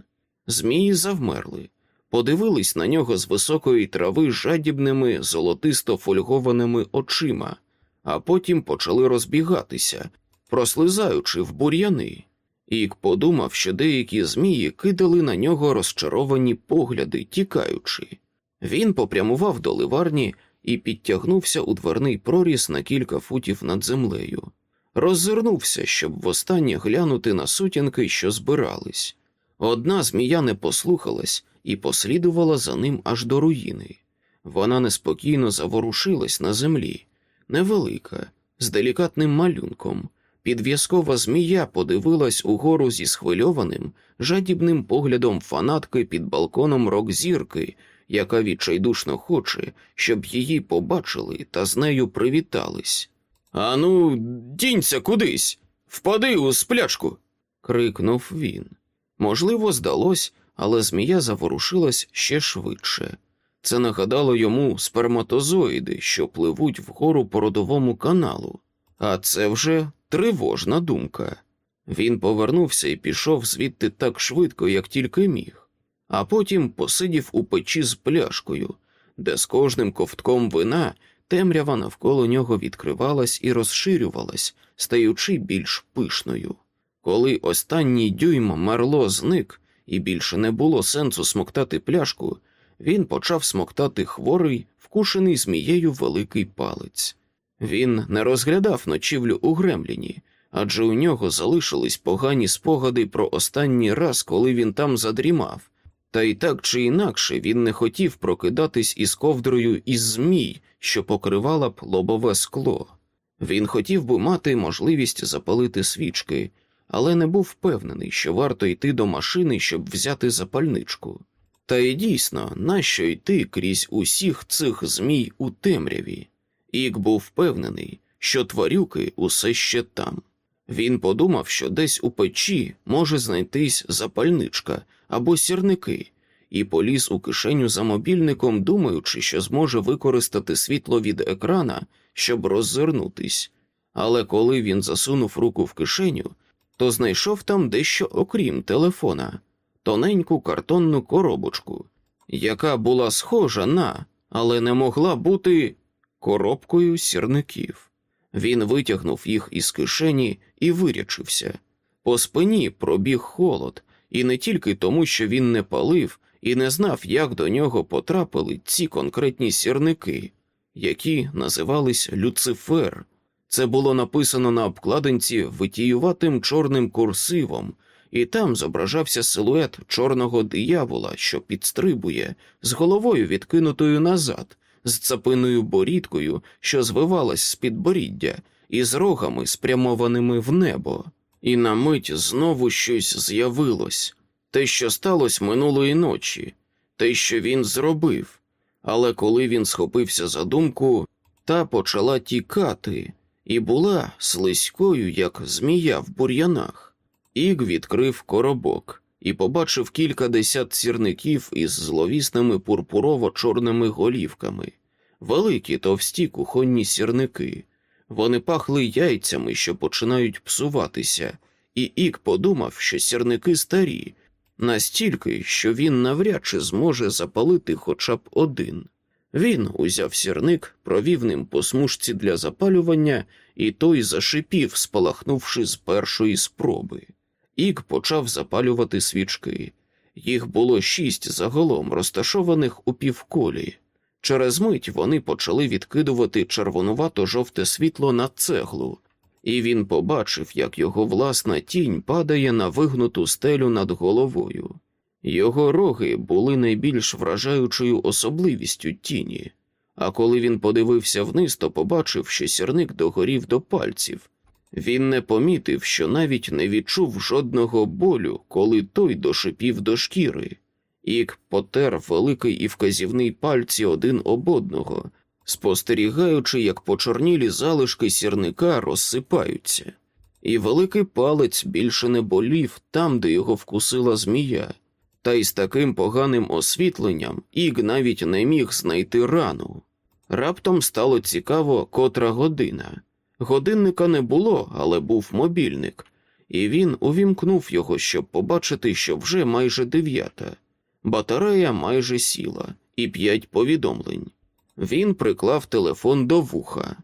Змії завмерли, подивились на нього з високої трави жадібними золотисто фольгованими очима, а потім почали розбігатися, прослизаючи в бур'яни. Ік подумав, що деякі змії кидали на нього розчаровані погляди, тікаючи. Він попрямував до ливарні і підтягнувся у дверний проріз на кілька футів над землею. Роззирнувся, щоб востаннє глянути на сутінки, що збирались. Одна змія не послухалась і послідувала за ним аж до руїни. Вона неспокійно заворушилась на землі, невелика, з делікатним малюнком. Підв'язкова змія подивилась угору зі схвильованим, жадібним поглядом фанатки під балконом рок-зірки, яка відчайдушно хоче, щоб її побачили та з нею привітались. Ану, дінься кудись, впади у сплячку. крикнув він. Можливо, здалось, але змія заворушилась ще швидше. Це нагадало йому сперматозоїди, що пливуть вгору по родовому каналу, а це вже тривожна думка. Він повернувся і пішов звідти так швидко, як тільки міг, а потім посидів у печі з пляшкою, де з кожним ковтком вина темрява навколо нього відкривалась і розширювалась, стаючи більш пишною. Коли останній дюйм мерло зник і більше не було сенсу смоктати пляшку, він почав смоктати хворий, вкушений змією великий палець. Він не розглядав ночівлю у Гремліні, адже у нього залишились погані спогади про останній раз, коли він там задрімав, та й так чи інакше він не хотів прокидатись із ковдрою із змій, що покривала б лобове скло. Він хотів би мати можливість запалити свічки, але не був впевнений, що варто йти до машини, щоб взяти запальничку. Та й дійсно, нащо йти крізь усіх цих змій у темряві? Ік був впевнений, що тварюки усе ще там. Він подумав, що десь у печі може знайтись запальничка або сірники, і поліз у кишеню за мобільником, думаючи, що зможе використати світло від екрана, щоб роззирнутись. Але коли він засунув руку в кишеню, то знайшов там дещо окрім телефона тоненьку картонну коробочку, яка була схожа на, але не могла бути коробкою сірників. Він витягнув їх із кишені і вирячився. По спині пробіг холод, і не тільки тому, що він не палив і не знав, як до нього потрапили ці конкретні сірники, які називались Люцифер. Це було написано на обкладинці витіюватим чорним курсивом, і там зображався силует чорного диявола, що підстрибує, з головою відкинутою назад, з цапиною борідкою, що звивалась з підборіддя, і з рогами, спрямованими в небо. І на мить знову щось з'явилось те, що сталося минулої ночі, те, що він зробив. Але коли він схопився за думку, та почала тікати і була слизькою, як змія в бур'янах. Ік відкрив коробок і побачив кілька десят сірників із зловісними пурпурово-чорними голівками, великі товсті кухонні сірники. Вони пахли яйцями, що починають псуватися, і Ік подумав, що сірники старі, настільки, що він навряд чи зможе запалити хоча б один. Він узяв сірник, провів ним по смужці для запалювання, і той зашипів, спалахнувши з першої спроби. Ік почав запалювати свічки. Їх було шість загалом, розташованих у півколі. Через мить вони почали відкидувати червонувато жовте світло на цеглу, і він побачив, як його власна тінь падає на вигнуту стелю над головою. Його роги були найбільш вражаючою особливістю тіні, а коли він подивився вниз, то побачив, що сірник догорів до пальців. Він не помітив, що навіть не відчув жодного болю, коли той дошипів до шкіри. Ік потер великий і вказівний пальці один об одного, спостерігаючи, як почорнілі залишки сірника розсипаються, і великий палець більше не болів там, де його вкусила змія, та й з таким поганим освітленням Іг навіть не міг знайти рану. Раптом стало цікаво, котра година. Годинника не було, але був мобільник, і він увімкнув його, щоб побачити, що вже майже дев'ята. Батарея майже сіла, і п'ять повідомлень. Він приклав телефон до вуха.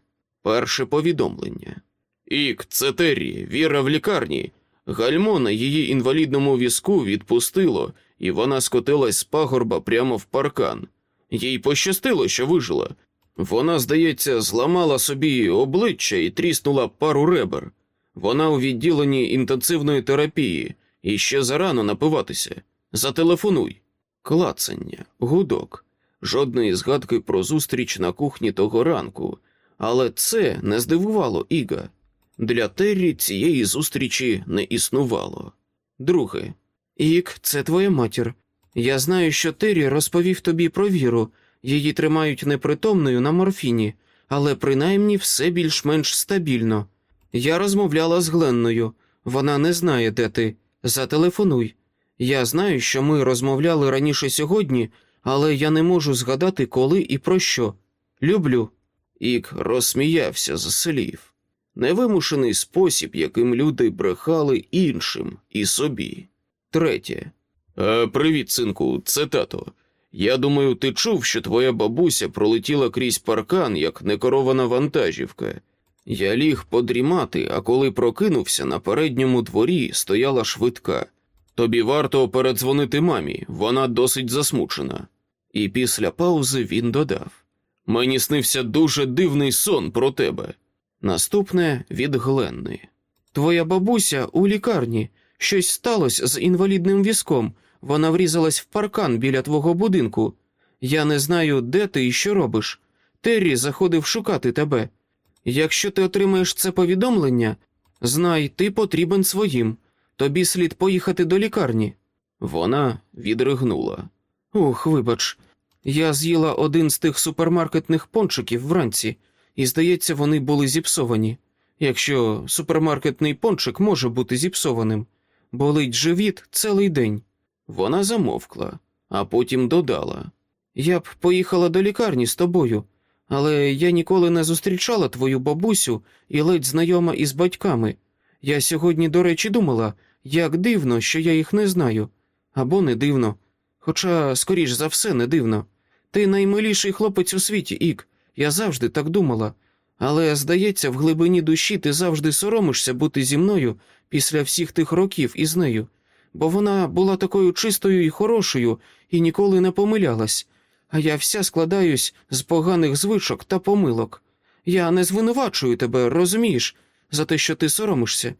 Перше повідомлення. Ік, це Террі, Віра в лікарні. Гальмо на її інвалідному візку відпустило, і вона скотилась з пагорба прямо в паркан. Їй пощастило, що вижила. Вона, здається, зламала собі обличчя і тріснула пару ребер. Вона у відділенні інтенсивної терапії і ще зарано напиватися. Зателефонуй. Клацання, гудок, жодної згадки про зустріч на кухні того ранку, але це не здивувало Іга. Для Террі цієї зустрічі не існувало. Друге, Ік, це твоя матір. Я знаю, що Террі розповів тобі про віру. Її тримають непритомною на морфіні, але принаймні все більш-менш стабільно. Я розмовляла з Гленною, вона не знає, де ти. Зателефонуй. Я знаю, що ми розмовляли раніше сьогодні, але я не можу згадати, коли і про що. Люблю. Ік розсміявся з слів. Невимушений спосіб, яким люди брехали іншим і собі. Третє. «Е, Привіт, синку, це тато. Я думаю, ти чув, що твоя бабуся пролетіла крізь паркан, як некорована вантажівка. Я ліг подрімати, а коли прокинувся, на передньому дворі стояла швидка. Тобі варто передзвонити мамі, вона досить засмучена. І після паузи він додав: Мені снився дуже дивний сон про тебе. Наступне від Гленни. Твоя бабуся у лікарні. Щось сталося з інвалідним візком. Вона врізалась в паркан біля твого будинку. Я не знаю, де ти і що робиш. Террі заходив шукати тебе. Якщо ти отримаєш це повідомлення, знай, ти потрібен своїм. Тобі слід поїхати до лікарні. Вона відригнула. Ух, вибач, я з'їла один з тих супермаркетних пончиків вранці, і, здається, вони були зіпсовані. Якщо супермаркетний пончик може бути зіпсованим, болить живіт цілий день. Вона замовкла, а потім додала. Я б поїхала до лікарні з тобою, але я ніколи не зустрічала твою бабусю і ледь знайома із батьками. Я сьогодні, до речі, думала, як дивно, що я їх не знаю, або не дивно. Хоча, скоріш за все, не дивно. Ти наймиліший хлопець у світі, Ік, я завжди так думала. Але, здається, в глибині душі ти завжди соромишся бути зі мною після всіх тих років із нею, бо вона була такою чистою і хорошою і ніколи не помилялась, а я вся складаюсь з поганих звичок та помилок. Я не звинувачую тебе, розумієш, за те, що ти соромишся.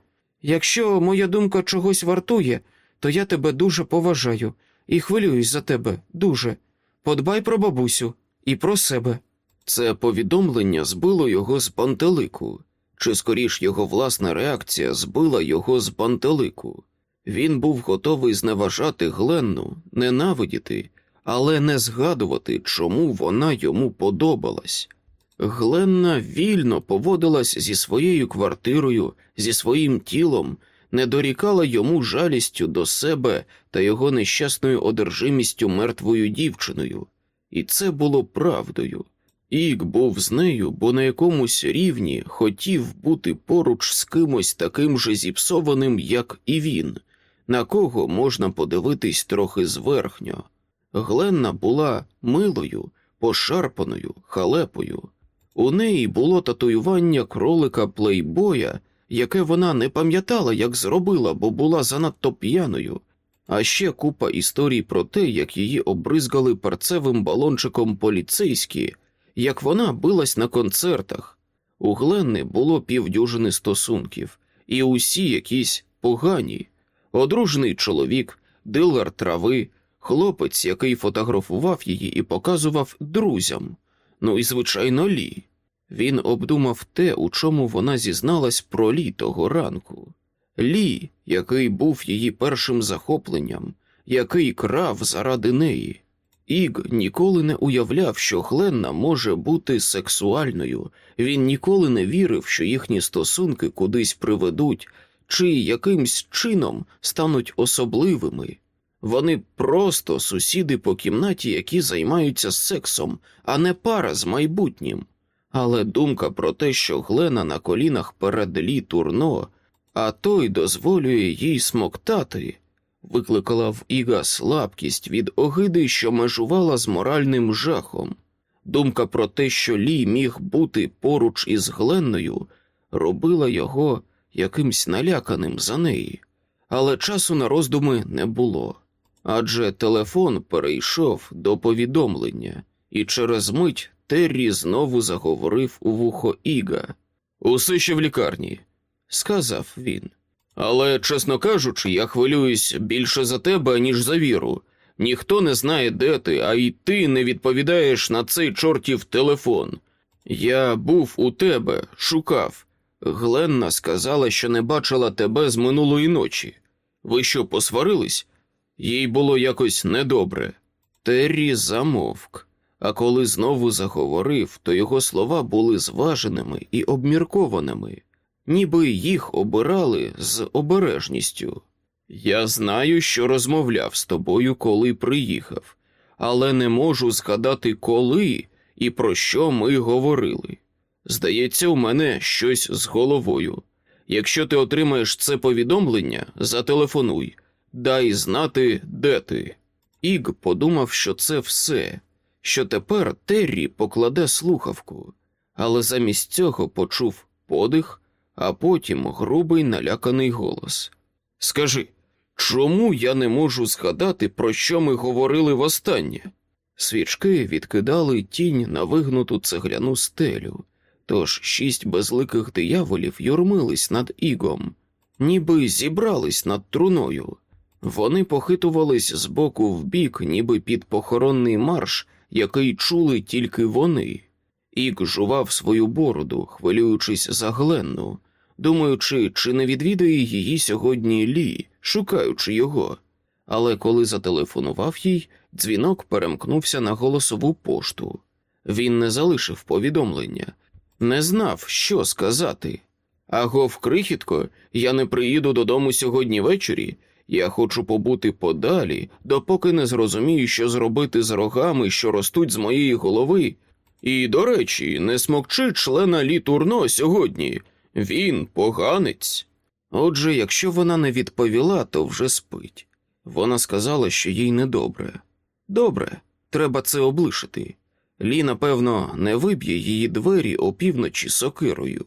Якщо моя думка чогось вартує, то я тебе дуже поважаю і хвилююсь за тебе дуже. Подбай про бабусю і про себе. Це повідомлення збило його з пантелику, чи скоріш його власна реакція збила його з пантелику. Він був готовий зневажати Гленну, ненавидіти, але не згадувати, чому вона йому подобалась. Гленна вільно поводилась зі своєю квартирою, зі своїм тілом, не дорікала йому жалістю до себе та його нещасною одержимістю мертвою дівчиною, і це було правдою. Ік був з нею, бо на якомусь рівні хотів бути поруч з кимось таким же зіпсованим, як і він, на кого можна подивитись трохи зверхньо. Гленна була милою, пошарпаною, халепою. У неї було татуювання кролика плейбоя, яке вона не пам'ятала, як зробила, бо була занадто п'яною, а ще купа історій про те, як її обризгали парцевим балончиком поліцейські, як вона билась на концертах. У Гленни було півдюжини стосунків, і усі якісь погані. Одружений чоловік, дилер трави, хлопець, який фотографував її і показував друзям. Ну і, звичайно, Лі. Він обдумав те, у чому вона зізналась про Лі того ранку. Лі, який був її першим захопленням, який крав заради неї. Іг ніколи не уявляв, що Гленна може бути сексуальною, він ніколи не вірив, що їхні стосунки кудись приведуть чи якимсь чином стануть особливими. Вони просто сусіди по кімнаті, які займаються сексом, а не пара з майбутнім. Але думка про те, що Глена на колінах перед лі турно, а той дозволює їй смоктати, викликала в Іга слабкість від огиди, що межувала з моральним жахом. Думка про те, що Лі міг бути поруч із Гленною, робила його якимсь наляканим за неї, але часу на роздуми не було. Адже телефон перейшов до повідомлення, і через мить Террі знову заговорив у вухо Іга. Усе ще в лікарні, сказав він. Але, чесно кажучи, я хвилююсь більше за тебе, ніж за віру. Ніхто не знає, де ти, а й ти не відповідаєш на цей чортів телефон. Я був у тебе, шукав. Гленна сказала, що не бачила тебе з минулої ночі. Ви що, посварились? Їй було якось недобре. Террі замовк, а коли знову заговорив, то його слова були зваженими і обміркованими, ніби їх обирали з обережністю. Я знаю, що розмовляв з тобою, коли приїхав, але не можу згадати, коли і про що ми говорили. Здається, у мене щось з головою. Якщо ти отримаєш це повідомлення, зателефонуй, дай знати, де ти. Іг подумав, що це все, що тепер Террі покладе слухавку, але замість цього почув подих, а потім грубий наляканий голос. Скажи, чому я не можу згадати, про що ми говорили востаннє? Свічки відкидали тінь на вигнуту цегляну стелю, тож шість безликих дияволів юрмились над ігом, ніби зібрались над труною. Вони похитувались з боку в бік, ніби під похоронний марш, який чули тільки вони. Іг жував свою бороду, хвилюючись за Гленну, думаючи, чи не відвідає її сьогодні Лі, шукаючи його. Але коли зателефонував їй, дзвінок перемкнувся на голосову пошту. Він не залишив повідомлення, не знав, що сказати. Агов, крихітко, я не приїду додому сьогодні ввечері. Я хочу побути подалі, допоки не зрозумію, що зробити з рогами, що ростуть з моєї голови. І, до речі, не смокчи члена Лі Турно сьогодні. Він поганець. Отже, якщо вона не відповіла, то вже спить. Вона сказала, що їй недобре. Добре, треба це облишити. Лі, напевно, не виб'є її двері опівночі сокирою.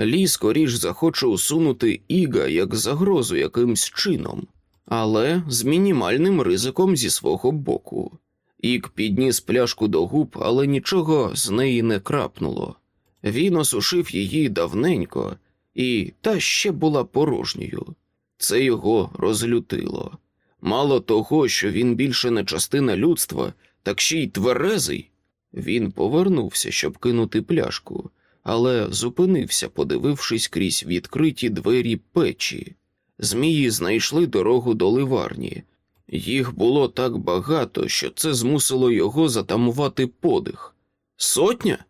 Лі скоріш захоче усунути Іга як загрозу якимсь чином, але з мінімальним ризиком зі свого боку. Ік підніс пляшку до губ, але нічого з неї не крапнуло. Він осушив її давненько, і та ще була порожньою. Це його розлютило. Мало того, що він більше не частина людства, так ще й тверезий. Він повернувся, щоб кинути пляшку, але зупинився, подивившись крізь відкриті двері печі. Змії знайшли дорогу до ливарні. Їх було так багато, що це змусило його затамувати подих. Сотня?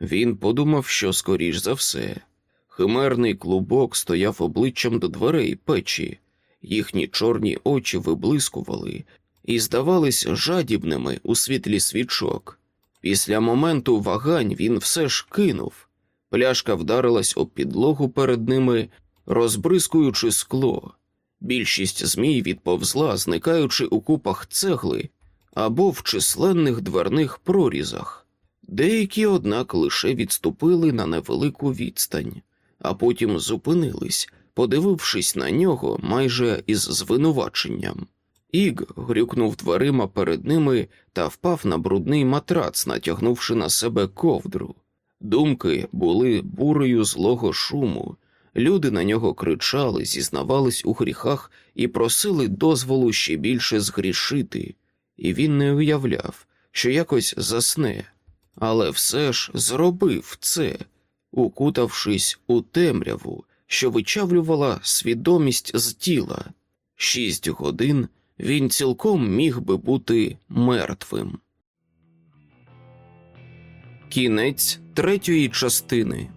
Він подумав, що скоріш за все. Химерний клубок стояв обличчям до дверей печі, їхні чорні очі виблискували і здавались жадібними у світлі свічок. Після моменту вагань він все ж кинув. Пляшка вдарилась об підлогу перед ними, розбризкуючи скло. Більшість змій відповзла, зникаючи у купах цегли або в численних дверних прорізах. Деякі, однак, лише відступили на невелику відстань, а потім зупинились, подивившись на нього майже із звинуваченням. Іг грюкнув дверима перед ними та впав на брудний матрац, натягнувши на себе ковдру. Думки були бурею злого шуму. Люди на нього кричали, зізнавались у гріхах і просили дозволу ще більше згрішити, і він не уявляв, що якось засне, але все ж зробив це, укутавшись у темряву, що вичавлювала свідомість з тіла. Шість годин він цілком міг би бути мертвим. Кінець третьої частини.